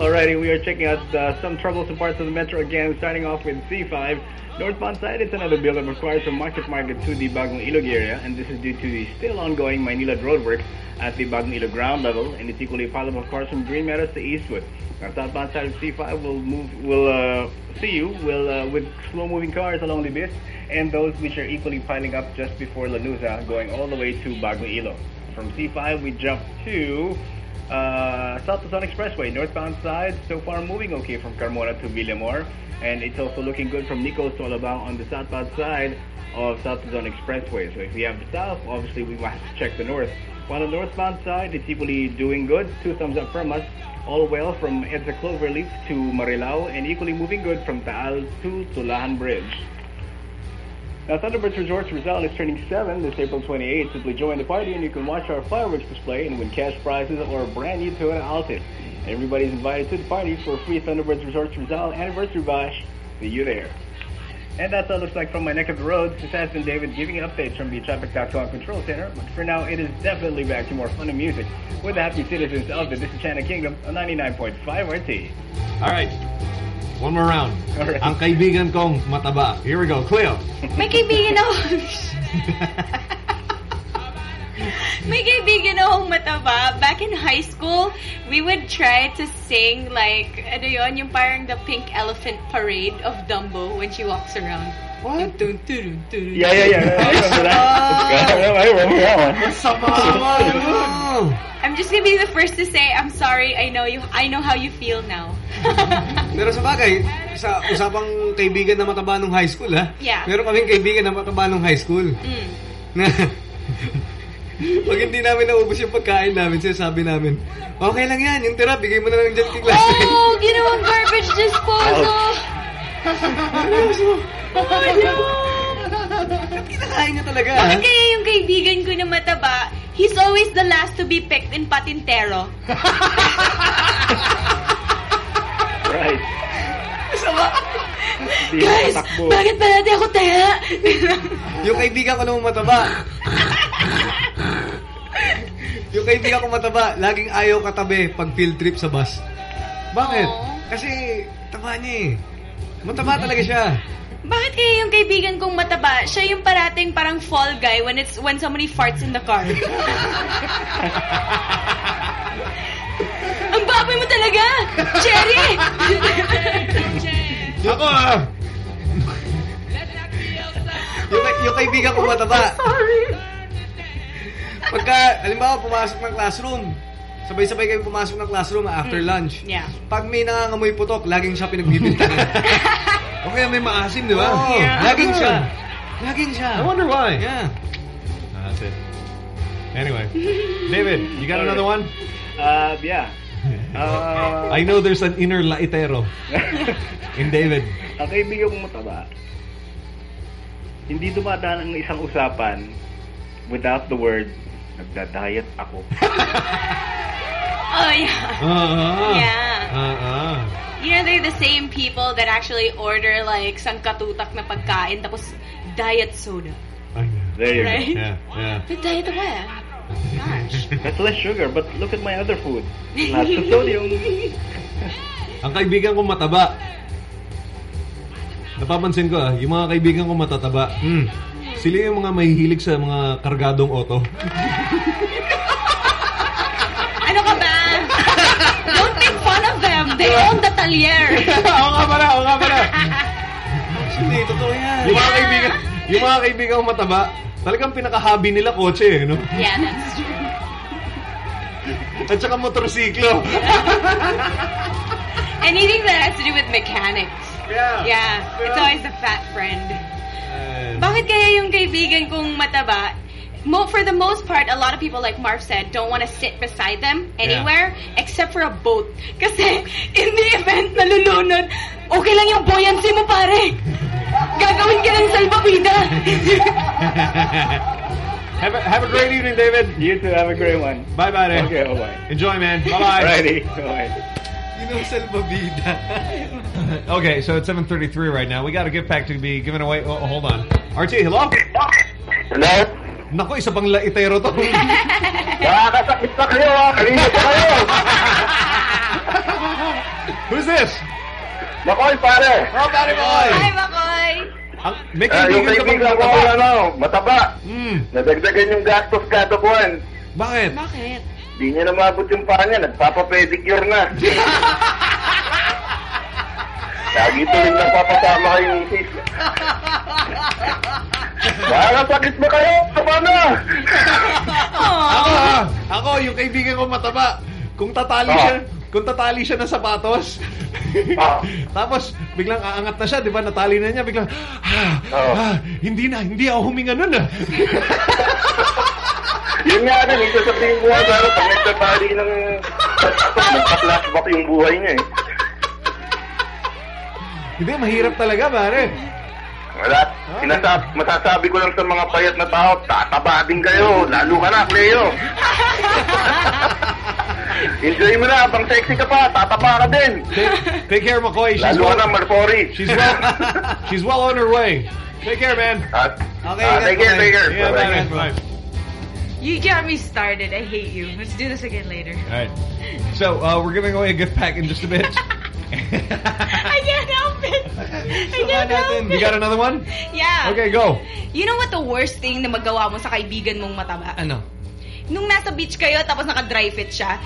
Alrighty, we are checking out uh, some troublesome parts of the metro again, starting off with C5. Northbound side, it's another build-up required from Market Market to the Bagong Ilog area, and this is due to the still ongoing Manila roadwork at the Bagong Ilog ground level, and it's equally up, of course, from Green Meadows to Eastwood. Our southbound side of C5 will move, will uh, see you will uh, with slow-moving cars along the bit, and those which are equally piling up just before Lanuza, going all the way to Bagong Ilog. From C5, we jump to uh, South Luzon Expressway, northbound side, so far moving okay from Carmona to Villamor. And it's also looking good from Nichols to Alabang on the southbound side of South Luzon Expressway. So if we have the south, obviously we must check the north. While on the northbound side, it's equally doing good. Two thumbs up from us. All well from Edsa Cloverleaf to Marilao and equally moving good from Taal to Tulahan Bridge. Now, Thunderbirds Resorts Rizal is turning 7 this April 28th. Simply join the party and you can watch our fireworks display and win cash prizes or a brand new Toyota Altis. Everybody's invited to the party for a free Thunderbirds Resorts Rizal anniversary bash. See you there. And that's all it looks like from my neck of the road. This has been David giving updates from the Traffic.com Control Center. But for now, it is definitely back to more fun and music with the happy citizens of the Disenchantment Kingdom on 99.5 RT. All right. One more round. Ang kaibigan kong mataba. Here we go. Cleo. May kaibigan ako. May kaibigan akong mataba. Back in high school, we would try to sing like, ano yun, yung parang the pink elephant parade of Dumbo when she walks around. What? Yeah, yeah, yeah. I remember that. I remember that one. I'm just gonna be the first to say, I'm sorry, I know you, I know how you feel now. Pero sa bagay, sa usapang kaibigan na mataba nung high school, ha? Yeah. Meron kaming kaibigan na mataba nung high school. Mm. Na, pag hindi namin naubos yung pagkain namin, sinasabi namin, okay lang yan, yung tira, bigay mo na lang dyan kay classmate. Oh, ginawang garbage disposal! Oh, no! Kinakain niya talaga? Bakit kaya yung kaibigan ko na mataba, he's always the last to be picked in Patintero? right. Sama. Hindi Guys, bakit ba natin ako taya? Yung kaibigan ko naman mataba. yung kaibigan ko mataba, laging ayaw katabi pag field trip sa bus. Bakit? Kasi taba niya eh. Mataba talaga siya. Bakit kaya yung kaibigan kong mataba, siya yung parating parang fall guy when it's when somebody farts in the car? Ang baboy mo talaga! Cherry! Ako ah! yung, yung kaibigan ko mataba. Pagka, halimbawa, pumasok ng classroom, sabay-sabay kayo pumasok ng classroom after lunch. Yeah. Pag may nangangamoy putok, laging siya pinagbibintangan. o kaya may maasim, di ba? Oh, Yeah. Laging siya. Laging siya. I wonder why. Yeah. That's it. Anyway, David, you got another one? Uh, yeah. Uh, I know there's an inner laitero in David. Ang kaibigan mataba, hindi dumadaan ang isang usapan without the word, nagda-diet ako. Oh, yeah. Uh-uh. Yeah. Uh-uh. You know, they're the same people that actually order like sangkatutak na pagkain tapos diet soda. There you Right? go. Yeah, yeah. But diet ako eh. Gosh. That's less sugar, but look at my other food. Lots of sodium. Ang kaibigan ko mataba. Napapansin ko ah, yung mga kaibigan ko matataba. Hmm. Sila yung mga mahihilig sa mga kargadong auto. They own the talier. Oo nga pala, oo nga pala. Hindi, totoo yan. Yung mga kaibigan, yung mga kaibigan ko mataba, talagang pinaka-hobby nila kotse eh, no? Yeah, that's true. At saka motorsiklo. Anything that has to do with mechanics. Yeah. Yeah. It's always the fat friend. Bakit kaya yung kaibigan kong mataba, mo, for the most part, a lot of people, like Marf said, don't want to sit beside them anywhere except for a boat. Kasi in the event na lulunod, okay lang yung buoyancy mo, pare. Gagawin ka ng salbabida. have, a, have a great evening, David. You too, have a great one. Bye-bye, then. Okay, bye-bye. Enjoy, man. Bye-bye. Righty. Bye-bye. Yun ang salbabida. Okay, so it's 7.33 right now. We got a gift pack to be given away. Oh, hold on. RT, hello? Hello? Naku, isa pang laitero to. Nakakasakit na kayo ha! Kanina pa kayo! Who's this? Makoy, pare! Oh, pare Makoy! Hi, Makoy! May Ah, yung kaibigan ka bang kaibigan ko, mataba? ano, mataba. Hmm. Nadagdagan yung gastos kada buwan. Bakit? Bakit? Di niya namabot yung paa niya, nagpapapedicure na. Lagi tuloy nagpapasama kay misis. Nakakasakit ba kayo? Tama na! Ako ha? Ako, yung kaibigan ko mataba. Kung tatali Ah. siya, kung tatali siya ng sapatos, Ah. tapos biglang aangat na siya, di ba? Natali na niya, biglang, ah, Ah. ah, hindi na, hindi ako huminga nun ah. Yun nga rin, yung sasabihin ko nga sana pag nagtatali ng nagpa-flashback yung buhay niya eh. Hindi, mahirap talaga, pare. Wala. Sinasab masasabi ko lang sa mga payat na tao, tataba din kayo. Lalo ka na, Cleo. Enjoy mo na, habang sexy ka pa, tataba ka din. Take, take care, Makoy. She's Lalo well, ka na, Marfori. she's well, she's well on her way. Take care, man. Ah, Okay, ah, take care, take care. Yeah, Bye-bye. bye, bye. You got me started. I hate you. Let's do this again later. All right. So, uh, we're giving away a gift pack in just a bit. I can't help it. I can't help You got another one? Yeah. Okay, go. You know what the worst thing na magawa mo sa kaibigan mong mataba? Ano? Nung nasa beach kayo tapos naka-dry fit siya,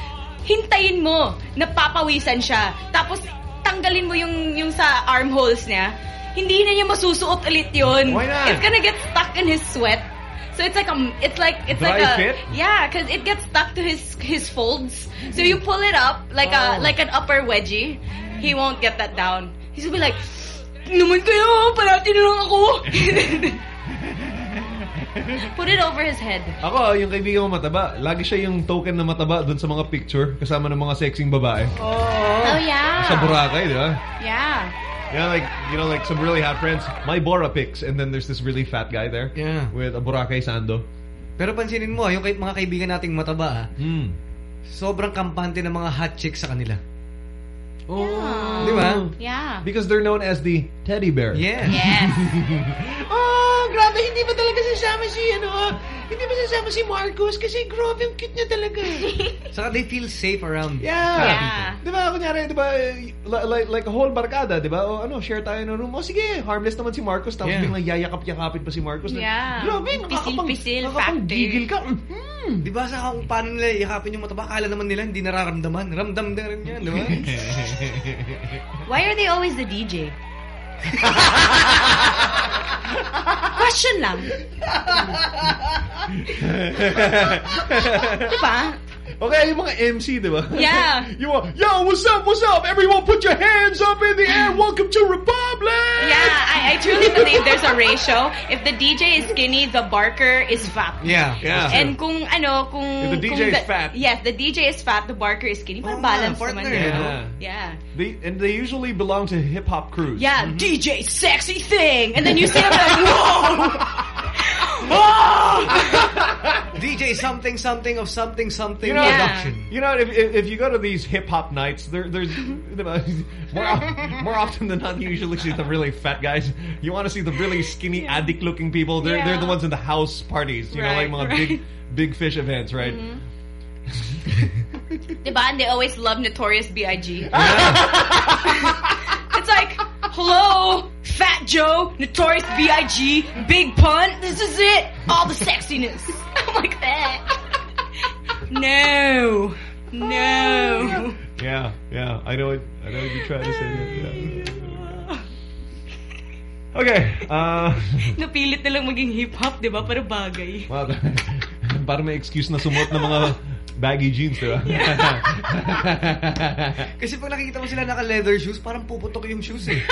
hintayin mo, napapawisan siya. Tapos tanggalin mo yung yung sa armholes niya. Hindi na niya masusuot ulit yun. Why not? It's gonna get stuck in his sweat. So it's like a it's like it's Dry like a fit? yeah, cuz it gets stuck to his his folds. So you pull it up like a Oh. like an upper wedgie. He won't get that down. He's gonna be like, naman kayo, parati na lang ako. Put it over his head. Ako, yung kaibigan ko mataba, lagi siya yung token na mataba dun sa mga picture kasama ng mga sexing babae. Oh, yeah. Sa Boracay, di ba? Yeah. Yeah, like, you know, like some really hot friends. My Bora pics, and then there's this really fat guy there. Yeah. With a Boracay sando. Pero pansinin mo, yung kay, mga kaibigan nating mataba, ah, Hmm. sobrang kampante ng mga hot chicks sa kanila. Oh. Di ba? Yeah. Because they're known as the teddy bear. Yes. Yes. Oh, grabe, hindi ba talaga sasama si, ano, ah, hindi ba sasama si Marcos? Kasi grabe, ang cute niya talaga. Saka they feel safe around. Yeah. Yeah. Di ba, kunyari, di ba, li- like, like a whole barkada, di ba? O ano, share tayo ng room. O sige, harmless naman si Marcos. Tapos Yeah. biglang yayakap-yakapin pa si Marcos. Yeah. Grabe, nakakapang, Pisil-pisil nakakapang ka. Mm. Di ba sa kung paano nila yakapin yung mataba, kala naman nila hindi nararamdaman. Ramdam din rin yan, di ba? Why are they always the DJ? Question lang. diba? Okay, yung mga MC, di ba? Yeah. yung mga, yo, what's up, what's up? Everyone put your hands up in the air. Welcome to Republic! Yeah, I, I truly believe there's a ratio. If the DJ is skinny, the barker is fat. Yeah, yeah. And kung ano, kung... If the DJ kung is fat. Yes, the DJ is fat, the barker is skinny. Parang Oo nga, balance partner, naman. eh, yun. no? Yeah. They, and they usually belong to hip-hop crews. Yeah, DJ sexy thing. And then you see them like, whoa! Whoa! DJ something something of something something You know, production. you know, if, if if you go to these hip hop nights, there there's more of- more often than not, you usually see the really fat guys. You want to see the really skinny addict looking people. They're they're the ones in the house parties. You know, like Right, big big fish events, right? Mm-hmm. Diba? And they always love Notorious B.I.G. it's like, hello, Fat Joe, Notorious B.I.G., Big Pun, this is it. All the sexiness. I'm like that. No. No. Yeah, yeah. I know it. I know what you're trying to say. Yeah. Okay. Uh, Napilit na lang maging hip-hop, di ba? Para bagay. well, para may excuse na sumuot ng mga baggy jeans, di ba? Kasi pag nakikita mo sila naka-leather shoes, parang puputok yung shoes eh.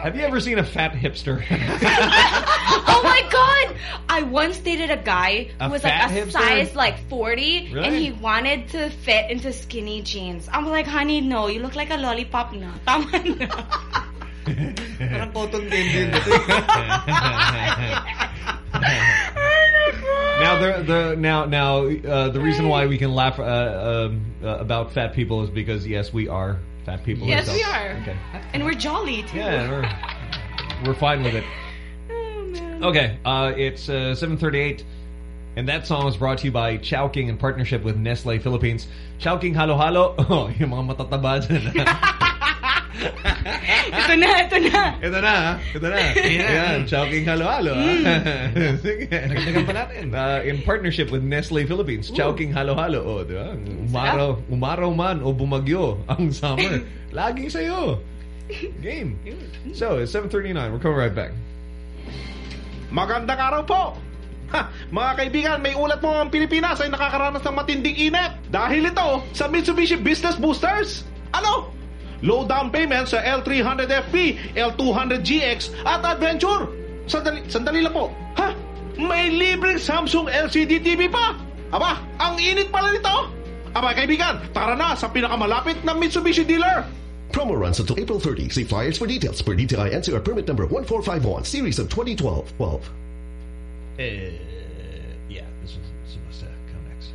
Have you ever seen a fat hipster? oh my god! I once dated a guy A who was like a hipster? size like 40 and he wanted to fit into skinny jeans. I'm like, honey, no, you look like a lollipop na. Tama na. parang cotton candy yun. Now the the now now uh, the reason why we can laugh uh, um, uh, about fat people is because yes we are fat people. yes, ourselves. we are. Okay. And we're jolly too. Yeah, we're we're fine with it. Okay, uh, it's uh, 7:38, and that song is brought to you by Chowking in partnership with Nestle Philippines. Chowking Halo Halo. Oh, yung mga matataba dyan. ito na, ito na. Ito na, ha? Ito na. Yan, Chowking Halo Halo. ha? Sige. Pa natin. Uh, in partnership with Nestle Philippines, Chowking Halo Halo. Oh, di ba? Umaraw, umaraw man o bumagyo ang summer. Laging sa'yo. Game. So, it's 7.39. We're coming right back. Magandang araw po! Ha, mga kaibigan, may ulat mo ang Pilipinas ay nakakaranas ng matinding init. Dahil ito sa Mitsubishi Business Boosters. Ano? Low down payment sa L300FB, L200GX at Adventure. Sandali, sandali lang po. Ha? May libreng Samsung LCD TV pa? Aba, ang init pala nito. Aba kaibigan, tara na sa pinakamalapit na Mitsubishi dealer. Promo runs until April 30. See flyers for details per DTI NCR permit number 1451, series of 2012. 12. Uh, yeah, this was supposed to come next.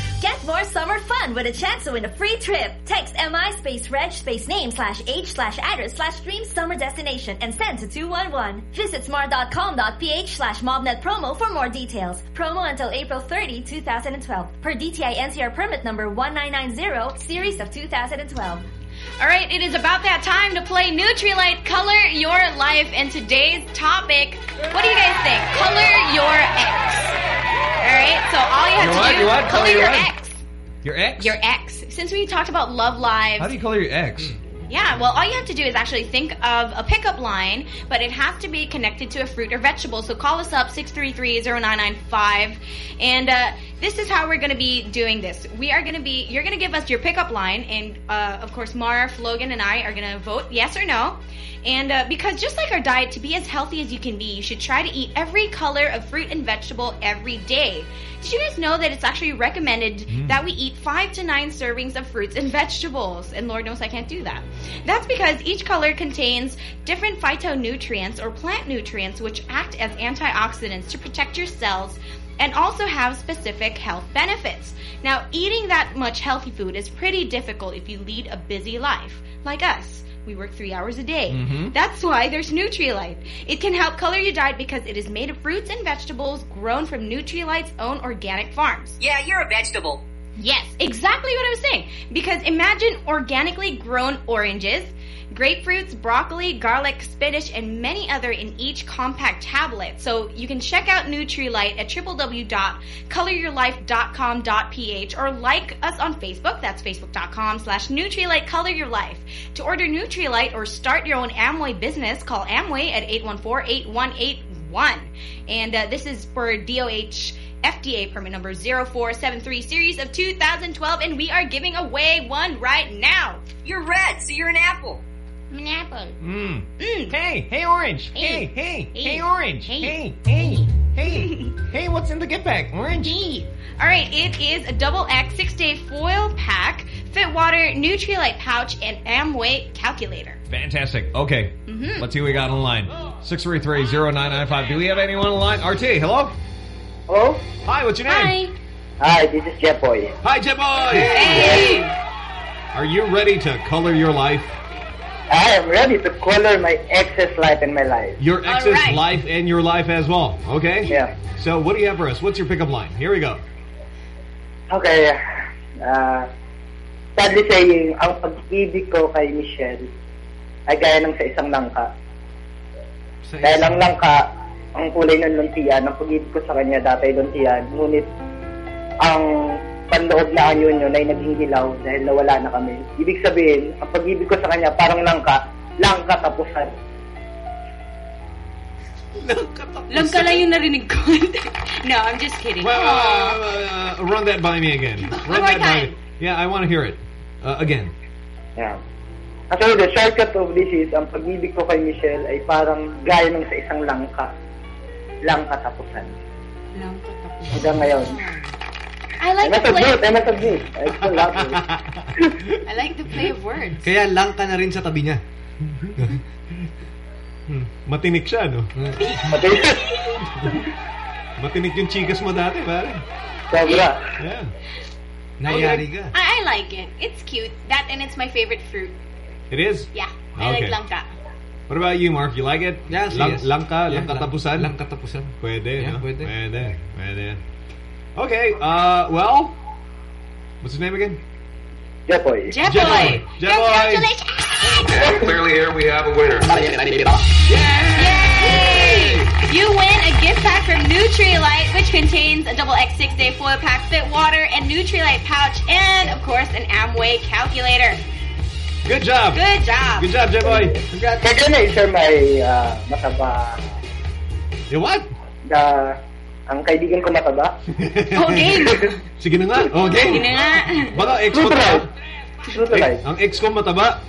Get more summer fun with a chance to win a free trip. Text MI space reg space name slash age slash address slash dream summer destination and send to 211. Visit smart.com.ph slash mobnet promo for more details. Promo until April 30, 2012. Per DTI NCR permit number 1990, series of 2012. All right, it is about that time to play Nutrilite Color Your Life. And today's topic, what do you guys think? Color your ex. All right, so all you have Your to what? do Your what? color Color your your ex. Your ex? Your ex. Since we talked about love lives, How do you color your ex? Mm. Yeah, well, all you have to do is actually think of a pickup line, but it has to be connected to a fruit or vegetable. So call us up, 633-0995, and uh, this is how we're going to be doing this. We are going to be, you're going to give us your pickup line, and uh, of course, Marf, Logan, and I are going to vote yes or no. And uh, because just like our diet, to be as healthy as you can be, you should try to eat every color of fruit and vegetable every day. Did you guys know that it's actually recommended that we eat five to nine servings of fruits and vegetables? And Lord knows I can't do that. That's because each color contains different phytonutrients or plant nutrients which act as antioxidants to protect your cells and also have specific health benefits. Now, eating that much healthy food is pretty difficult if you lead a busy life, like us. We work three hours a day. Mhm. That's why there's Nutrilite. It can help color your diet because it is made of fruits and vegetables grown from Nutrilite's own organic farms. Yeah, you're a vegetable. Yes, exactly what I was saying. Because imagine organically grown oranges, grapefruits, broccoli, garlic, spinach, and many other in each compact tablet. So you can check out Nutrilite at www.coloryourlife.com.ph or like us on Facebook. That's facebook.com slash Nutrilite Color Your Life. To order Nutrilite or start your own Amway business, call Amway at 814-8181. And uh, this is for DOH FDA permit number 0473 series of 2012 and we are giving away one right now. You're red, so you're an apple. I'm an apple. Mm. Mm. Hey, hey, Orange. Hey, hey, hey, Orange. Hey, hey, hey, hey, what's in the gift bag? Orange. All right, it is a double X six day foil pack, fit water, Nutrilite pouch, and Amway calculator. Fantastic. Okay, Mhm. let's see what we got on the line. 633-0995. Do we have anyone on the line? RT, hello? Hello? Hi, what's your name? Hi, Hi, this is Jeff Boy. Hi, Jeff Boy! Hey! Are you ready to color your life? I am ready to color my ex's life in my life. Your ex's life and your life as well. Okay? Yeah. So what do you have for us? What's your pickup line? Here we go. Okay. Uh, sadly saying, ang pag-ibig ko kay Michelle ay gaya ng sa isang langka. Dahil ang langka, ang kulay ng luntian, ang pag-ibig ko sa kanya dati ay luntian, ngunit ang panloob na yun ay naging hilaw dahil nawala na kami. Ibig sabihin, ang pag-ibig ko sa kanya parang langka, langka tapusan. Langka lang yung narinig ko. no, I'm just kidding. Well, Aw. uh, run that by me again. Run more that by me. Yeah, I want to hear it. Uh, again. Yeah. Actually, the shortcut of this is, ang pag-ibig ko kay Michelle ay parang gaya ng sa isang langka. Langka tapusan. Langka tapusan. Hanggang ngayon. I like I the must play. admit, I must admit. I still love you. I like the play of words. Kaya lang ka na rin sa tabi niya. Hmm. Matinik siya, no? Matinik. Matinik yung chikas mo dati, pare. Sobra. Yeah. Nayari ka. I, I like it. It's cute. That and it's my favorite fruit. It is? Yeah, I Okay. like langka. What about you, Mark? You like it? Yes, Lang- yes. Langka? Yeah, langka tapusan? langka tapusan. Pwede, Yeah, no? pwede. Pwede. Pwede. Okay, uh, well, what's his name again? Jepoy. Jepoy. Jepoy. Clearly here we have a winner. Yay! You win a gift pack from Nutrilite, which contains a double X six day foil pack, fit water, and Nutrilite pouch, and of course an Amway calculator. Good job. Good job. Good job, Jepoy. Pwede na i-share may uh, mataba. You what? Na, ang kaibigan ko mataba. Okay. Sige na nga. Okay. Sige na nga. Baka ex ko to. Nutrilite. Ang ex ko mataba?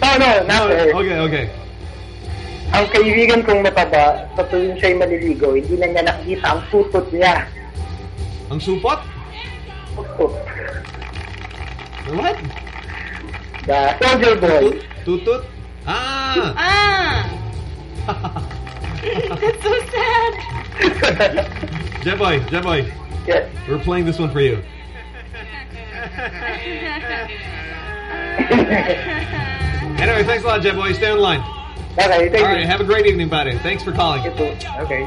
No, no, not her. Okay, okay. Ang kaibigan kong mataba, sa tuwing siya'y maliligo, hindi na niya nakikita ang tutot niya. Ang supot? Tutot. What? The soldier boy. Tutut? Ah! Ah. That's so sad. Jepoy, Jepoy. Yes. We're playing this one for you. Anyway, thanks a lot, Jepoy. Stay on the line. Okay, thank All right, you. have a great evening, buddy. Thanks for calling. Okay.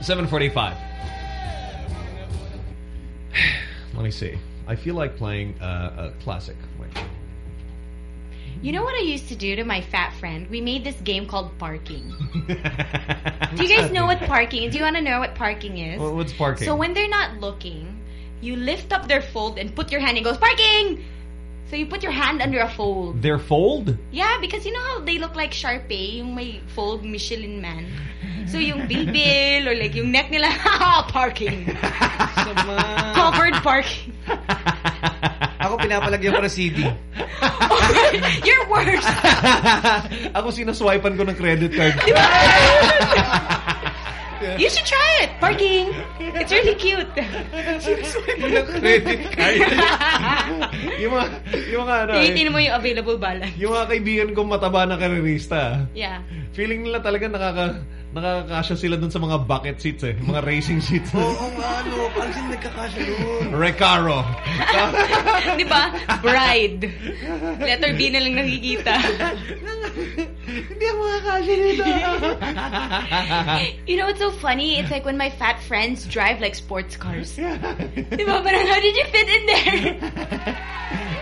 745. Let me see. I feel like playing uh, a classic. You know what I used to do to my fat friend? We made this game called parking. do you guys know what parking is? Do you want to know what parking is? Well, what's parking? So when they're not looking, you lift up their fold and put your hand and goes, parking! So you put your hand under a fold. Their fold? Yeah, because you know how they look like Shar Pei, yung may fold Michelin man. So yung bilbil or like yung neck nila, ah, parking. Covered parking. Ako pinapalagyan ko ng CD. You're worse. Ako sinaswipean ko ng credit card. You should try it. Parking. It's really cute. credit card. yung mga, yung mga ano, Titin mo yung available balance. yung mga kaibigan kong mataba na karerista, Yeah. feeling nila talaga nakaka, nakakasya sila dun sa mga bucket seats eh. Mga racing seats. Oo nga, ano. Parang sila nagkakasya doon. Recaro. Di ba? Bride. Letter B na lang nakikita. Hindi ako makakasya dito. You know what's so funny? It's like when my fat friends drive like sports cars. Di ba? Parang, how did you fit in there?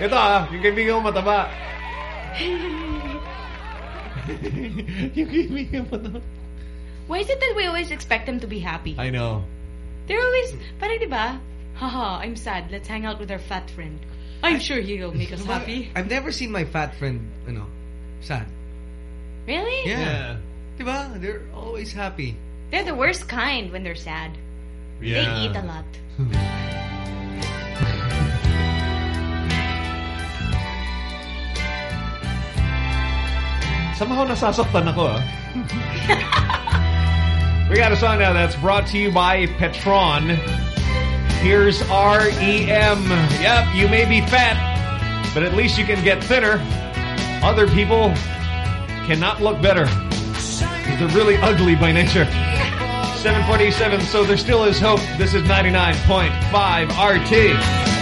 Ito ah, yung kaibigan ko mataba. yung kaibigan mo to. Why is it that we always expect them to be happy? I know. They're always, parang di ba? Haha, I'm sad. Let's hang out with our fat friend. I'm sure he'll make us happy. I've never seen my fat friend, you know, sad. Really? Yeah. Diba? They're always happy. They're the worst kind when they're sad. Yeah. They eat a lot. Somehow nasasaktan ako ah. we got a song now that's brought to you by Petron. Here's R.E.M. Yep, you may be fat, but at least you can get thinner. Other people cannot look better. They're really ugly by nature. 747, so there still is hope. This is 99.5 RT.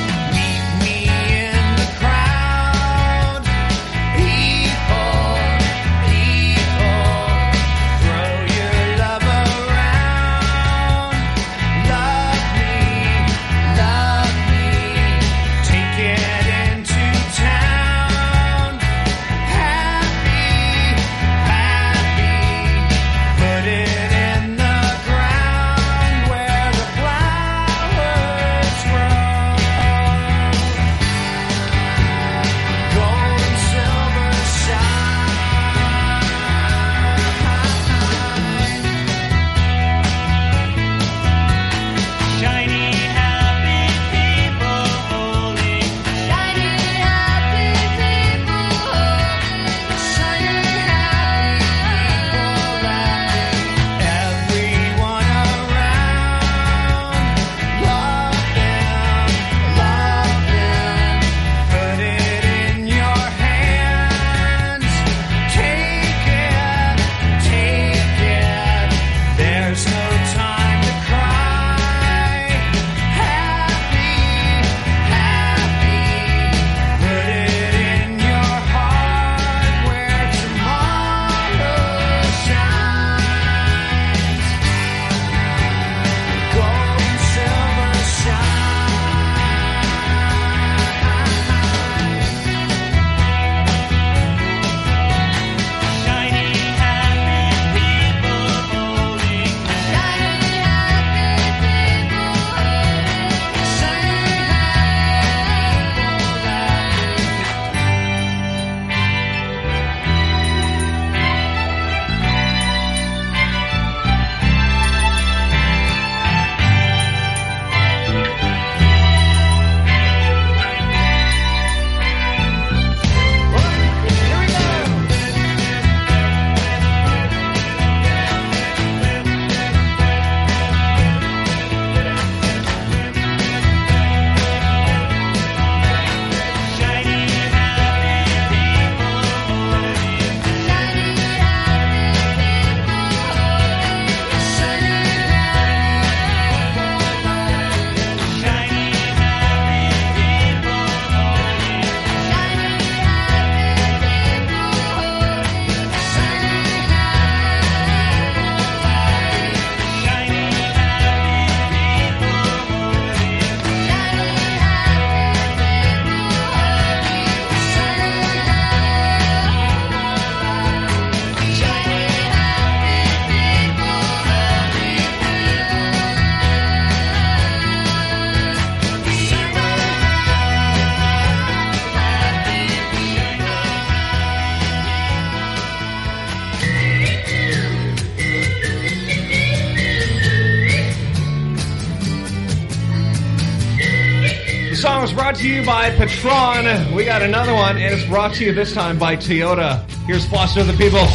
To you by Petron. We got another one, and it's brought to you this time by Toyota. Here's Foster of the People.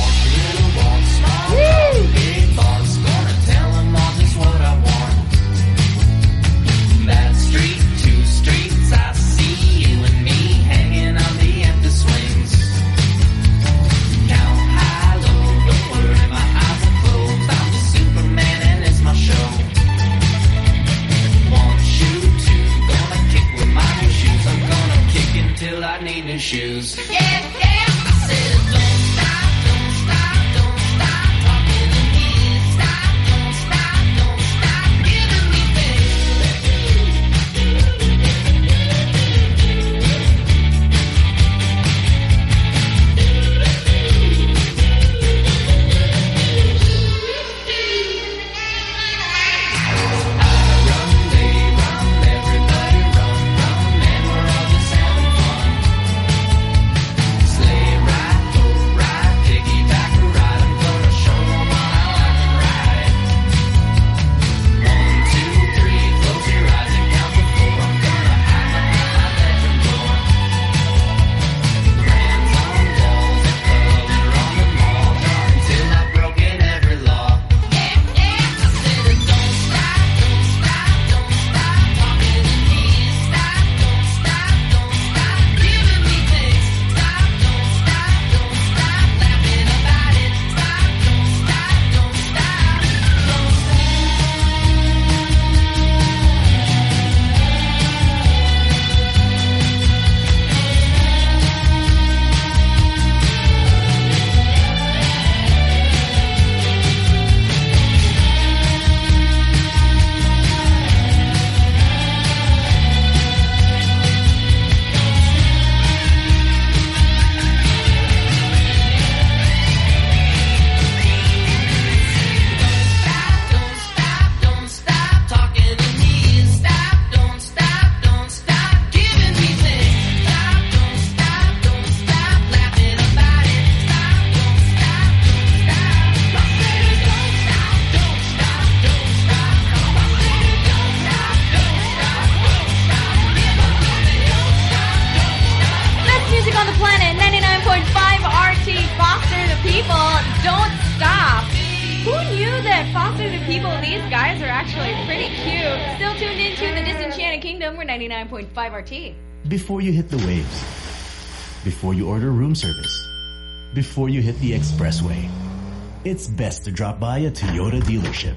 Before you hit the expressway. It's best to drop by a Toyota dealership.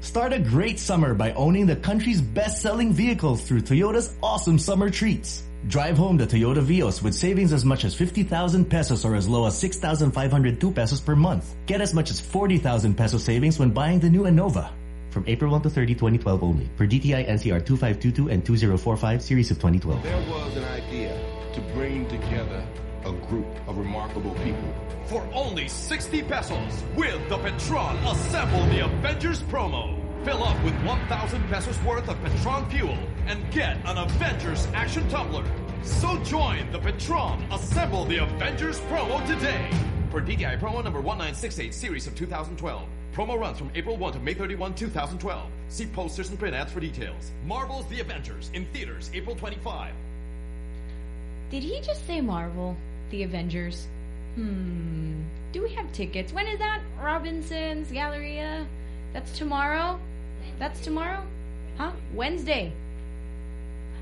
Start a great summer by owning the country's best-selling vehicles through Toyota's awesome summer treats. Drive home the Toyota Vios with savings as much as 50,000 pesos or as low as 6,502 pesos per month. Get as much as 40,000 peso savings when buying the new Innova. From April 1 to 30, 2012 only. Per DTI NCR 2522 and 2045 series of 2012. There was an idea to bring together a group of remarkable people. For only 60 pesos, with the Petron Assemble the Avengers promo. Fill up with 1,000 pesos worth of Petron fuel and get an Avengers action tumbler. So join the Petron Assemble the Avengers promo today. For DTI promo number 1968 series of 2012. Promo runs from April 1 to May 31, 2012. See posters and print ads for details. Marvel's The Avengers in theaters April 25. Did he just say Marvel? The Avengers? Hmm. Do we have tickets? When is that? Robinson's Galleria? That's tomorrow? That's tomorrow? Huh? Wednesday.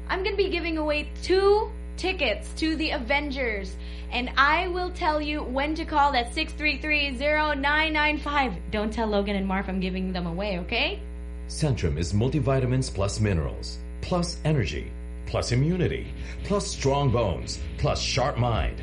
I'm going to be giving away two tickets to the Avengers. And I will tell you when to call. That's 633-0995. Don't tell Logan and Marf I'm giving them away, okay? Centrum is multivitamins plus minerals, plus energy, plus immunity, plus strong bones, plus sharp mind,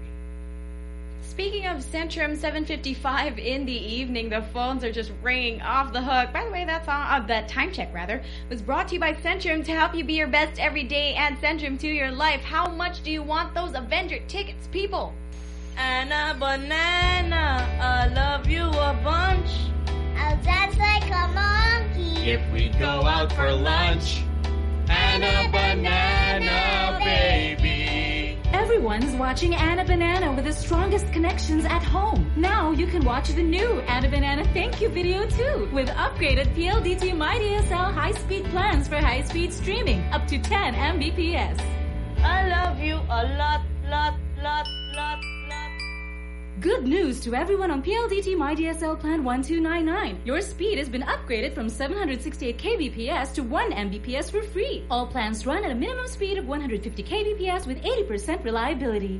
Speaking of Centrum 7:55 in the evening, the phones are just ringing off the hook. By the way, that song, uh, that time check rather, was brought to you by Centrum to help you be your best every day and Centrum to your life. How much do you want those Avenger tickets, people? Anna Banana, I love you a bunch. I'll dance like a monkey. If we go out for lunch. Anna Banana, baby. Everyone's watching Anna Banana with the strongest connections at home. Now you can watch the new Anna Banana thank you video too with upgraded PLDT MyDSL high-speed plans for high-speed streaming up to 10 Mbps. I love you a lot, lot, lot, lot. Good news to everyone on PLDT MyDSL Plan 1299. Your speed has been upgraded from 768 kbps to 1 mbps for free. All plans run at a minimum speed of 150 kbps with 80% reliability.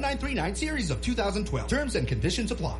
1939 series of 2012. Terms and conditions apply.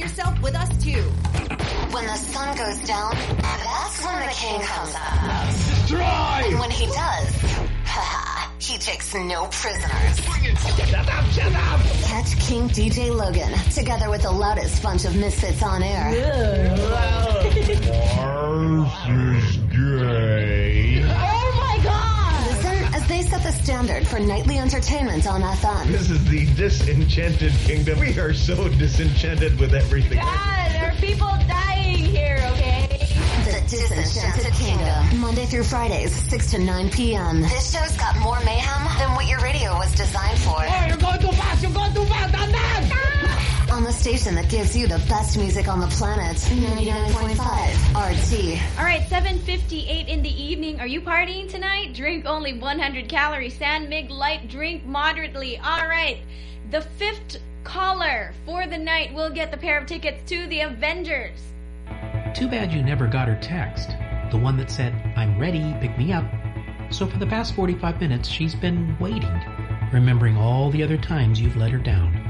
yourself with us too. When the sun goes down, that's when the king comes out. Destroy! And when he does, he takes no prisoners. Shut up, shut up! Catch King DJ Logan together with the loudest bunch of misfits on air. is gay. Standard for nightly entertainment on FM. This is the disenchanted kingdom. We are so disenchanted with everything. God, there are people dying here, okay? The Disenchanted Kingdom. Monday through Fridays, 6 to 9 p.m. This show's got more mayhem than what your radio was designed for. Oh, you're going too fast! You're going On the station that gives you the best music on the planet. Mm-hmm. 99.5 RT. All right, 7:58 in the evening. Are you partying tonight? Drink only 100 calories. San Mig Light. Drink moderately. All right. The fifth caller for the night will get the pair of tickets to the Avengers. Too bad you never got her text. The one that said, I'm ready, pick me up. So for the past 45 minutes, she's been waiting, remembering all the other times you've let her down.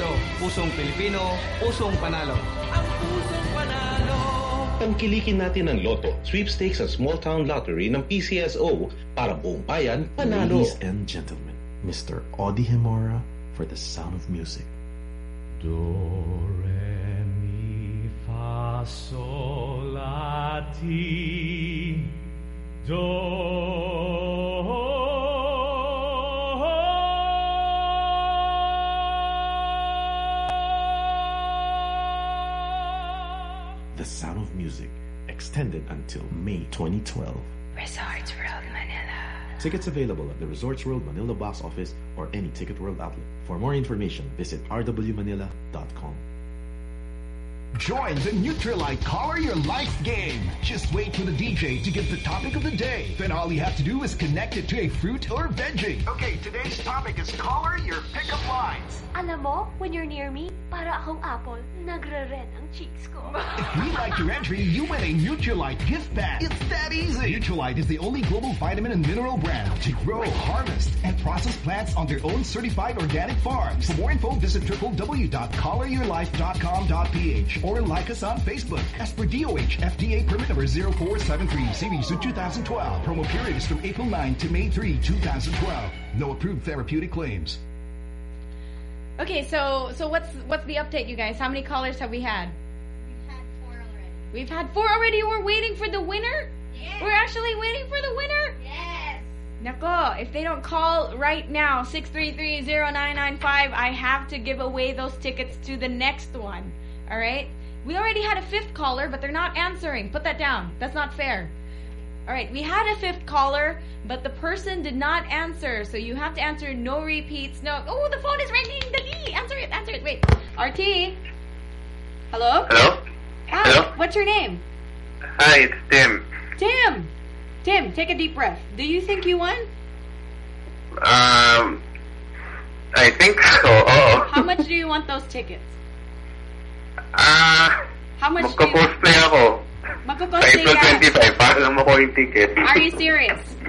PCSO, Pusong Pilipino, Pusong Panalo. Ang pusong panalo Tangkilikin natin ang loto, sweepstakes at small town lottery ng PCSO para buong bayan panalo. Ladies and gentlemen, Mr. Audie Gemora for the sound of music. Do, re, mi, fa, sol, la, ti, do. Extended until May 2012. Resorts World Manila. Tickets available at the Resorts World Manila box office or any Ticket World outlet. For more information, visit rwmanila.com. Join the Nutrilite Color Your Life game. Just wait for the DJ to give the topic of the day. Then all you have to do is connect it to a fruit or veggie. Okay, today's topic is color your pickup lines. Alam mo, when you're near me, para akong apple, nagre-red ang cheeks ko. If we like your entry, you win a Nutrilite gift bag. It's that easy. Nutrilite is the only global vitamin and mineral brand to grow, harvest, and process plants on their own certified organic farms. For more info, visit www.coloryourlife.com.ph or like us on Facebook. As per DOH, FDA permit number 0473, series of 2012. Promo period is from April 9 to May 3, 2012. No approved therapeutic claims. Okay, so so what's what's the update, you guys? How many callers have we had? We've had four already. We've had four already. We're waiting for the winner. We're actually waiting for the winner. Yes. Nako, if they don't call right now, 633-0995, I have to give away those tickets to the next one. All right? We already had a fifth caller, but they're not answering. Put that down. That's not fair. All right, we had a fifth caller, but the person did not answer. So you have to answer no repeats. No. Oh, the phone is ringing. Dali, answer it. Answer it. Wait. RT. Hello? Hello? Hi. Hello? What's your name? Hi, it's Tim. Tim. Tim, take a deep breath. Do you think you won? Um, I think so. Oo. How much do you want those tickets? Ah, How much do you magko-cosplay ako. Sa Magkakosplay April ka. 25, para lang makuha yung ticket. Are you serious?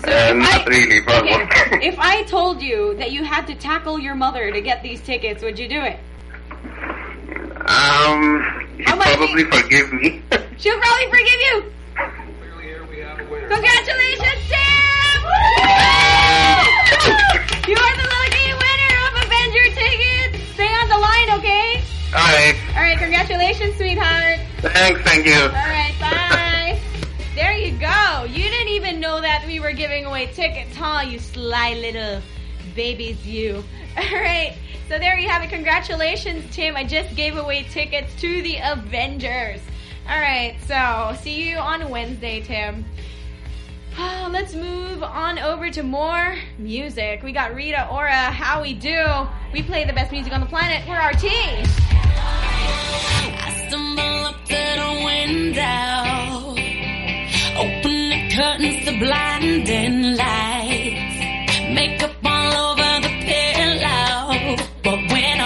Uh, not really, but Okay. if I told you that you had to tackle your mother to get these tickets, would you do it? um, you probably forgive me. She'll probably forgive you. Congratulations, Sam! you are the lucky winner of Avenger tickets. Stay on the line, okay? Alright, All right, congratulations, sweetheart. thanks, thank you. All right, bye. There you go. You didn't even know that we were giving away tickets, huh? You sly little babies, you. All right. So there you have it. Congratulations, Tim. I just gave away tickets to the Avengers. All right. So see you on Wednesday, Tim. Ah, let's move on over to more music. We got Rita Ora, How We Do. We play the best music on the planet. We're RT. I stumble up the window, open the curtains to blinding lights, makeup all over the pillow. What went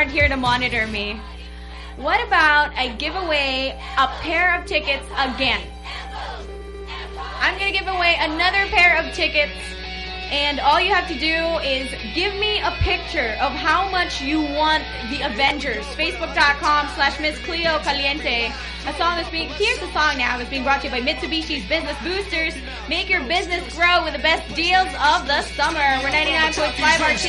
aren't here to monitor me, what about I give away a pair of tickets again? I'm going to give away another pair of tickets and all you have to do is give me a picture of how much you want the Avengers. Facebook.com slash Miss Cleo Caliente. A song that's being, here's the song now. It's being brought to you by Mitsubishi's Business Boosters. Make your business grow with the best deals of the summer. We're 99.5 RT.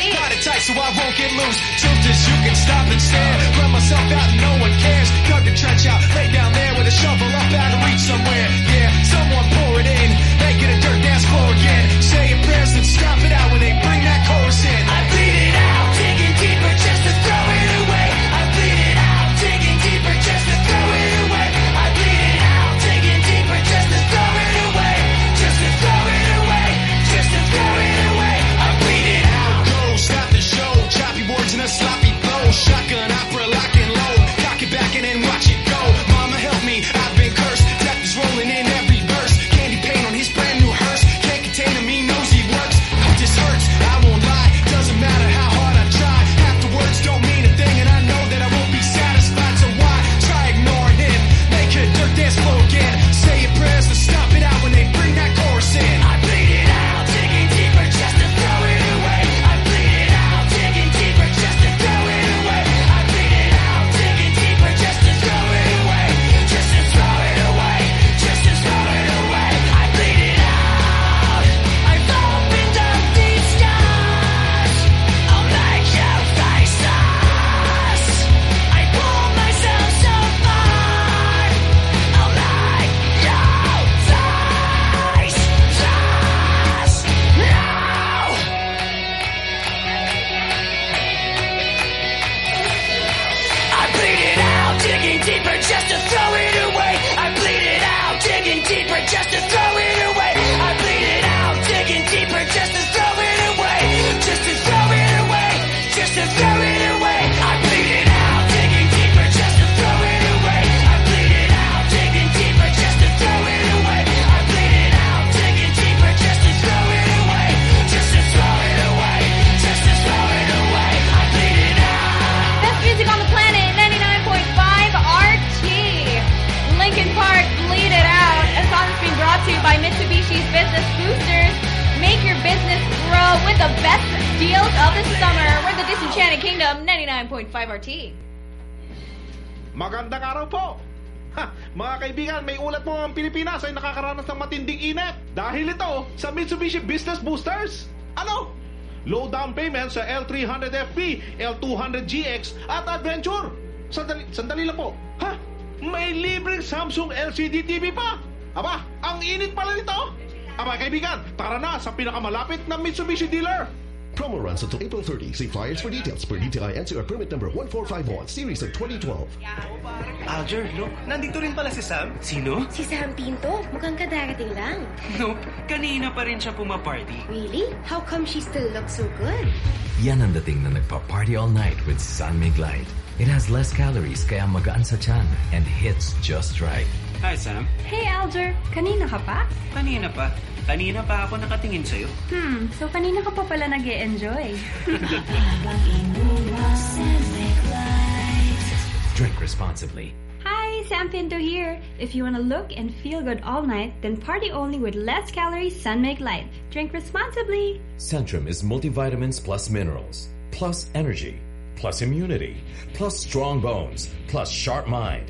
Can stop and stare. Run myself out and no one cares. Cut the trench out, lay down there with a shovel up out of reach somewhere. Yeah, someone pour it in. Make it a dirt dance floor again. Say your prayers and stop it out when they bring that chorus in. 99.5 RT. Magandang araw po! Ha, mga kaibigan, may ulat po ang Pilipinas ay nakakaranas ng matinding init. Dahil ito sa Mitsubishi Business Boosters. Ano? Low down payment sa L300FP, L200GX at Adventure. Sandali, sandali lang po. Ha? May libreng Samsung LCD TV pa? Aba, ang init pala nito. Aba kaibigan, tara na sa pinakamalapit na Mitsubishi dealer. Promo runs until April 30. See flyers for details per DTI NCR permit number 1451, series of 2012. Alger, look, nandito rin pala si Sam. Sino? Si Sam Pinto, mukhang kadarating lang. Nope, kanina pa rin siya pumaparty. Really? How come she still looks so good? Yan ang dating na nagpa-party all night with San Mig Light. It has less calories kaya magaan sa tiyan and hits just right. Hi, Sam. Hey, Alger. Kanina ka pa? Kanina pa. Kanina pa ako nakatingin sa'yo. Hmm, so kanina ka pa pala nag enjoy Drink responsibly. Hi, Sam Pinto here. If you want to look and feel good all night, then party only with less calories San Mig Light. Drink responsibly. Centrum is multivitamins plus minerals, plus energy, plus immunity, plus strong bones, plus sharp mind,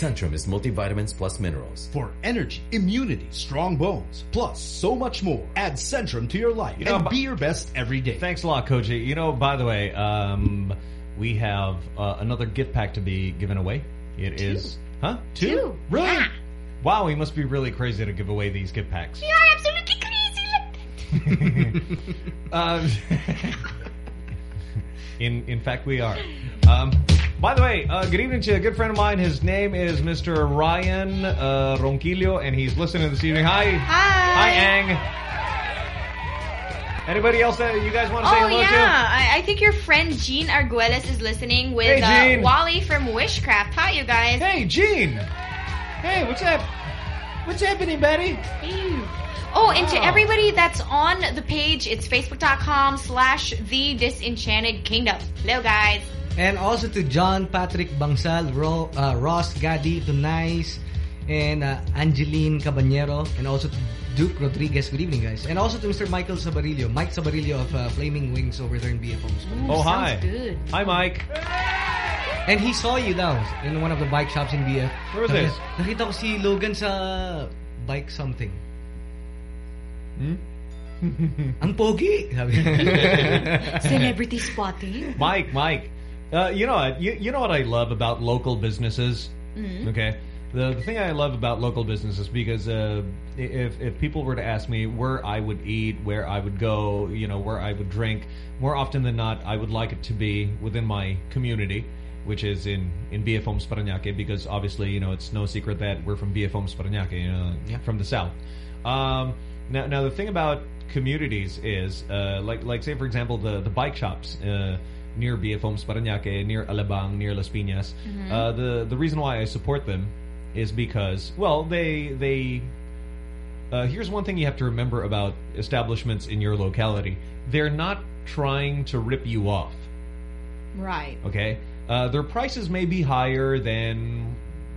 Centrum is multivitamins plus minerals. For energy, immunity, strong bones, plus so much more. Add Centrum to your life You know, and be your best every day. Thanks a lot, Koji. You know, by the way, um, we have uh, another gift pack to be given away. It is, huh? Two? Two. Really? Yeah. Wow, we must be really crazy to give away these gift packs. You are absolutely crazy. Um, in in fact, we are. Um, by the way, uh, good evening to a good friend of mine. His name is Mr. Ryan uh, Ronquillo, and he's listening this evening. Hi. Hi. Hi, Ang. Anybody else that you guys want to say Oh hello yeah, to? I, I think your friend Jean Arguelles is listening with Hey, uh, Wally from Wishcraft. Hi, you guys. Hey, Jean. Hey, what's up? What's happening, buddy? Oh, and to everybody that's on the page, it's facebook.com slash the disenchanted kingdom. Hello, guys. And also to John Patrick Bangsal, Ro, uh, Ross Gadi, Tunais, and uh, Angeline Cabanero, and also to Duke Rodriguez. Good evening, guys. And also to Mr. Michael Sabarillo, Mike Sabarillo of uh, Flaming Wings over there in BF Homes. oh, hi. Hi, Mike. And he saw you now in one of the bike shops in BF. Where was Sabi this? niya, Nakita ko si Logan sa bike something. Hmm? Ang pogi. Sabi niya. Celebrity spotting. Mike, Mike. Uh, you know what? You, you know what I love about local businesses? Mhm. Okay. The, the thing I love about local businesses because uh, if if people were to ask me where I would eat, where I would go, you know, where I would drink, more often than not, I would like it to be within my community, which is in in BF Homes because obviously, you know, it's no secret that we're from BF Homes you know, from the south. Um, now, now the thing about communities is, uh, like like say for example, the the bike shops. Uh, near BF Homes near Alabang, near Las Piñas. Mhm. Uh, the the reason why I support them is because well they they uh, here's one thing you have to remember about establishments in your locality. They're not trying to rip you off. Right. okay? Uh, their prices may be higher than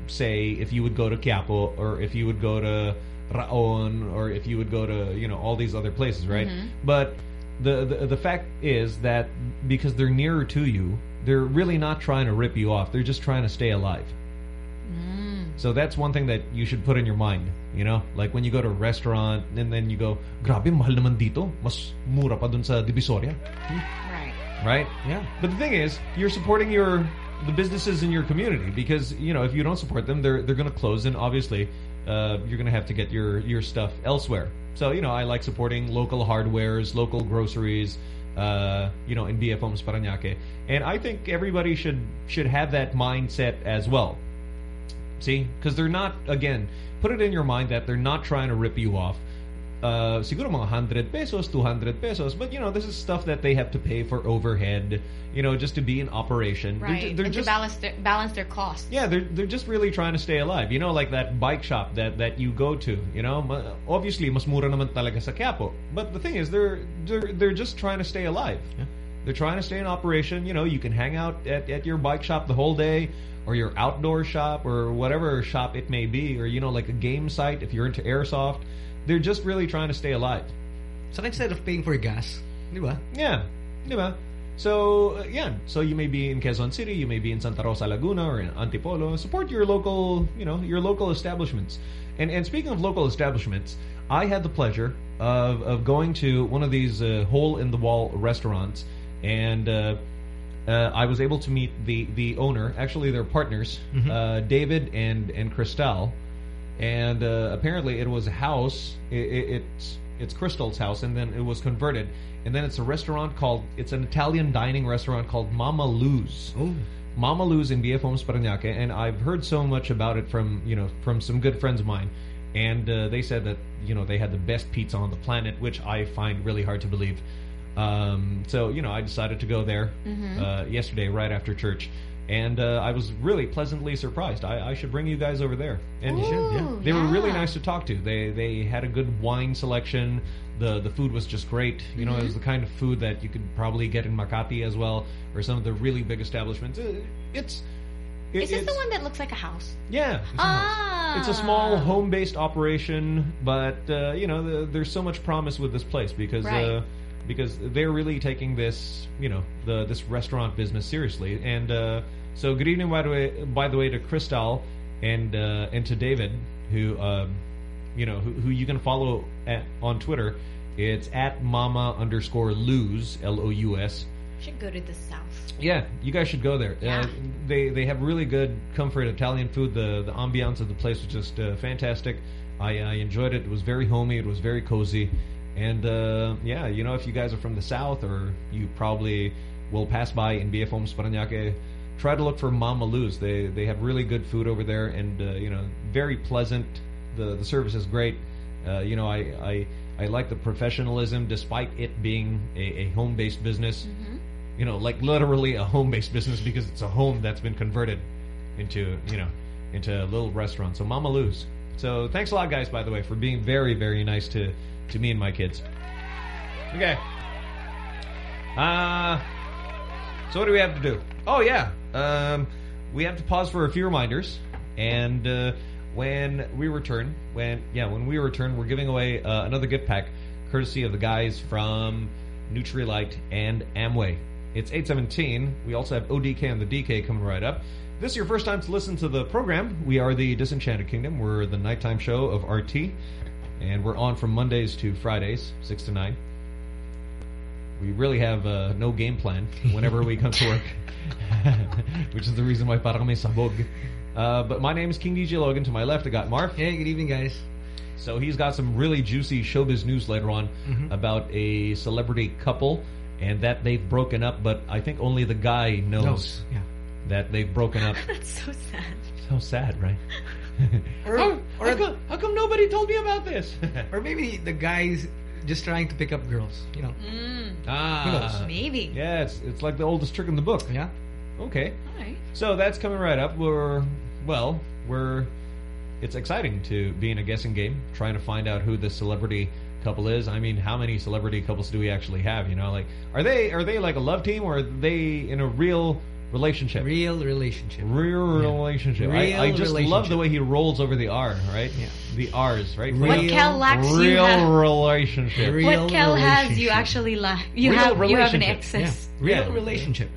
say if you would go to Quiapo or if you would go to Raon or if you would go to you know all these other places right? Mhm. but the, the the fact is that because they're nearer to you they're really not trying to rip you off. They're just trying to stay alive so that's one thing that you should put in your mind, you know? Like when you go to a restaurant and then you go, grabe, mahal naman dito. Mas mura pa dun sa Divisoria. Right. Right? Yeah. But the thing is, you're supporting your the businesses in your community because, you know, if you don't support them, they're they're going to close and obviously uh, you're going to have to get your your stuff elsewhere. So, you know, I like supporting local hardwares, local groceries, uh, you know, in BF Homes Parañaque. And I think everybody should should have that mindset as well. See? Because they're not, again, put it in your mind that they're not trying to rip you off. Uh, siguro mga 100 pesos, 200 pesos. But, you know, this is stuff that they have to pay for overhead, you know, just to be in operation. They're Right. They're, just, to balance their, balance their costs. yeah, they're they're just really trying to stay alive. You know, like that bike shop that that you go to. You know, obviously mas mura naman talaga sa Quiapo. But the thing is, they're they're they're just trying to stay alive. They're trying to stay in operation. You know, you can hang out at, at your bike shop the whole day, or your outdoor shop, or whatever shop it may be, or you know, like a game site if you're into airsoft. They're just really trying to stay alive. So instead of paying for gas, di ba? Yeah, diba? So, uh, yeah. So you may be in Quezon City, you may be in Santa Rosa, Laguna, or in Antipolo. Support your local, you know, your local establishments. And and speaking of local establishments, I had the pleasure of of going to one of these uh, hole in the wall restaurants, and uh, uh, I was able to meet the the owner. Actually, they're partners, Mhm. uh, David and and Cristal. And uh, apparently, it was a house. It, it, it's it's Crystal's house, and then it was converted. And then it's a restaurant called. It's an Italian dining restaurant called Mama Lou's. Oh. Mama Lou's in BF Homes Parañaque, and I've heard so much about it from you know from some good friends of mine, and uh, they said that you know they had the best pizza on the planet, which I find really hard to believe. Um, so you know I decided to go there Mhm. uh, yesterday right after church, and uh, I was really pleasantly surprised. I, I should bring you guys over there, and Ooh, yeah. they were really nice to talk to. They they had a good wine selection. The the food was just great. You know, it was Mhm. the kind of food that you could probably get in Makati as well, or some of the really big establishments. Uh, It's it- Is this the one that looks like a house? Yeah, it's a Ah. it's a small home-based operation, but uh, you know, the, there's so much promise with this place because Right. uh, because they're really taking this, you know, the this restaurant business seriously. And uh, so, good evening, by the way, by the way, to Cristal and uh, and to David, who um, you know who, who you can follow at, on Twitter. It's at mama underscore lose L O U S. Should go to the south. Yeah, you guys should go there. Yeah. Uh, they they have really good comfort Italian food. The the ambiance of the place was just uh, fantastic. I, I enjoyed it. It was very homey. It was very cozy. And uh, yeah, you know, if you guys are from the south or you probably will pass by in BF Homes try to look for Mama Lou's. They they have really good food over there, and uh, you know, very pleasant. The the service is great. Uh, you know, I I I like the professionalism, despite it being a, a home based business. You know, like literally a home based business because it's a home that's been converted into you know into a little restaurant. So Mama Lou's. So thanks a lot, guys. By the way, for being very very nice to to me and my kids. Okay. Uh, so what do we have to do? Oh yeah, um, we have to pause for a few reminders, and uh, when we return, when yeah, when we return, we're giving away uh, another gift pack, courtesy of the guys from Nutrilite and Amway. It's 817. We also have ODK and the DK coming right up. This is your first time to listen to the program, we are the Disenchanted Kingdom. We're the nighttime show of RT, and we're on from Mondays to Fridays, 6 to 9 we really have uh, no game plan whenever we come to work, which is the reason why parang may sabog. Uh, but my name is King DJ Logan. To my left, I got Marf. Hey, good evening, guys. So he's got some really juicy showbiz news later on Mhm. about a celebrity couple and that they've broken up, but I think only the guy knows, Knows, yeah. that they've broken up. That's so sad. so sad, right? Or, how, or, how, come, how come nobody told me about this? or maybe the guys just trying to pick up girls, you know. Mm. Ah, Who knows? Maybe. Yeah, it's it's like the oldest trick in the book. Yeah. Okay. Alright. So that's coming right up. We're well, we're it's exciting to be in a guessing game, trying to find out who the celebrity couple is. I mean, how many celebrity couples do we actually have? You know, like are they are they like a love team or are they in a real relationship? Real relationship. Real relationship. Real I, I just love the way he rolls over the R, right? Yeah. The R's, right? What Real- Kel lacks, you Real have. relationship. Real what Kel has, you actually lack. You Real have. You have an excess. Yeah. Real Yeah. relationship.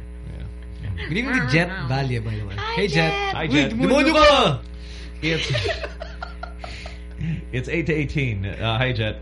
Yeah. Good evening to Jet Valle, by the way. Hi, hey, Jet. Jet. Hi, Jet. Uy, demonyo ka! It's it's eight to eighteen. Uh, hi, Jet.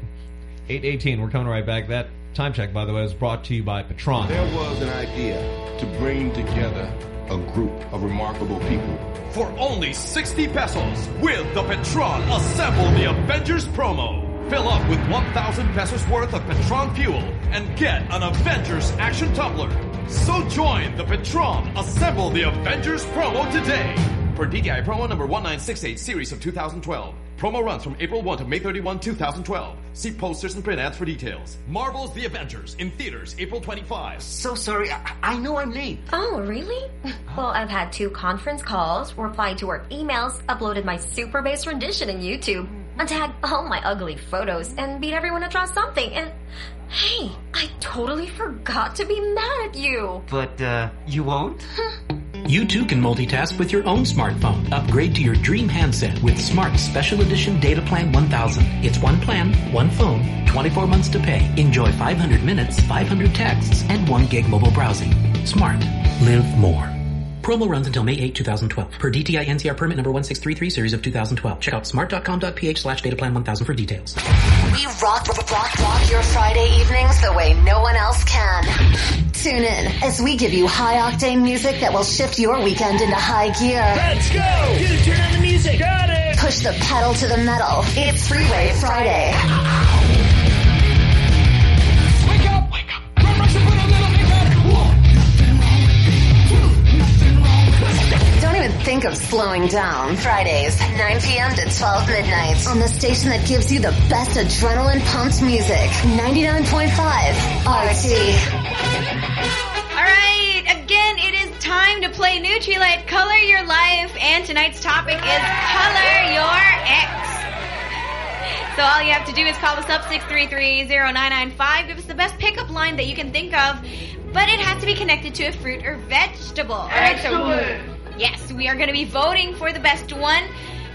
Eight eighteen. We're coming right back. That time check, by the way, was brought to you by Petron. There was an idea to bring together a group of remarkable people. For only 60 pesos, with the Petron, assemble the Avengers promo. Fill up with 1,000 pesos worth of Petron fuel and get an Avengers action tumbler. So join the Petron, assemble the Avengers promo today. Per DTI promo number 1968 series of 2012. Promo runs from April 1 to May 31, 2012. See posters and print ads for details. Marvel's The Avengers in theaters April 25. So sorry, I, I know I'm late. Oh, really? Well, I've had two conference calls, replied to work emails, uploaded my super bass rendition in YouTube, and tagged all my ugly photos, and beat everyone to draw something. And hey, I totally forgot to be mad at you. But, uh, you won't? You too can multitask with your own smartphone. Upgrade to your dream handset with Smart Special Edition Data Plan 1000. It's one plan, one phone, 24 months to pay. Enjoy 500 minutes, 500 texts, and 1 gig mobile browsing. Smart. Live more. Promo runs until May 8, 2012. Per DTI NCR permit number 1633 series of 2012. Check out smart.com.ph slash dataplan 1000 for details. We rock, rock, rock, rock your Friday evenings the way no one else can. Tune in as we give you high octane music that will shift your weekend into high gear. Let's go! Dude, turn on the music. Got it! Push the pedal to the metal. It's Freeway Friday. Think of slowing down. Fridays, 9 p.m. to 12 midnight. On the station that gives you the best adrenaline pumped music. 99.5 RT. All right, again, it is time to play Nutrilite Color Your Life, and tonight's topic is Color Your Ex. So all you have to do is call us up 633-0995. Give us the best pickup line that you can think of, but it has to be connected to a fruit or vegetable. All right, so Excellent. Yes, we are going to be voting for the best one.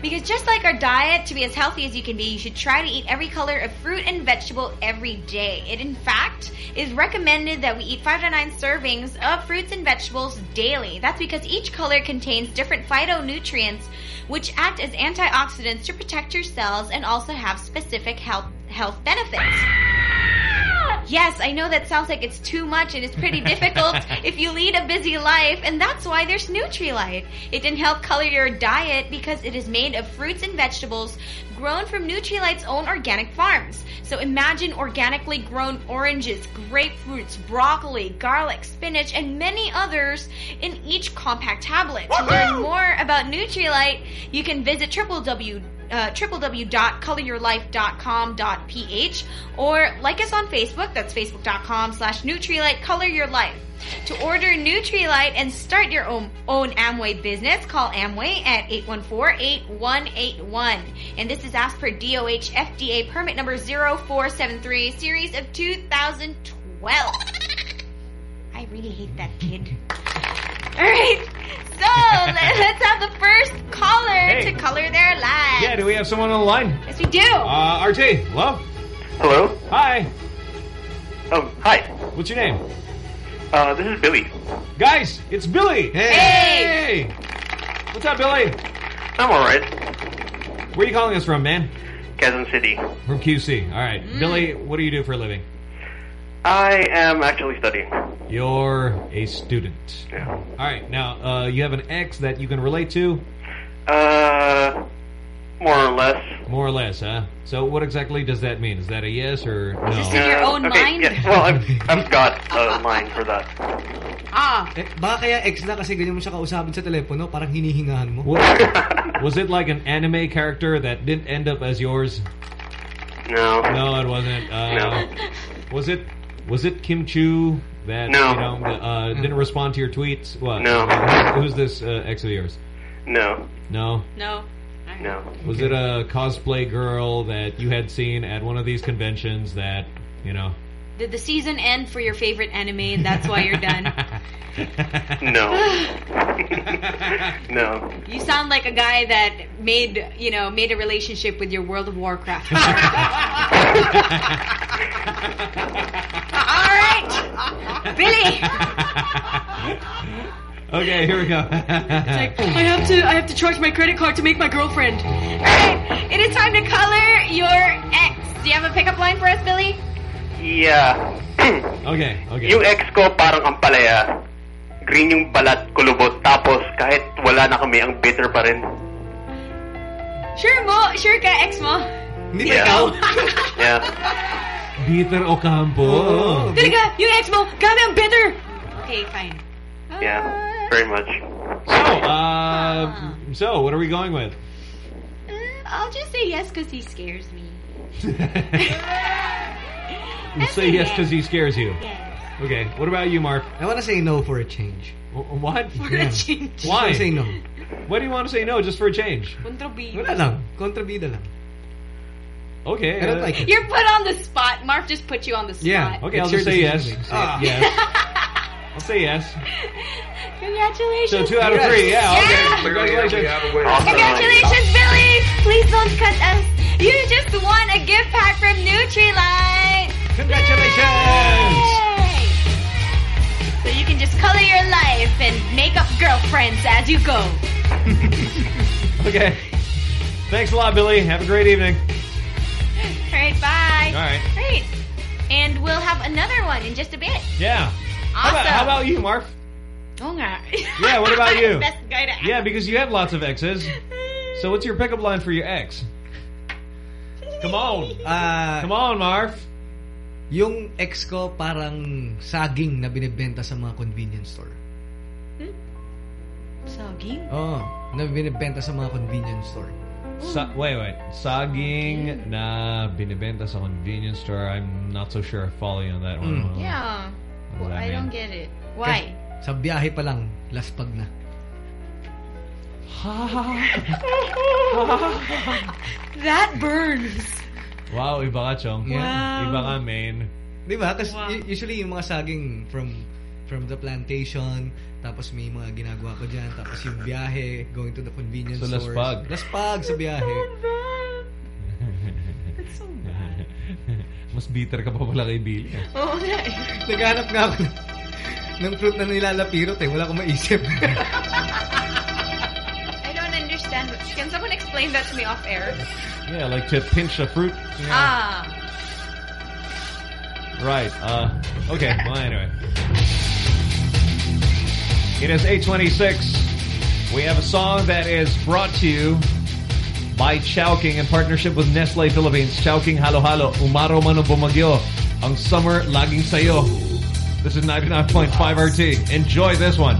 Because just like our diet, to be as healthy as you can be, you should try to eat every color of fruit and vegetable every day. It, in fact, is recommended that we eat 5 to 9 servings of fruits and vegetables daily. That's because each color contains different phytonutrients, which act as antioxidants to protect your cells and also have specific health, health benefits. Yes, I know that sounds like it's too much and it's pretty difficult if you lead a busy life, and that's why there's Nutrilite. It can help color your diet because it is made of fruits and vegetables grown from Nutrilite's own organic farms. So imagine organically grown oranges, grapefruits, broccoli, garlic, spinach, and many others in each compact tablet. To learn more about Nutri-Light, you can visit www uh, www.coloryourlife.com.ph or like us on Facebook. That's facebook.com slash Nutrilite Color Your Life. To order Nutrilite and start your own, own Amway business, call Amway at 814-8181. And this is asked per DOH FDA permit number 0473 series of 2012. I really hate that kid. Alright, so let- let's have the first caller Hey. to color their lives. Yeah, do we have someone on the line? Yes, we do. Uh, RT, hello? Hello? Hi. Oh, hi. What's your name? Uh, this is Billy. Guys, it's Billy. Hey. Hey. What's up, Billy? I'm alright. Where are you calling us from, man? Quezon City. From QC. All right. Mm. Billy, what do you do for a living? I am actually studying. You're a student. Yeah. All right. Now, uh, you have an ex that you can relate to? Uh, more or less. More or less, huh? So what exactly does that mean? Is that a yes or no? this in your own Uh, okay, mind? Yeah, well, I've, I've got a line for that. Ah. Eh, baka kaya ex na kasi ganyan mo siya kausapin sa telepono, parang hinihingahan mo. What- was it like an anime character that didn't end up as yours? No. No, it wasn't. Uh, No. Was it? Was it Kim Chiu that No. you know uh, didn't respond to your tweets? What? No. Uh, who's this uh, ex of yours? No. No. No. No. Was it a cosplay girl that you had seen at one of these conventions that you know? Did the season end for your favorite anime and that's why you're done? No. no. You sound like a guy that made, you know, made a relationship with your World of Warcraft. All right, Billy. Okay, here we go. I have to, I have to charge my credit card to make my girlfriend. All right, it is time to color your ex. Do you have a pickup line for us, Billy? Yeah. okay, okay. Yung ex ko parang ang palaya. Green yung balat, kulubot. Tapos kahit wala na kami, ang bitter pa rin. Sure mo, sure ka, ex mo. Hindi Yeah. ikaw? Yeah. Peter Ocampo. Oh. Talaga, yung ex mo, grabe ang bitter. Okay, fine. Yeah. Very much. So, uh, so what are we going with? I'll just say yes because he scares me. You say yes because he scares you. Okay. What about you, Mark? I want to say no for a change. What? For a change. Why? I say no. Why do you want to say no just for a change? Kontrabida. Wala lang. Kontrabida lang. Okay. I don't uh, like it. You're put on the spot. Mark just put you on the spot. Yeah. Okay, I'll just say yes. decision, Say Ah. yes. I'll say yes. Congratulations. So two out of three. Yeah. Okay. Congratulations. Congratulations, Billy. Please don't cut us. You just won a gift pack from Nutrilite. Congratulations. Yay. So you can just color your life and make up girlfriends as you go. Okay. Thanks a lot, Billy. Have a great evening. All right, bye. All right. Great. And we'll have another one in just a bit. Yeah. How about, Awesome. how about you, Mark? Oh, nga. Yeah, what about you? Best guy to ask. Yeah, because you have lots of exes. So what's your pickup line for your ex? Come on. Ah, Come on, Marf. Yung ex ko parang saging na binibenta sa mga convenience store. Saging? Oo, na binibenta sa mga convenience store. Sa wait, wait. Saging na binibenta sa convenience store. I'm not so sure I follow you on that one. Mm. Yeah. What does that I don't get it. Why? Sa biyahe pa lang, laspag na. That burns. Wow, iba ka, Chong. Yeah. Iba ka, main. Di ba? Kasi usually yung mga saging from from the plantation, tapos may mga ginagawa ko dyan, tapos yung biyahe, going to the convenience So, stores. laspag. Laspag sa biyahe. Mas bitter ka pa pala kay Billy. Oo nga eh. Naghanap nga ako ng- ng fruit na nilalapirot eh. Wala akong maisip. I don't understand. Can someone explain that to me off air? Yeah, like to pinch a fruit. you know? Ah. Right. Uh, okay. Well, anyway. It is 826. We have a song that is brought to you by Chowking in partnership with Nestle Philippines. Chowking Halo Halo. Umaro man o bumagyo. Ang summer laging sayo. This is 99.5 RT. Enjoy this one.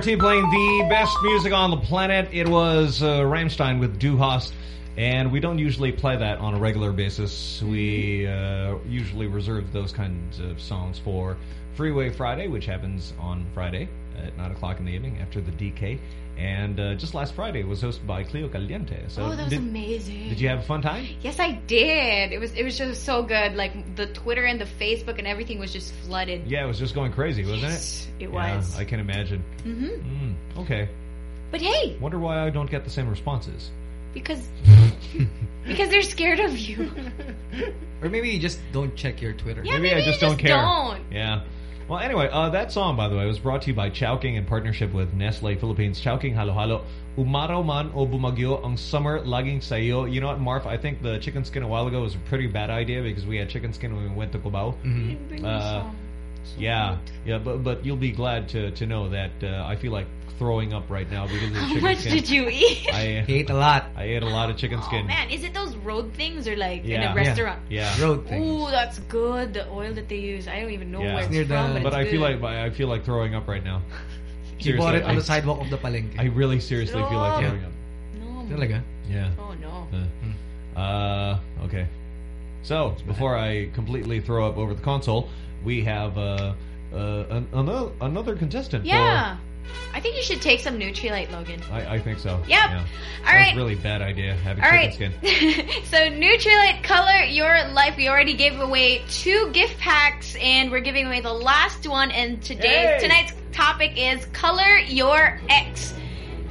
RT playing the best music on the planet. It was uh, Rammstein with Du Hast. And we don't usually play that on a regular basis. We uh, usually reserve those kinds of songs for Freeway Friday, which happens on Friday at 9 o'clock in the evening after the DK. And uh, just last Friday it was hosted by Cleo Caliente. So oh, that was did, amazing. Did you have a fun time? Yes, I did. It was it was just so good. Like the Twitter and the Facebook and everything was just flooded. Yeah, it was just going crazy, wasn't Yes, it? it Yeah, was. I can imagine. hmm Mm, okay. But hey, Wonder why I don't get the same responses. because because they're scared of you. Or maybe you just don't check your Twitter. Yeah, maybe, I maybe just you don't care. don't. Yeah. Well, anyway, uh, that song, by the way, was brought to you by Chowking in partnership with Nestle Philippines. Chowking Halo Halo. Umaraw man o bumagyo, ang summer laging sayo. You know what, Marf? I think the chicken skin a while ago was a pretty bad idea because we had chicken skin when we went to Cubao. Mhm. Uh, yeah, yeah, but but you'll be glad to to know that uh, I feel like throwing up right now because of the How chicken much skin. did you eat? I He ate a lot. I ate a lot of chicken skin. Oh man, is it those road things or like in a restaurant? Yeah. Road things. Ooh, that's good. The oil that they use, I don't even know Yeah. where it's Near the- from, but, But I it's feel good. like I feel like throwing up right now. He bought it on I- the sidewalk of the palengke. I really seriously feel like throwing up. No. Talaga? Yeah. Oh no. Uh, uh, okay. So before I completely throw up over the console, we have uh, uh, an, another another contestant. for- Yeah. I think you should take some Nutrilite, Logan. I, I think so. Yep. Yeah. All That right. a really bad idea having All chicken right. skin. so Nutrilite Color Your Life. We already gave away two gift packs, and we're giving away the last one. And today, Hey! tonight's topic is Color Your Ex.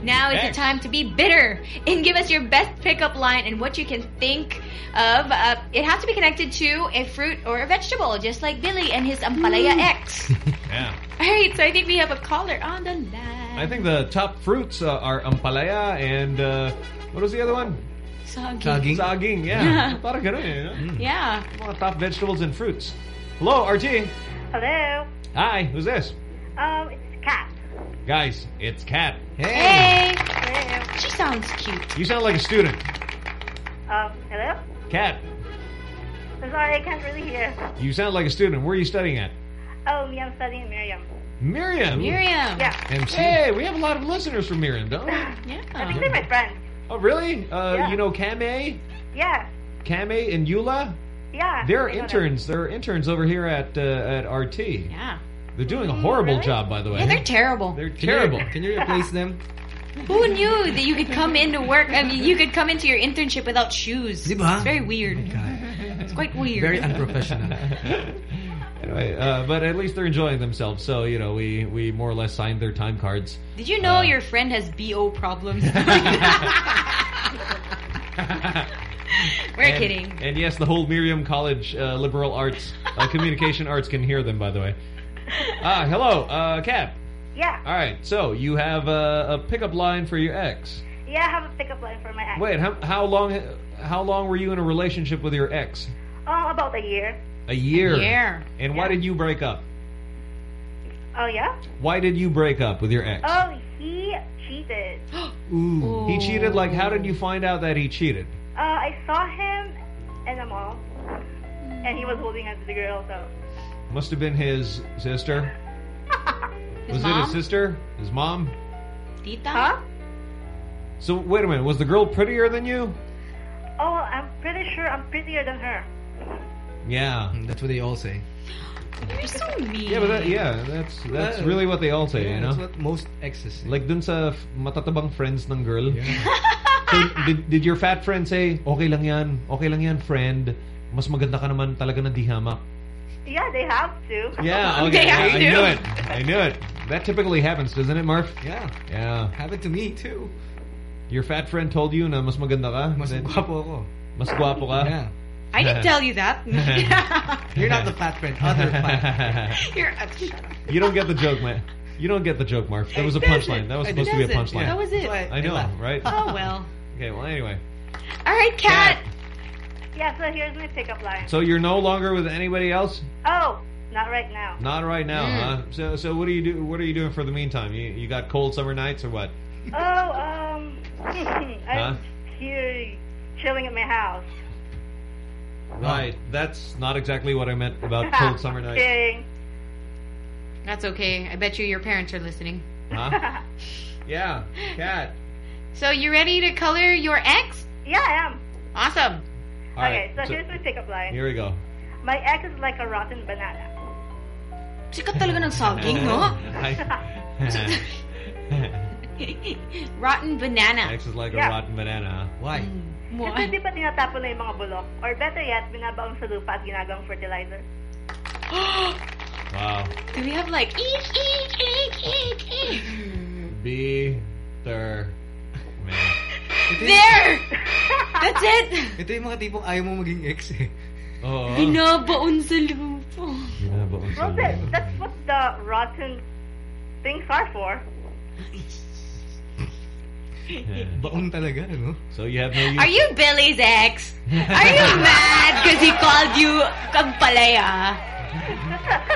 Now is the time to be bitter and give us your best pickup line and what you can think of. Uh, it has to be connected to a fruit or a vegetable, just like Billy and his Ampalaya ex. Yeah. All right, so I think we have a caller on the line. I think the top fruits uh, are ampalaya and uh, what was the other one? Saging. Saging. Saging, yeah. Parang ganun no? Yeah. Mga top vegetables and fruits. Hello, RT. Hello. Hi, who's this? Um, it's Kat. Guys, it's Kat. Hey. Hey. She sounds cute. You sound like a student. Um, hello? Kat, I'm sorry, I can't really hear. you sound like a student. Where are you studying at? Oh, me, I'm studying at Miriam. Miriam. Miriam. Yeah. MC. Hey, we have a lot of listeners from Miriam, don't we? Yeah. I think they're my friends. Oh, really? Uh, Yeah. You know Kame? Yeah. Kame and Eula? Yeah. They're interns. They're interns over here at uh, at RT. Yeah. They're doing a horrible job, by the way. Yeah, they're terrible. They're Can you- terrible. Can you replace them? Who knew that you could come into work? I mean, you could come into your internship without shoes. Diba? It's very weird. It's quite weird. Very unprofessional. Anyway, uh, but at least they're enjoying themselves. So you know, we we more or less signed their time cards. Did you know your friend has BO problems? We're And- kidding. And yes, the whole Miriam College uh, liberal arts, uh, communication arts can hear them. By the way. Ah, hello, uh, Kat. Yeah. All right, so you have a, a pickup line for your ex. Yeah, I have a pickup line for my ex. Wait, how how long how long were you in a relationship with your ex? Oh, about a year. A year. year. And why did you break up? Oh, yeah? Why did you break up with your ex? Oh, he cheated. Ooh. He cheated. Like, how did you find out that he cheated? Uh, I saw him in the mall, and he was holding on to the girl, so... Must have been his sister. His was it his sister? His mom? Tita? Huh? So wait a minute. Was the girl prettier than you? Oh, I'm pretty sure I'm prettier than her. Yeah. Mm, that's what they all say. You're so mean. Yeah, but that, yeah, that's that's Well, really what they all say, yeah, you know. That's what most exes say. Like dun sa f- matatabang friends ng girl. so did, did your fat friend say, okay lang yan, okay lang yan, friend. Mas maganda ka naman talaga ng dihamak. Yeah, they have to. Yeah, okay. They I, have I to. knew it. I knew it. That typically happens, doesn't it, Marf? Yeah. Yeah. Happened to me too. Your fat friend told you na mas maganda ka? Mas That- guwapo ako. Mas guwapo ka? Yeah. I didn't tell you that. You're not the fat friend. Other fat. You're uh, shut up. You don't get the joke, man. You don't get the joke, Marf. That was a punchline. That was It supposed to be a doesn't. punchline. That was it. I know, right? Oh well. Okay, well, anyway. All right, Kat. Yeah, so here's my pickup line. So you're no longer with anybody else? Oh, not right now. Not right now, Mm. huh? So, so what do you do? What are you doing for the meantime? You, you got cold summer nights or what? Oh, um, I'm Huh? here chilling at my house. Right. That's not exactly what I meant about cold summer nights. Kidding. That's okay. I bet you your parents are listening. Huh? Yeah, cat. So you ready to color your ex? Yeah, I am. Awesome. All okay, right, so, here's my pickup line. Here we go. My ex is like a rotten banana. Sikat talaga ng saging, no? Rotten banana. Ex is like Yeah. a rotten banana. Mm, why? Kasi di ba tinatapon na yung mga bulok? Or better yet, binabaong sa lupa at ginagawang fertilizer. Wow. Do we have like eek eek eek eek eek? Bitter man. There. That's it. Ito yung mga tipong ayaw mo maging ex eh. Oo. Binabaon sa lupa. Binabaon sa Rosette, that's what the rotten things are for. Baon talaga, ano? So you have no use. Are you Billy's ex? Are you mad because he called you Kampalaya?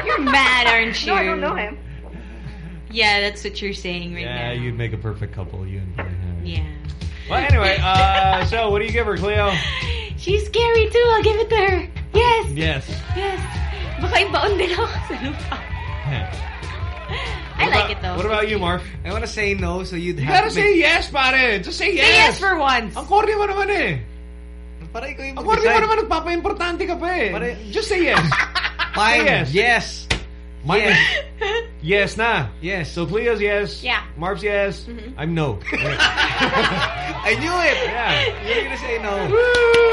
You're mad, aren't you? No, I don't know him. Yeah, that's what you're saying right Yeah, now. Yeah, you'd make a perfect couple, you and Billy. Yeah. Well, anyway, uh, so what do you give her, Cleo? She's scary too. I'll give it to her. Yes. Yes. Yes. Baka ibaon din ako sa lupa. I like it though. What about you, Mark? I want to say no, so you'd You have gotta to say make... yes, pare. Just say yes. Say yes for once. Ang corny mo naman eh. Para ikaw yung Ang corny mo mag-decide. naman, nagpapa-importante ka pa eh. Pare- Just say yes. Fine. Say yes. Yes. Mine Yes. Yes na. Yes. So Cleo's yes. Yeah. Marf's yes. Mhm. I'm no. I knew it. Yeah. You're gonna say no.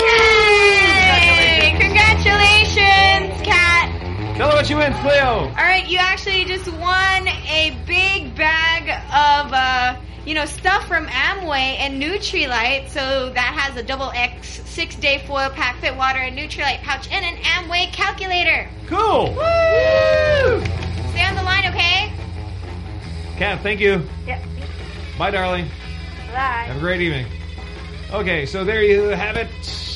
Yay! Congratulations, Kat. Tell her what you wins, Cleo. All right, you actually just won a big bag of, uh, you know, stuff from Amway and Nutrilite. So that has a double X six-day foil pack, fit water, and Nutrilite pouch, and an Amway calculator. Cool. Woo! Stay on the line, okay? Kat, thank you. Yeah. Bye, darling. Bye. Have a great evening. Okay, so there you have it.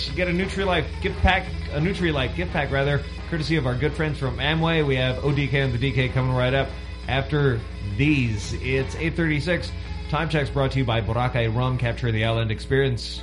You get a Nutrilite gift pack, a Nutrilite gift pack rather, courtesy of our good friends from Amway. We have ODK and the DK coming right up after these. It's 8:36. Time checks brought to you by Boracay Rum, capture the island experience.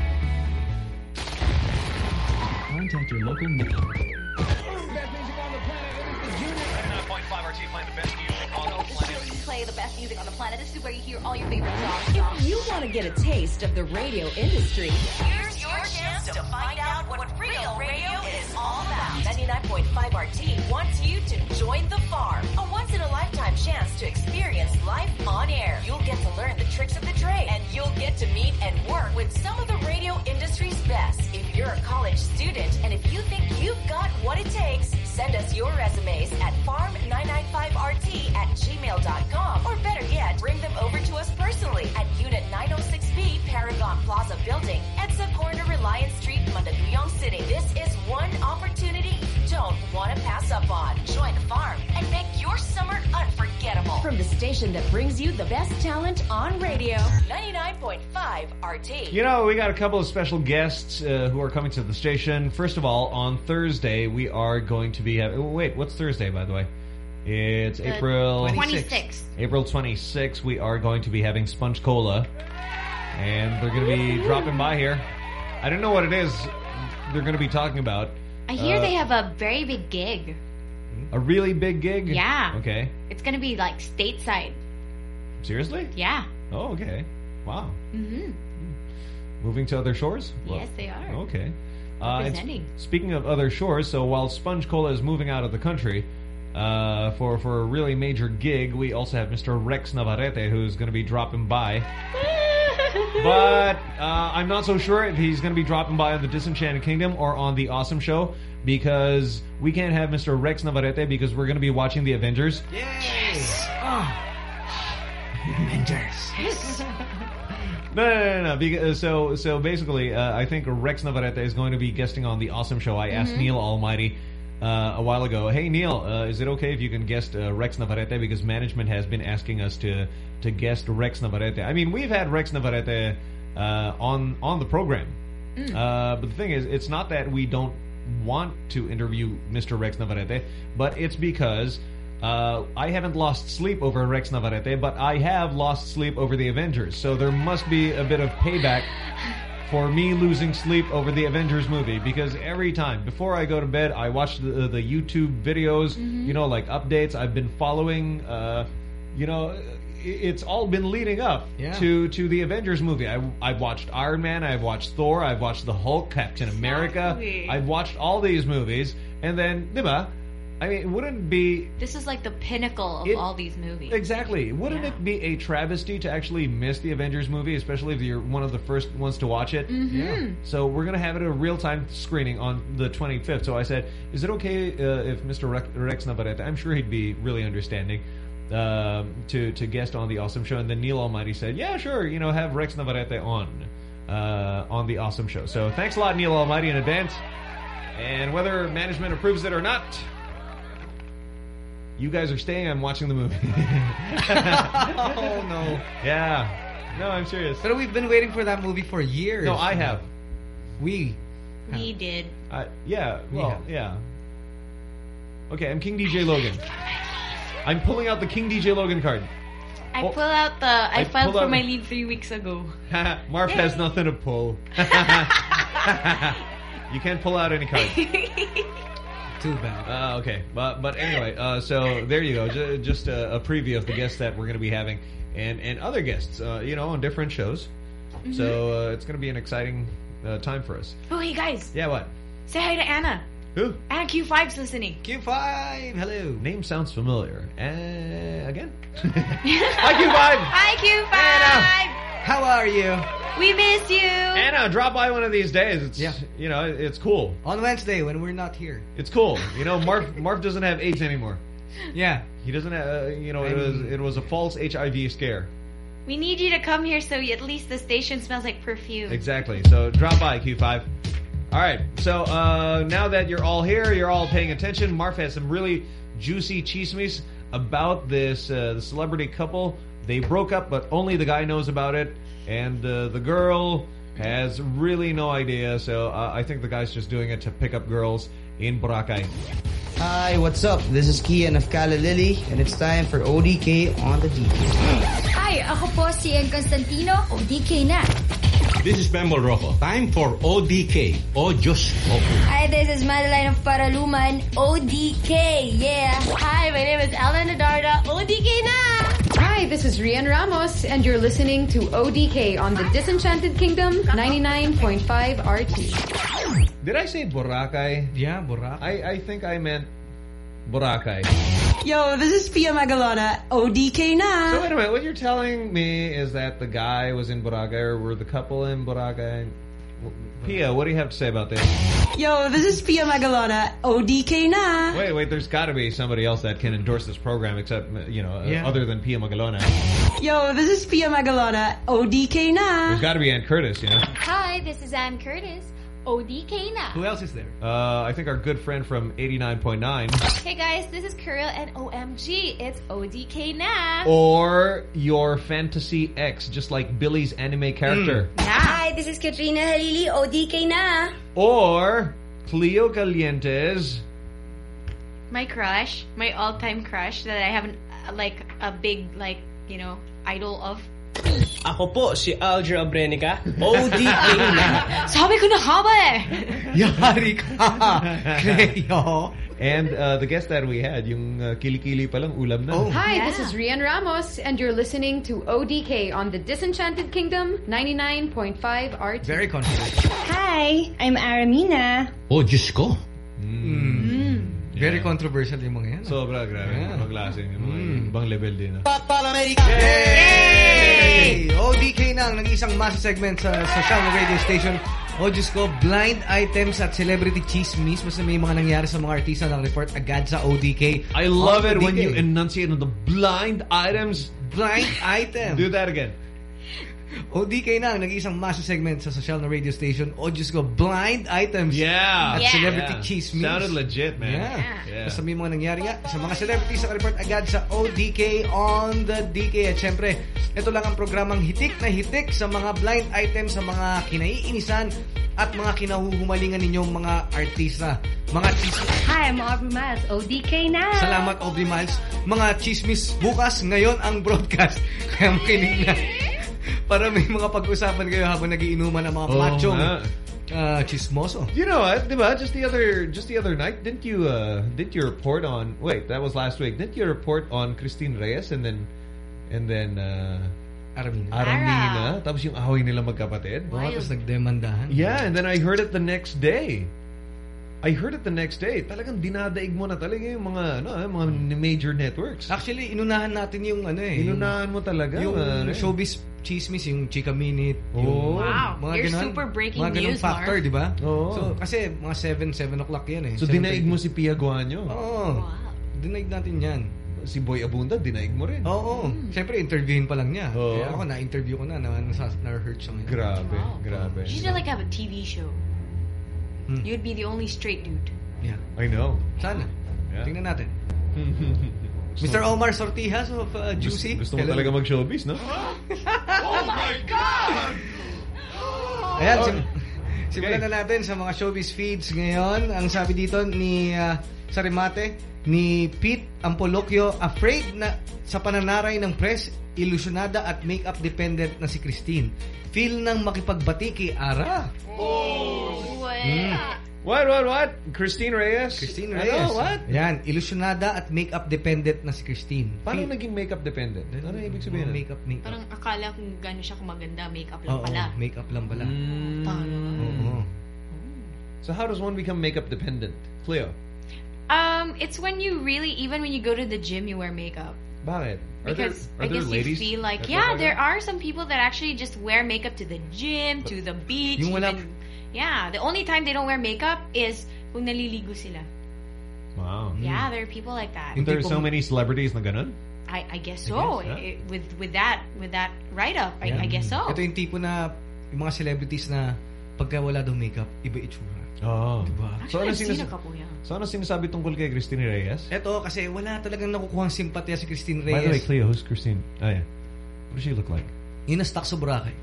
Contact your local Play the best music on the planet. This is where you hear all your favorite songs. If you want to get a taste of the radio industry, here's your chance to find out what real radio is all about. 99.5 RT wants you to join the farm. A once in a lifetime chance to experience life on air. You'll get to learn the tricks of the trade and you'll get to meet and work with some of the radio industry's best. If you're a college student and if you think you've got what it takes, send us your resumes at farm995rt at gmail.com the station that brings you the best talent on radio, 99.5 RT. You know, we got a couple of special guests uh, who are coming to the station. First of all, on Thursday, we are going to be having... Oh, wait, what's Thursday, by the way? It's The April... 26th. April 26th, we are going to be having Sponge Cola. And they're going to be dropping by here. I don't know what it is they're going to be talking about. I hear Uh, they have a very big gig. A really big gig? Yeah. Okay. It's going to be like stateside. Seriously? Yeah. Oh, okay. Wow. hmm Moving to other shores? Yes, they are. Okay. Uh, and Representing. s- speaking of other shores, so while Sponge Cola is moving out of the country uh, for for a really major gig, we also have Mr. Rex Navarrete who's going to be dropping by. but uh, I'm not so sure if he's going to be dropping by on the Disenchanted Kingdom or on the Awesome Show because we can't have Mr. Rex Navarrete because we're going to be watching the Avengers. Yes. Avengers. No, no, no, no. Because, so, so basically, uh, I think Rex Navarrete is going to be guesting on the Awesome Show. I asked Mhm. Neil Almighty uh, a while ago, "Hey Neil, uh, is it okay if you can guest uh, Rex Navarrete because management has been asking us to to guest Rex Navarrete." I mean, we've had Rex Navarrete uh, on on the program, Mm. uh, but the thing is, it's not that we don't want to interview Mr. Rex Navarrete, but it's because. Uh, I haven't lost sleep over Rex Navarrete, but I have lost sleep over the Avengers. So there must be a bit of payback for me losing sleep over the Avengers movie because every time before I go to bed, I watch the, the YouTube videos, you know, like updates. I've been following, uh, you know, it's all been leading up Yeah. to to the Avengers movie. I, I've watched Iron Man, I've watched Thor, I've watched the Hulk, Captain America. Exactly. I've watched all these movies And then, diba? I mean, it wouldn't it be This is like the pinnacle of It- all these movies. Exactly. Wouldn't it be a travesty to actually miss the Avengers movie, especially if you're one of the first ones to watch it? Mhm. Yeah. So we're going to have it a real-time screening on the 25th. So I said, is it okay uh, if Mr. Rex, Rex Navarrete, I'm sure he'd be really understanding, um, to, to guest on the Awesome Show. And then Neil Almighty said, yeah, sure, you know, have Rex Navarrete on, uh, on the Awesome Show. So thanks a lot, Neil Almighty, in advance. And whether management approves it or not, you guys are staying. I'm watching the movie. oh no. Yeah. No, I'm serious. But we've been waiting for that movie for years. No, I have. We. We did. Uh, yeah. Well, have. yeah. Okay, I'm King DJ Logan. I'm pulling out the King DJ Logan card. I Oh. pull out the. I, I filed for out- my leave three weeks ago. Marf has nothing to pull. you can't pull out any cards. Too bad. Uh, okay, but but anyway, uh, so there you go. J just a, a preview of the guests that we're going to be having, and and other guests, uh, you know, on different shows. Mm-hmm. So uh, it's going to be an exciting uh, time for us. Oh, hey guys, Yeah, what? say hi to Anna. Who? Anna Q5's listening. Q5, hello. Name sounds familiar. Uh, again? Hi, Q5. Hi Q5. How are you? We miss you. Anna, drop by one of these days. It's Yeah. you know, it's cool. On Wednesday when we're not here. It's cool. You know, Marf Marf doesn't have AIDS anymore. Yeah. He doesn't have. Uh, you know, it was it was a false HIV scare. We need you to come here so at least the station smells like perfume. Exactly. So drop by Q5. All right. So uh, now that you're all here, you're all paying attention. Marf has some really juicy chismes about this uh, the celebrity couple. They broke up, but only the guy knows about it, and uh, the girl has really no idea. So uh, I think the guy's just doing it to pick up girls in Boracay. Hi, what's up? This is Kean of Callalily, and it's time for ODK on the DK. Hi, ako po si Yeng Constantino, ODK na. This is Bembol Rojo. Time for ODK, O Just ko. Hi, this is Madeline of Paraluman, ODK, yeah. Hi, my name is Ellen Adarna. ODK na! Hi, this is Rhian Ramos, and you're listening to ODK on the Disenchanted Kingdom 99.5 RT. Did I say Boracay? Yeah, Boracay. I, I think I meant Boracay. Yo, this is Pia Magalona. ODK na. So wait a minute, what you're telling me is that the guy was in Boracay, or were the couple in Boracay? Pia, what do you have to say about this? Yo, this is Pia Magalona. ODK na. Wait, wait, there's got to be somebody else that can endorse this program except, you know, uh, Yeah. other than Pia Magalona. Yo, this is Pia Magalona. ODK na. There's got to be Anne Curtis, you know? Hi, this is Anne Curtis, ODK na. Who else is there? Uh, I think our good friend from 89.9. Hey guys, this is Kuril and OMG, it's ODK na. Or your fantasy ex, just like Billy's anime character. Hi, this is Katrina Halili, ODK na. Or Cleo Calientes. My crush, my all-time crush that I haven't uh, like a big like you know idol of. Ako po, si Aljur Abrenica. ODK na. Sabi ko na nga ba eh. Yari ka! Cleo! And uh, the guest that we had, yung uh, kilikili palang ulam na. Hi, this is Rhian Ramos, and you're listening to ODK on the Disenchanted Kingdom 99.5 RT. Very confident. Hi, I'm Ara Mina. O Diyos ko. Very controversial yung mga yan. Sobra, grabe. Yeah. Ibang klase. Yung mga ibang level din. ah. Hey! ODK na ang nag-isang masa segment sa social radio station. O Diyos ko, blind items at celebrity chismis. Basta may mga nangyari sa mga artista ng report agad sa ODK. I love On it when you enunciate on the blind items. Blind item. Do that again. ODK na ang nag-iisang masa segment sa social na radio station. O Diyos ko, blind items. Yeah. At Yeah. celebrity Yeah. chismis. Sounded legit, man. Yeah. Yeah. Basta may mga nangyari nga sa mga celebrities sa report agad sa ODK on the DK. At syempre, ito lang ang programang hitik na hitik sa mga blind items, sa mga kinaiinisan at mga kinahuhumalingan ninyong mga artista. Mga chismis. Hi, I'm Aubrey Miles, ODK na. Salamat, Aubrey Miles. Mga chismis bukas, ngayon ang broadcast. Kaya makinig na. Para may mga pag-usapan kayo habang nagiinuman ng mga Oo machong uh, chismoso. You know what, diba? Just the other just the other night, didn't you uh didn't you report on wait, that was last week. Didn't you report on Christine Reyes and then and then uh Ara Mina. Aramina. Tapos yung away nila magkapatid. Oo, tapos nagdemandahan. Yeah, and then I heard it the next day. I heard it the next day. Talagang dinadaig mo na talaga yung mga, ano, eh, mga major networks. Actually, inunahan natin yung ano eh. Inunahan mo talaga. Yung man, eh. showbiz chismis, yung Chika Minute. Oh. Yung Wow. Mga You're ganun, super breaking mga ganun news, factor, di ba? Oo. So, kasi mga 7, 7 o'clock yan eh. So, 7:30. dinaig mo si Pia Guanio. Oo. Dinaig natin yan. Si Boy Abunda, dinaig mo rin. Oo. Siyempre, interviewin pa lang niya. Oo. Kaya ako, na-interview ko na, na, na, na-hurt siya ngayon. Grabe, grabe. You should like have a TV show. Hmm. You'd be the only straight dude. Yeah. I know. Sana. Yeah. Tingnan natin. Mr. Omar Sortijas of uh, Juicy. Gusto mo talaga mag-showbiz, no? Oh my God! Ayan, sim- simulan na natin sa mga showbiz feeds ngayon. Ang sabi dito ni uh, sa remate ni Pete Ampolokyo, afraid na sa pananaray ng press, ilusyonada at makeup dependent na si Christine. Feel nang makipagbati kay Ara. Oh, Hmm. What, what, what? Christine Reyes? Christine Ano, Reyes. what? Yan, ilusyonada at makeup dependent na si Christine. Paano Feel- naging makeup dependent? Ano ibig sabihin? nun? Makeup, makeup. Parang akala kung gano'n siya kumaganda, makeup lang Oo, pala. makeup lang pala. Mm. Oo. So how does one become makeup dependent? Cleo, Um, it's when you really, even when you go to the gym, you wear makeup. bakit? Are Because there, I guess ladies you feel like, yeah, there are some people that actually just wear makeup to the gym, to the beach. Yung wala- even- yeah, the only time they don't wear makeup is kung naliligo sila. Wow. Yeah, there are people like that. And there are so many celebrities na ganun? I, I guess I so. guess, yeah. I- with with that with that write up, I, I guess so. Ito yung tipo na yung mga celebrities na pagka wala daw makeup, iba itsura. Oo. Diba? So ano, sinas- a couple, yeah. so ano sinasabi tungkol kay Christine Reyes? Ito kasi wala talagang nakukuhang simpatya si Christine By the way, Reyes. Cleo, who's Christine? Oh, yeah. What does she look like? Yung na-stuck sa Boracay.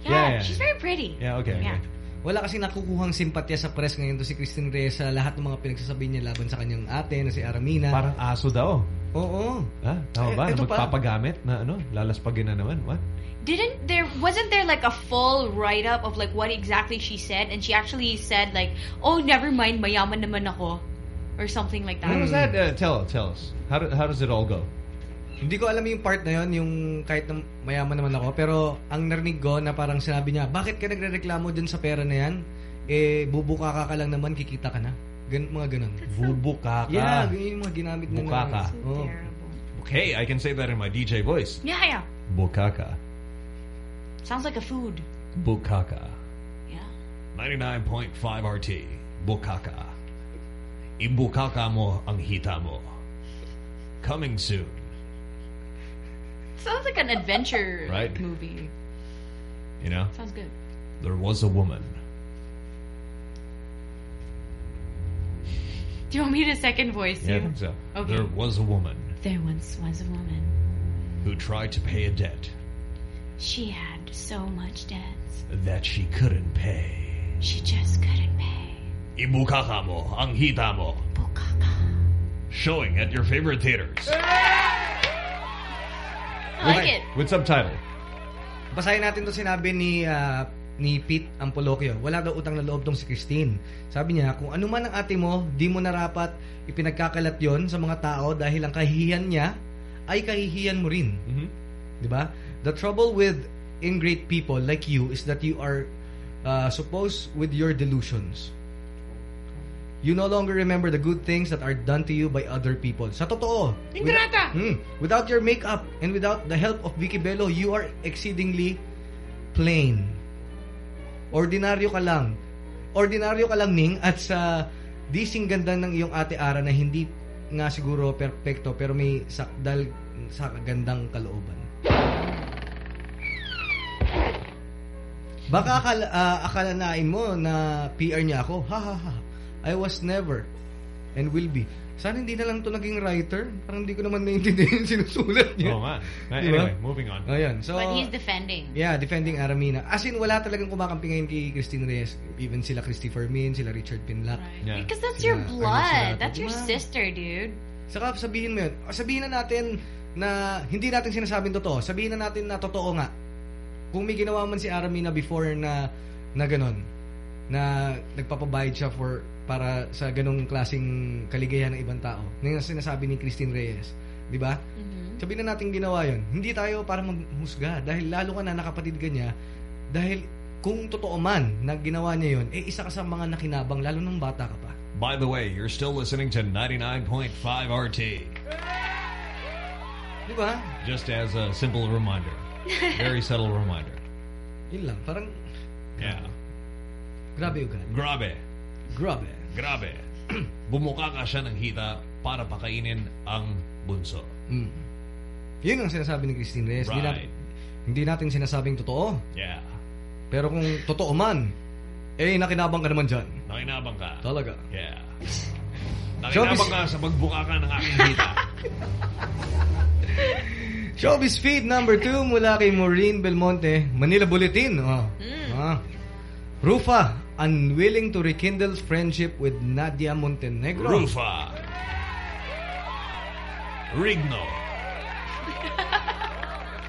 Yeah, Yeah, yeah, she's very pretty. Yeah, okay, Yeah. okay. Wala kasi nakukuhang simpatya sa press ngayon to si Christine Reyes sa lahat ng mga pinagsasabi niya laban sa kanyang ate na si Aramina. Parang aso daw. Oo. Ha? Tama Eh, ba? ito Na pa. magpapagamit na ano? Lalaspagin na naman. What? Didn't there wasn't there like a full write up of like what exactly she said and she actually said like oh never mind mayaman naman ako or something like that. How was that? Uh, tell, tell us. How, do, how does it all go? Hindi ko alam yung part na yon yung kahit na mayaman naman ako, pero ang narinig ko na parang sinabi niya, bakit ka nagrereklamo dun sa pera na yan? Eh, bubuka ka ka lang naman, kikita ka na. Gan mga ganun. Bubukaka. Yeah, ganyan yung mga ginamit na Bukaka. Oh. Okay, I can say that in my DJ voice. Yeah, yeah. Bukaka. Sounds like a food. Bukaka. Yeah. 99.5 RT. Bukaka. Ibukaka mo ang hita mo. Coming soon. Sounds like an adventure Right. movie. You know? Sounds good. There was a woman. Do you want me to second voice Yeah, I think so. Okay. There was a woman There once was a woman. who tried to pay a debt She had so much debts. that she couldn't pay. She just couldn't pay. Ibukaka mo ang hita mo. Showing at your favorite theaters. I like it. With subtitle. Basahin natin to sinabi ni ah, ni Pete Ampoloquio. Wala daw utang na loob tong si Christine. Sabi niya, kung ano man ang ate mo, di mo narapat ipinagkakalat yon sa mga tao dahil ang kahihiyan niya ay kahihiyan mo rin. Di ba? The trouble with ingrate people like you is that you are uh, supposed with your delusions. You no longer remember the good things that are done to you by other people. Sa totoo. Ingrata! Hmm. Without your makeup and without the help of Vicki Belo, you are exceedingly plain. Ordinaryo ka lang. Ordinaryo ka lang, Ning, at sa di sing ganda ng iyong ate Ara na hindi nga siguro perfecto pero may sakdal sa gandang kalooban. Baka akala, ah, akalanain mo na PR niya ako. Ha ha ha. I was never and will be. Sana hindi na lang to naging writer. Parang hindi ko naman naiintindihan yung sinusulat niya. Oo nga. Diba? Anyway, moving on. Ayan. So, but he's defending. Yeah, defending Aramina. As in, wala talagang kumakampi ngayon kay Christine Reyes. Even sila Christopher Min, sila Richard Pinlac. Yeah. Because that's Sila your blood. That's your Diba? sister, dude. Saka sabihin mo yun. Sabihin na natin na hindi natin sinasabing totoo. Sabihin na natin na totoo nga. Kung may ginawa man si Aramina before na na ganon, na nagpapabayad siya for para sa ganong klasing kaligayahan ng ibang tao. Ngayon sinasabi ni Christine Reyes. Di ba? Sabihin na natin ginawa yon. Hindi tayo para maghusga dahil lalo ka na nakapatid ka niya dahil kung totoo man na ginawa niya yun, eh isa ka sa mga nakinabang, lalo nung bata ka pa. By the way, you're still listening to 99.5 RT. Di ba? Just as a simple reminder. Very subtle reminder. Yun lang, parang Yeah. grabe ugali. Grabe. Grabe. Grabe. Bumuka ka siya ng hita para pakainin ang bunso. Mm. Yun ang sinasabi ni Christine Reyes. Hindi, Right. na, hindi natin sinasabing totoo. Yeah. Pero kung totoo man, eh nakinabang ka naman dyan. Nakinabang ka. Talaga. Yeah. Nakinabang ka sa pagbuka ka ng aking hita. Showbiz feed number 2 mula kay Maureen Belmonte, Manila Bulletin. Oh. Ah. Rufa, unwilling to rekindle friendship with Nadia Montenegro. Rufa. Rigno.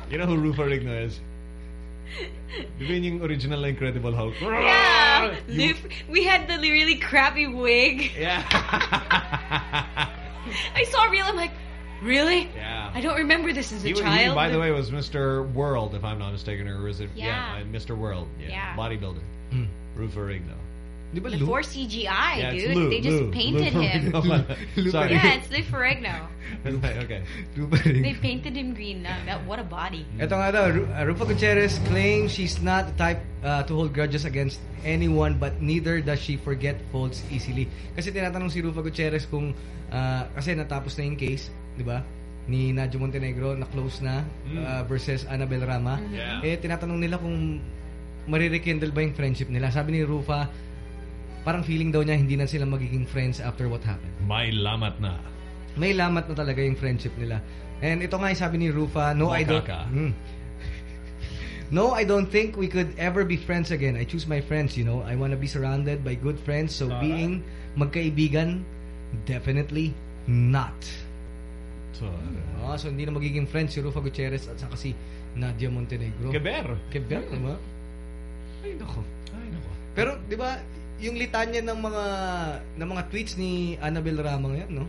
You know who Rufa Rigno is? Di ba yun yung original na Incredible Hulk? Yeah. You- we had the really crappy wig. Yeah. I saw a reel. I'm like, really? Yeah. I don't remember this as a He, wa- he, child. by the way, was Mr. World, if I'm not mistaken, or was it? Yeah. uh, Mr. World. Yeah. Yeah. Bodybuilder. Hmm. Rufa Rigno. Di ba Before CGI, Yeah, dude. Lou, they just Lou, painted Lou him. Lou Sorry. yeah, it's Lou Ferrigno. okay. They painted him green. Now, that what a body. Ito nga daw, Ru- uh, Rufa Gutierrez claims she's not the type uh, to hold grudges against anyone but neither does she forget faults easily. Kasi tinatanong si Rufa Gutierrez kung uh, kasi natapos na yung case, di ba? Ni Nadia Montenegro na close na Mm. uh, versus Annabel Rama. Yeah. Eh tinatanong nila kung marirekindle ba yung friendship nila. Sabi ni Rufa, parang feeling daw niya hindi na sila magiging friends after what happened. May lamat na. May lamat na talaga yung friendship nila. And ito nga yung sabi ni Rufa, no, I don't... Hmm. No, I don't think we could ever be friends again. I choose my friends, you know. I want to be surrounded by good friends. So Tama. being magkaibigan, definitely not. So, Ah, so hindi na magiging friends si Rufa Gutierrez at saka si Nadia Montenegro. Keber. Keber, di ba? Ay, nako. Ay, nako. Pero, di ba, yung litanya ng mga ng mga tweets ni Annabel Rama ngayon, no?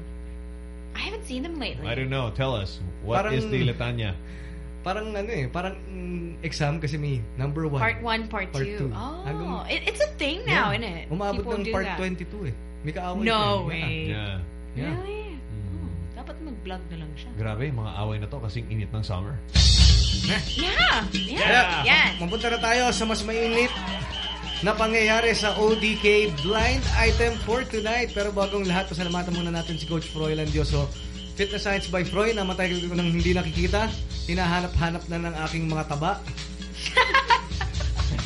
I haven't seen them lately. I don't know. Tell us. What Parang- is the litanya? Parang ano eh, parang mm, exam kasi may number one. Part one, part, Part two. two. Oh, Hanggang- it, it's a thing now, Yeah. isn't it? Umabot People ng do part that. 22 eh. May kaaway No eh. way. Yeah. Yeah. Really? Mag-vlog na lang siya. Grabe, mga away na to kasing init ng summer. Yeah. Yeah. Yeah. Yes. Mapunta na tayo sa mas mainit na pangyayari sa ODK blind item for tonight. Pero bagong lahat, pasalamatan muna natin si Coach Froy Landioso. Fitness Science by Froy na matagal ko nang hindi nakikita. Hinahanap-hanap na ng aking mga taba.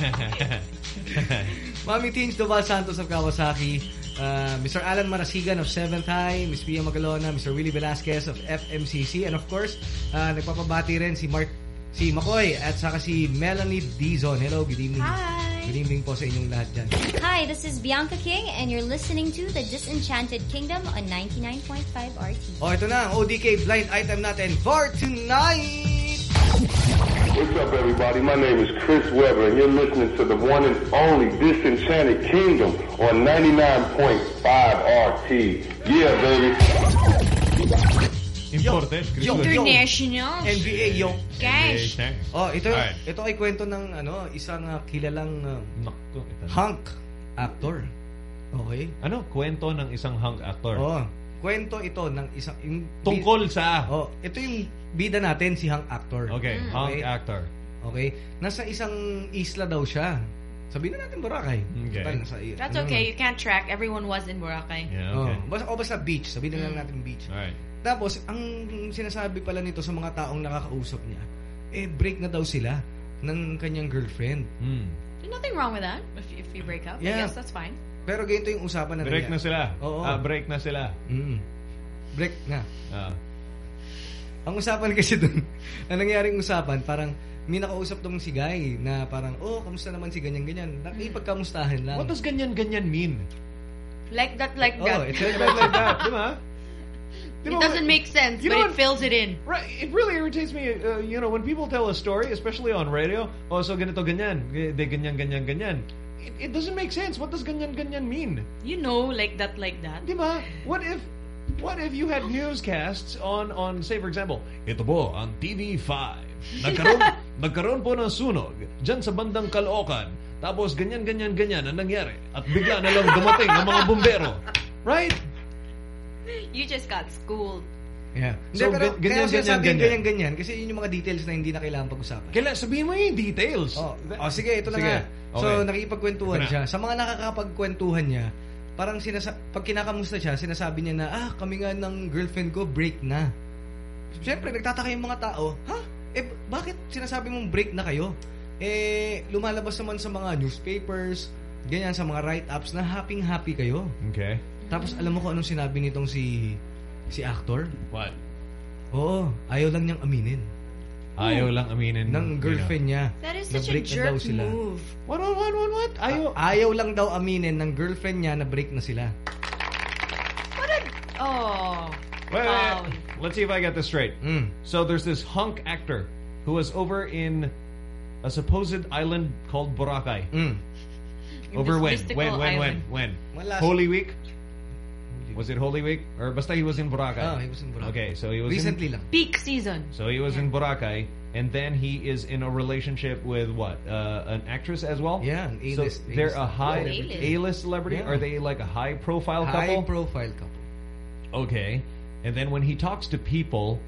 Mami Teens Doval Santos of Kawasaki, uh, Mr. Alan Marasigan of 7th High, Miss Pia Magalona, Mr. Willie Velasquez of FMCC, and of course, uh, nagpapabati rin si Mark si Makoy at saka si Melanie Dizon. Hello, good evening. Hi. Good evening po sa inyong lahat dyan. Hi, this is Bianca King, and you're listening to The Disenchanted Kingdom on 99.5 RT. Oh, ito na ang ODK blind item natin for tonight! What's up, everybody? My name is Chris Webber, and you're listening to the one and only Disenchanted Kingdom on 99.5 RT. Yeah, baby. Important. Chris Yo, International. NBA, yo. Gosh. Oh, ito Alright. ito ay kwento ng ano, isang uh, kilalang uh, Naku, ito na. hunk actor. Okay? Ano? Kwento ng isang hunk actor. Oh, kwento ito ng isang yung Tungkol sa... Oh, ito yung bida natin si hunk actor. Okay, hunk actor. Okay? Nasa isang isla daw siya. Sabihin na natin Boracay. Okay. Nasa, That's ano okay. You can't track. Everyone was in Boracay. Yeah, Oh, okay. basta, o basta beach. Sabihin na lang natin beach. Alright. Tapos, ang sinasabi pala nito sa mga taong nakakausap niya, eh, break na daw sila ng kanyang girlfriend. Hmm. There's nothing wrong with that. If, if you break up, Yeah. I guess that's fine. Pero ganito yung usapan na Break na sila. Oo. Ah, break na sila. Mm. Break na. Ah. Ang usapan kasi dun, ang nangyaring usapan, parang may nakausap dong si Guy na parang, oh, kamusta naman si ganyan-ganyan. Nakipagkamustahan lang. What does ganyan-ganyan mean? Like that, like Oh, that. it's Like that, like that. Di ba? It doesn't make sense, You but know it fills it in. Right. It really irritates me, uh, you know, when people tell a story, especially on radio, oh, so ganito, ganyan. De ganyan, ganyan, ganyan. It, it doesn't make sense. What does ganyan, ganyan mean? You know, like that, like that. Di ba? What if what if you had newscasts on on say for example, ito po ang TV5. Nagkaroon nagkaroon po ng sunog diyan sa bandang Caloocan. Tapos ganyan, ganyan, ganyan ang nangyari. At bigla na lang dumating ang mga bumbero. Right? You just got schooled. Yeah. So, Hindi, pero gan- ganyan, kaya ganyan, ganyan. ganyan, ganyan. Kasi yun yung mga details na hindi na kailangan pag-usapan. Kailan, sabihin mo yung details. Oh, oh sige, ito na Sige. nga. So, Okay. nakikipagkwentuhan Ito na. siya. Sa mga nakakapagkwentuhan niya, parang sinasa pag kinakamusta siya, sinasabi niya na, ah, kami nga ng girlfriend ko, break na. Siyempre, nagtataka yung mga tao, ha? Eh, bakit sinasabi mong break na kayo? Eh, lumalabas naman sa mga newspapers, ganyan, sa mga write-ups na happy-happy kayo. Okay. Tapos, alam mo kung anong sinabi nitong si si actor? What? Oo, ayaw lang niyang aminin. Ayaw lang aminin. Ng girlfriend niya. That is na such a break na jerk sila. move. What, what, what, what, what? Ayaw. ayaw lang daw aminin ng girlfriend niya na break na sila. Oh. Wait, wait, Wow. wait. Let's see if I get this straight. Mm. So there's this hunk actor who was over in a supposed island called Boracay. Mm. Over this when? When, when, when, when? Holy Week? Was it Holy Week? Or basta he was in Boracay? Oh, he was in Boracay. Okay, so he was Recently in, lang. Peak season. So he was in Boracay, and then he is in a relationship with what? Uh, an actress as well? Yeah, an So A-list- they're A-list a high. A-list celebrity? Yeah. Are they like a high-profile couple? High profile couple. Okay. And then when he talks to people,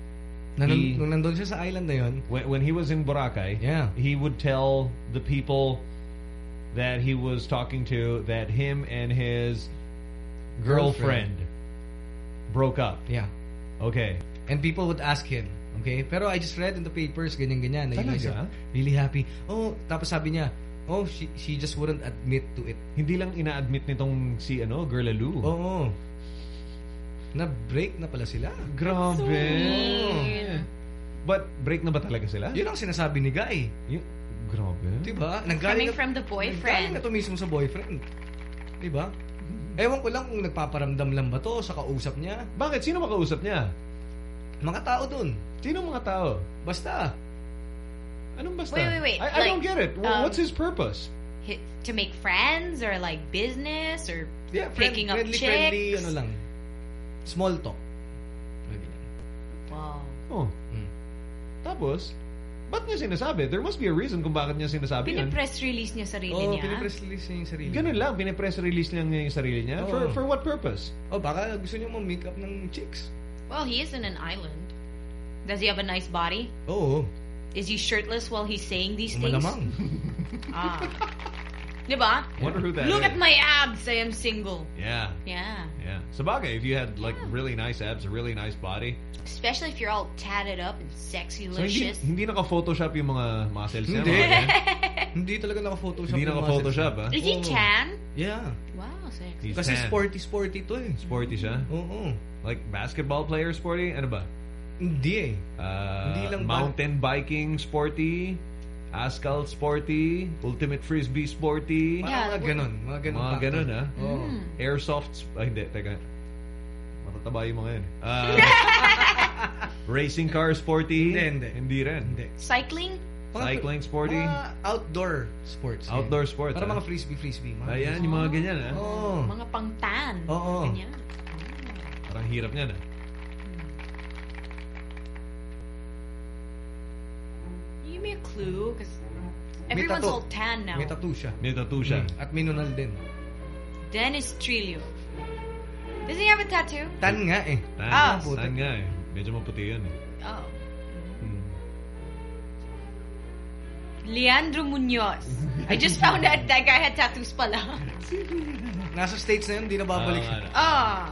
he, nung, nung nandun siya sa island na yun, when, when he was in Boracay, Yeah. he would tell the people that he was talking to that him and his girlfriend, broke up. yeah. Okay. And people would ask him, okay? Pero I just read in the papers, ganyan-ganyan. na yun Talaga? Really happy. Oh, tapos sabi niya, oh, she, she just wouldn't admit to it. Hindi lang ina-admit nitong si ano, Girlaloo. Oo. Na-break na pala sila. Grabe. Oh. But break na ba talaga sila? Yun ang sinasabi ni Guy. Y- grabe. Diba? Coming na, from the nanggaling boyfriend. na to mismo sa boyfriend. Diba? Ewan ko lang kung nagpaparamdam lang ba to sa kausap niya. Bakit? Sino makausap niya? Mga tao dun. Sino mga tao? Basta. Anong basta? Wait, wait, wait. I, I Like, don't get it. Um, What's his purpose? Hi- To make friends or like business or Yeah, friend, picking up friendly, chicks. friendly, ano lang. Small talk. Wow. Oh. Hmm. Tapos, ba't niya sinasabi? There must be a reason kung bakit niya sinasabi yan. Pinipress release niya sarili Oo, niya. pinipress release niya yung sarili. Ganun lang, pinipress release lang niya yung sarili niya. For, for what purpose? Oh, baka gusto niya mag-make up ng chicks. Well, he is in an island. Does he have a nice body? Oo. Is he shirtless while he's saying these things? Malamang. Ah. Diba? Wonder who that Look is. at my abs. I am single. Yeah. Yeah. Yeah. Sabagay, if you had like really nice abs, a really nice body. Especially if you're all tatted up and sexy So hindi, licious. hindi naka-photoshop yung mga muscles niya. Hindi. mga ganyan? Hindi talaga naka-photoshop. Hindi yung naka-photoshop, muscles. ah? Is he Oo. tan? Yeah. Wow, sexy. He's Kasi tan. sporty-sporty to eh. Sporty siya? Oo. Like basketball player sporty? Ano ba? Hindi eh. Uh, Hindi lang ba- mountain biking sporty, ascal sporty, ultimate frisbee sporty. Parang mga ganun. Mga ganun. Mga factor. ganun, ah. Oo. Airsoft, sp- ay hindi, teka. Matataba yung mga yan. Uh, racing car sporty? Hindi, hindi. Hindi rin. Hindi. Cycling? Cycling sporty? Mga outdoor sports. Outdoor sports, Para ah. mga frisbee-frisbee. Mga Ayan, yung mga ganyan, ah. Oo. Mga pang tan. Oo. Ganyan. Parang hirap niyan, ah. Me a clue, because everyone's tattoo. all tan now. May tattoo siya. May tattoo siya. Mm. At minunal din. Dennis Trillo. Does he have a tattoo? Tan nga eh. Tan, Ah. tan nga eh. Medyo maputi yun eh. Oh. Hmm. Leandro Munoz. I just found out that guy had tattoos pala. Nasa States na yun, di na babalik. Ah, ano. Ah.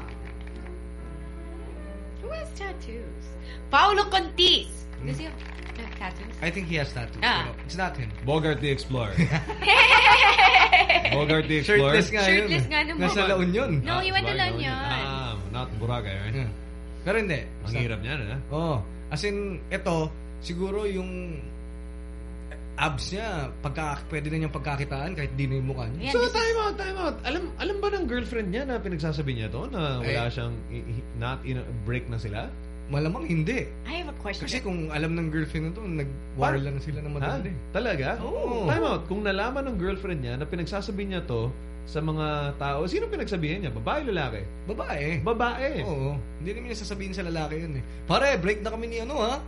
Who has tattoos? Paolo Contis. Does he have have tattoos? I think he has tattoos. Ah. pero It's not him. Bogart the Explorer. Bogart the Explorer. Shirtless nga yun. Shirtless eh. nga naman. Nasa La Union. No, he went to La Union. Ah, not Boracay, right? Yeah. Pero hindi. Ang hirap niyan, eh. Oo. As in, ito, siguro yung abs niya, pagka, pwede na niyang pagkakitaan kahit di na yung mukha niya. Yeah, So, time out, time out. Alam, alam ba ng girlfriend niya na pinagsasabi niya to na wala Eh. siyang not in a break na sila? Malamang hindi. I have a question. Kasi kung alam ng girlfriend na to, nag-war lang sila ng Ha? madali. Talaga? Oo. Time out. Kung nalaman ng girlfriend niya na pinagsasabi niya to sa mga tao, sino pinagsabihan niya? Babae, lalaki? Babae. Babae. Oo. Hindi naman niya sasabihin sa lalaki yun eh. Pare, break na kami ni ano ha?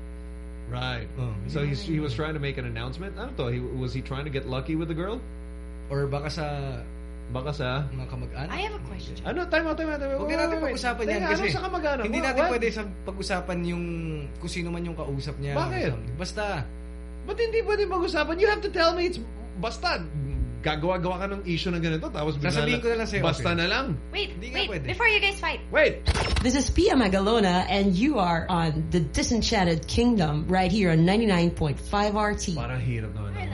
Right. Oh. So he's, he was trying to make an announcement? Ano to? He, was he trying to get lucky with the girl? Or baka sa Baka sa... mga kamag-anak. I have a question. Ano? Time out, time out, time out. Huwag na natin Wait, wait, pag-usapan yan Teka, kasi Ano sa kamag-anak? hindi natin What? pwede sa pag-usapan yung kung sino man yung kausap niya. Bakit? Basta, Ba't hindi pwede mag-usapan? You have to tell me it's... Basta, gagawa-gawa ka ng issue na ganito, tapos bigla Sasabihin ko na lang sa'yo, Basta okay. na lang. Wait, nga wait, pwede. before you guys fight. Wait! This is Pia Magalona, and you are on the Disenchanted Kingdom right here on 99.5 RT. Parang hirap naman. I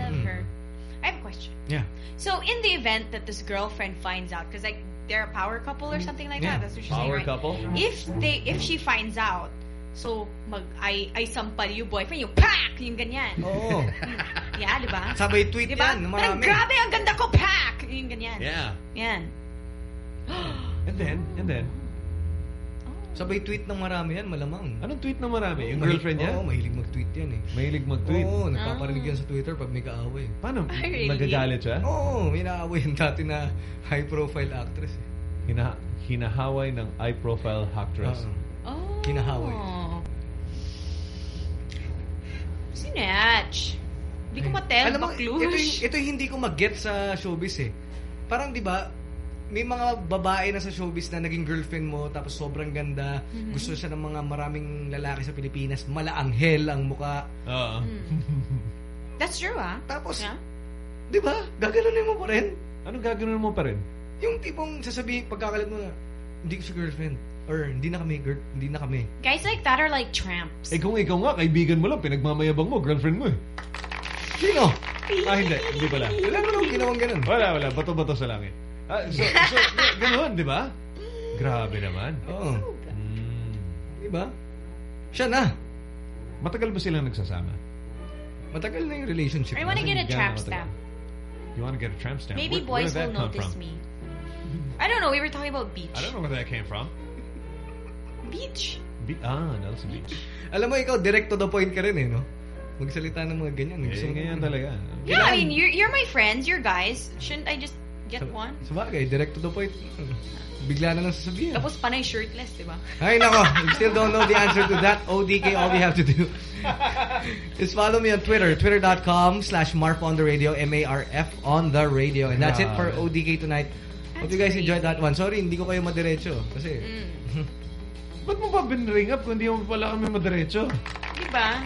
question. yeah. So in the event that this girlfriend finds out, because like they're a power couple or mm-hmm. something like Yeah. that, that's what she's Power saying, right? couple? Mm-hmm. If they, if she finds out, so mag ay ay sampal yung boyfriend, yung pack, yung ganyan. Oo. Yeah, di ba? Sabay tweet Di ba? yan. Parang Marami. grabe, ang ganda ko, pack! Yung ganyan. Yeah. Yan. And then, and then, Sabay tweet ng marami yan, malamang. anong tweet na marami? Yung girlfriend niya? Oo, mahilig mag-tweet yan eh. Mahilig mag-tweet. Oo, nagpaparinig yan sa Twitter pag may kaaway. Paano? Really? Nagagalit siya? Oo, may naaway yung dati na high-profile actress eh. Hina hinahaway ng high-profile actress. Oo. Oh. Kinahaway. Sinatch. Hindi ko matel, Alam mo, ito, yung- ito yung hindi ko mag-get sa showbiz eh. Parang di ba, may mga babae na sa showbiz na naging girlfriend mo tapos sobrang ganda. Mhm. Gusto siya ng mga maraming lalaki sa Pilipinas. Malaanghel ang muka. Oo. That's true, ah. Tapos, Yeah. di ba, gaganunin mo pa rin. Anong gagawin mo pa rin? Yung tipong sasabihin, pagkakalat mo na, hindi ko siya girlfriend. Or hindi na kami, girl, hindi na kami. Guys like that are like tramps. Eh kung ikaw nga, kaibigan mo lang, pinagmamayabang mo, girlfriend mo eh. Sino? Ah, hindi. Hindi pala. Wala naman ginawang ganun. Wala, wala. Bato-bato sa langit. Ah, so, so, g- ganun, di ba? Grabe naman. Oo. Mm. Di ba? Siya na. Matagal ba silang nagsasama? Matagal na yung relationship. I wanna get a Gano'n tramp stamp. You want to get a tramp stamp? Maybe Where- where boys did will notice from? me. I don't know. We were talking about beach. I don't know where that came from. Beach. Be ah, Nelson Beach. Alam mo, ikaw, direct to the point ka rin eh, no? Magsalita ng mga ganyan. Eh, Gusto ganyan talaga. Yeah, I mean, you're, you're my friends. You're guys. Shouldn't I just get one? Sabagay, direct to the point. Bigla na lang sasabihin. Tapos panay shirtless, di ba? Ay, nako. You still don't know the answer to that. ODK, all you have to do is follow me on Twitter. Twitter.com slash Marf on the radio. M-A-R-F on the radio. And that's it for ODK tonight. Hope you guys enjoyed that one. Sorry, hindi ko kayo madiretso. Kasi, Ba't mo pa binring up kung hindi mo pala kami madiretso? Di ba?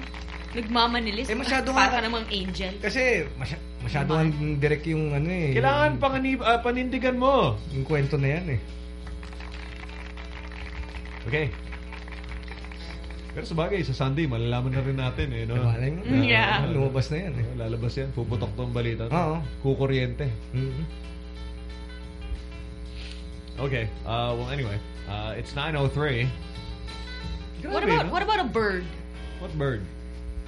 Nagmamanilis. Eh, masyado Para nga- ka namang angel. kasi masya, masyado ang direct yung ano eh. Kailangan panganib, ah, panindigan mo. Yung kwento na yan eh. Okay. Pero sa bagay, sa Sunday, malalaman na rin natin eh, no? Malay mo. Na- Yeah. Lumabas na yan eh. Lalabas yan. Puputok tong balita. Oo. Kukuryente. Mhm. Mm-hmm. Okay. Uh, well, anyway. Uh, it's 9.03. What Grabe, about no? what about a bird? What bird?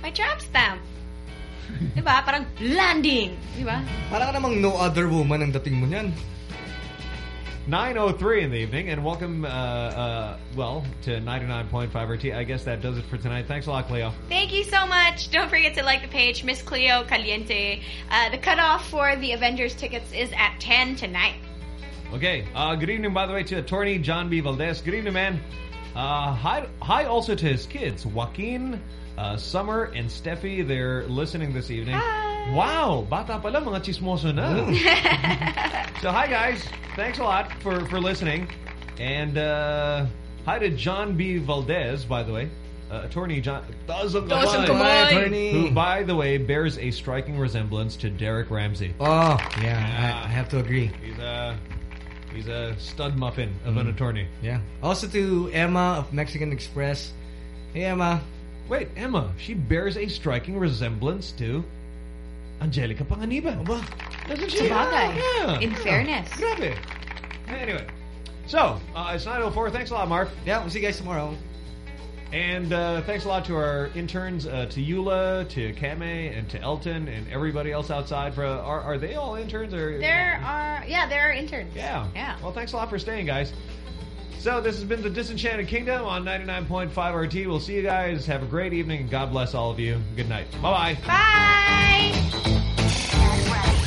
My tramp stamp. Di ba? Parang landing. Di ba? Parang namang no other woman ang dating mo niyan. 9.03 in the evening, and welcome, uh, uh, well, to 99.5 RT. I guess that does it for tonight. Thanks a lot, Cleo. Thank you so much. Don't forget to like the page, Miss Cleo Caliente. Uh, the cutoff for the Avengers tickets is at 10 tonight. Okay. Uh, good evening, by the way, to attorney John B. Valdez. Good evening, man. Uh, hi, hi also to his kids, Joaquin, uh, Summer, and Steffi. They're listening this evening. Wow, bata pala, mga chismoso na. so, hi guys. Thanks a lot for, for listening. And uh, hi to John B. Valdez, by the way. Uh, attorney John Dazang Dazang Kamay, Kamay. attorney. who, by the way, bears a striking resemblance to Derek Ramsay. Oh, yeah, I, I have to agree. He's a he's a stud muffin of an Mm. attorney. Yeah. Also to Emma of Mexican Express. Hey, Emma. Wait, Emma, she bears a striking resemblance to Angelica Panganiban. Aba, Doesn't she? Sabagay. Yeah. In fairness. Grabe. Anyway, so uh, it's 9:04. Thanks a lot, Mark. Yeah, we'll see you guys tomorrow. And uh, thanks a lot to our interns, uh, to Eula, to Kame, and to Elton, and everybody else outside. For are are they all interns or? There are, yeah, there are interns. Yeah. Yeah. Well, thanks a lot for staying, guys. So this has been the Disenchanted Kingdom on 99.5 RT. We'll see you guys. Have a great evening, and God bless all of you. Good night. Bye bye. Bye!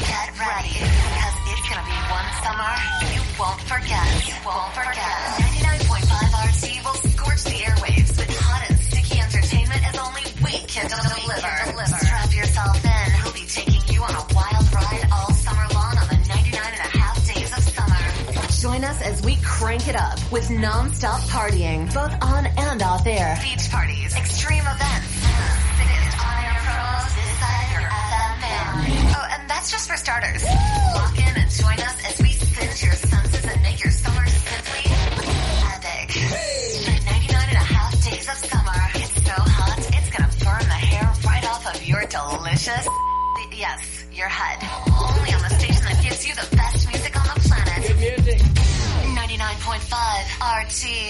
Get ready, because it's gonna be one summer you won't forget. You won't forget. 99.5 RT will scorch the airwaves with hot and sticky entertainment as only we can deliver. Strap yourself in. We'll be taking you on a crank it up with non-stop partying, both on and off air. Beach parties, extreme events. Oh, and that's just for starters. Lock in and join us as we singe your senses and make your summer simply epic. For 99 and a half days of summer, it's so hot, it's gonna burn the hair right off of your delicious, yes, your head. Only on the station that gives you the best music on the planet. Good 99.5 RT.